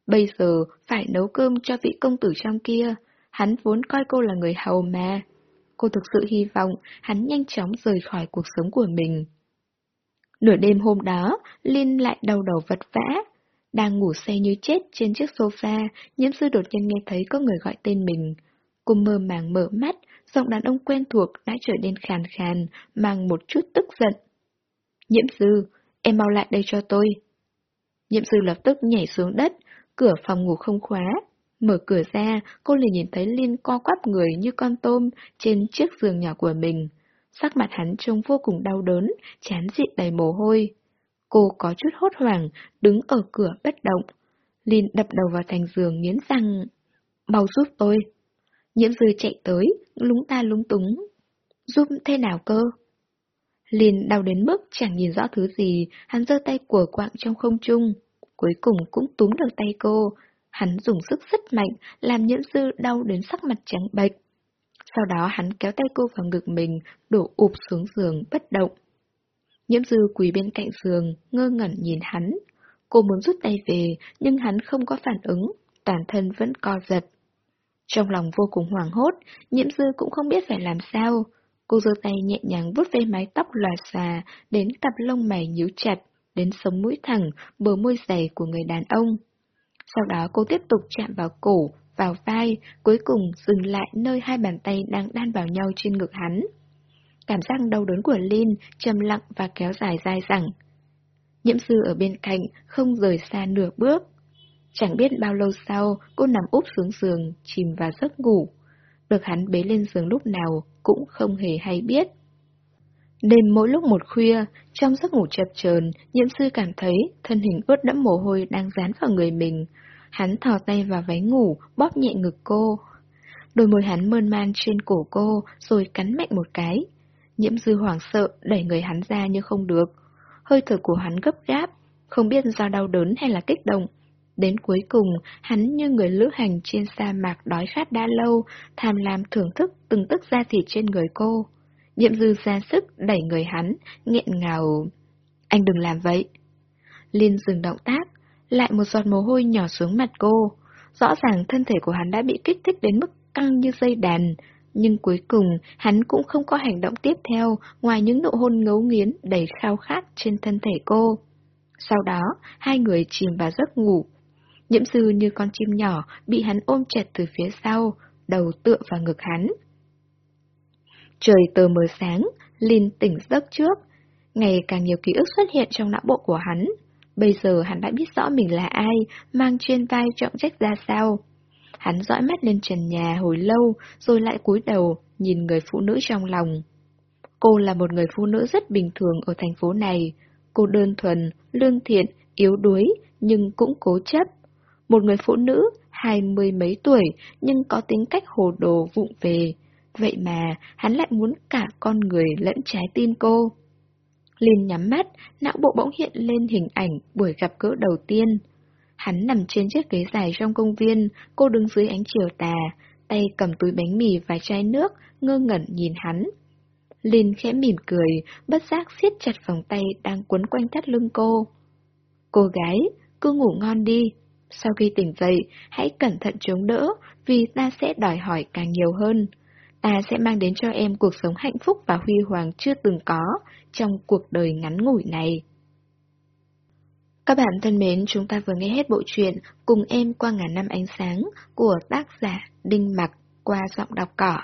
Bây giờ phải nấu cơm cho vị công tử trong kia. Hắn vốn coi cô là người hầu mà. Cô thực sự hy vọng hắn nhanh chóng rời khỏi cuộc sống của mình. Nửa đêm hôm đó, Linh lại đau đầu vật vã. Đang ngủ say như chết trên chiếc sofa, nhiễm sư đột nhiên nghe thấy có người gọi tên mình. Cô mơ màng mở mắt, giọng đàn ông quen thuộc đã trở nên khàn khàn, mang một chút tức giận. Nhiễm sư, em mau lại đây cho tôi. Nhiễm sư lập tức nhảy xuống đất, cửa phòng ngủ không khóa. Mở cửa ra, cô liền nhìn thấy Liên co quắp người như con tôm trên chiếc giường nhỏ của mình. Sắc mặt hắn trông vô cùng đau đớn, chán dị đầy mồ hôi. Cô có chút hốt hoảng, đứng ở cửa bất động. liên đập đầu vào thành giường nghiến răng. Mau giúp tôi. Nhiễm dư chạy tới, lúng ta lúng túng. Giúp thế nào cơ? liền đau đến mức chẳng nhìn rõ thứ gì, hắn giơ tay của quạng trong không trung. Cuối cùng cũng túm được tay cô. Hắn dùng sức rất mạnh, làm nhiễm dư đau đến sắc mặt trắng bệch. Sau đó hắn kéo tay cô vào ngực mình, đổ ụp xuống giường, bất động. Nhiễm dư quỳ bên cạnh giường, ngơ ngẩn nhìn hắn. Cô muốn rút tay về, nhưng hắn không có phản ứng, toàn thân vẫn co giật. Trong lòng vô cùng hoảng hốt, nhiễm dư cũng không biết phải làm sao. Cô giơ tay nhẹ nhàng vuốt ve mái tóc lòa xà, đến cặp lông mày nhíu chặt, đến sống mũi thẳng, bờ môi dày của người đàn ông. Sau đó cô tiếp tục chạm vào cổ, vào vai, cuối cùng dừng lại nơi hai bàn tay đang đan vào nhau trên ngực hắn. Cảm giác đau đớn của Lin trầm lặng và kéo dài dai dẳng. Nhiễm sư ở bên cạnh không rời xa nửa bước. Chẳng biết bao lâu sau, cô nằm úp xuống giường, chìm vào giấc ngủ. Được hắn bế lên giường lúc nào, cũng không hề hay biết. Đêm mỗi lúc một khuya, trong giấc ngủ chập chờn, nhiễm sư cảm thấy thân hình ướt đẫm mồ hôi đang dán vào người mình. Hắn thò tay vào váy ngủ, bóp nhẹ ngực cô. Đôi môi hắn mơn man trên cổ cô, rồi cắn mạnh một cái. Nhiễm dư hoảng sợ, đẩy người hắn ra nhưng không được. Hơi thở của hắn gấp gáp, không biết do đau đớn hay là kích động. Đến cuối cùng, hắn như người lữ hành trên sa mạc đói khát đã lâu, tham lam thưởng thức từng tức da thịt trên người cô. Nhiệm dư ra sức đẩy người hắn, nghẹn ngào. Anh đừng làm vậy. Liên dừng động tác, lại một giọt mồ hôi nhỏ xuống mặt cô. Rõ ràng thân thể của hắn đã bị kích thích đến mức căng như dây đàn, nhưng cuối cùng hắn cũng không có hành động tiếp theo ngoài những nụ hôn ngấu nghiến đầy khao khát trên thân thể cô. Sau đó, hai người chìm vào giấc ngủ. Nhiễm sư như con chim nhỏ bị hắn ôm chặt từ phía sau, đầu tựa vào ngực hắn. Trời tờ mờ sáng, Linh tỉnh giấc trước. Ngày càng nhiều ký ức xuất hiện trong não bộ của hắn. Bây giờ hắn đã biết rõ mình là ai, mang trên vai trọng trách ra sao. Hắn dõi mắt lên trần nhà hồi lâu, rồi lại cúi đầu, nhìn người phụ nữ trong lòng. Cô là một người phụ nữ rất bình thường ở thành phố này. Cô đơn thuần, lương thiện, yếu đuối, nhưng cũng cố chấp. Một người phụ nữ, hai mươi mấy tuổi, nhưng có tính cách hồ đồ vụng về. Vậy mà, hắn lại muốn cả con người lẫn trái tim cô. Linh nhắm mắt, não bộ bỗng hiện lên hình ảnh buổi gặp gỡ đầu tiên. Hắn nằm trên chiếc ghế dài trong công viên, cô đứng dưới ánh chiều tà, tay cầm túi bánh mì và chai nước, ngơ ngẩn nhìn hắn. Linh khẽ mỉm cười, bất giác siết chặt vòng tay đang quấn quanh thắt lưng cô. Cô gái, cứ ngủ ngon đi. Sau khi tỉnh dậy, hãy cẩn thận chống đỡ, vì ta sẽ đòi hỏi càng nhiều hơn. Ta sẽ mang đến cho em cuộc sống hạnh phúc và huy hoàng chưa từng có trong cuộc đời ngắn ngủi này. Các bạn thân mến, chúng ta vừa nghe hết bộ truyện Cùng em qua ngàn năm ánh sáng của tác giả Đinh Mặc qua giọng đọc cỏ.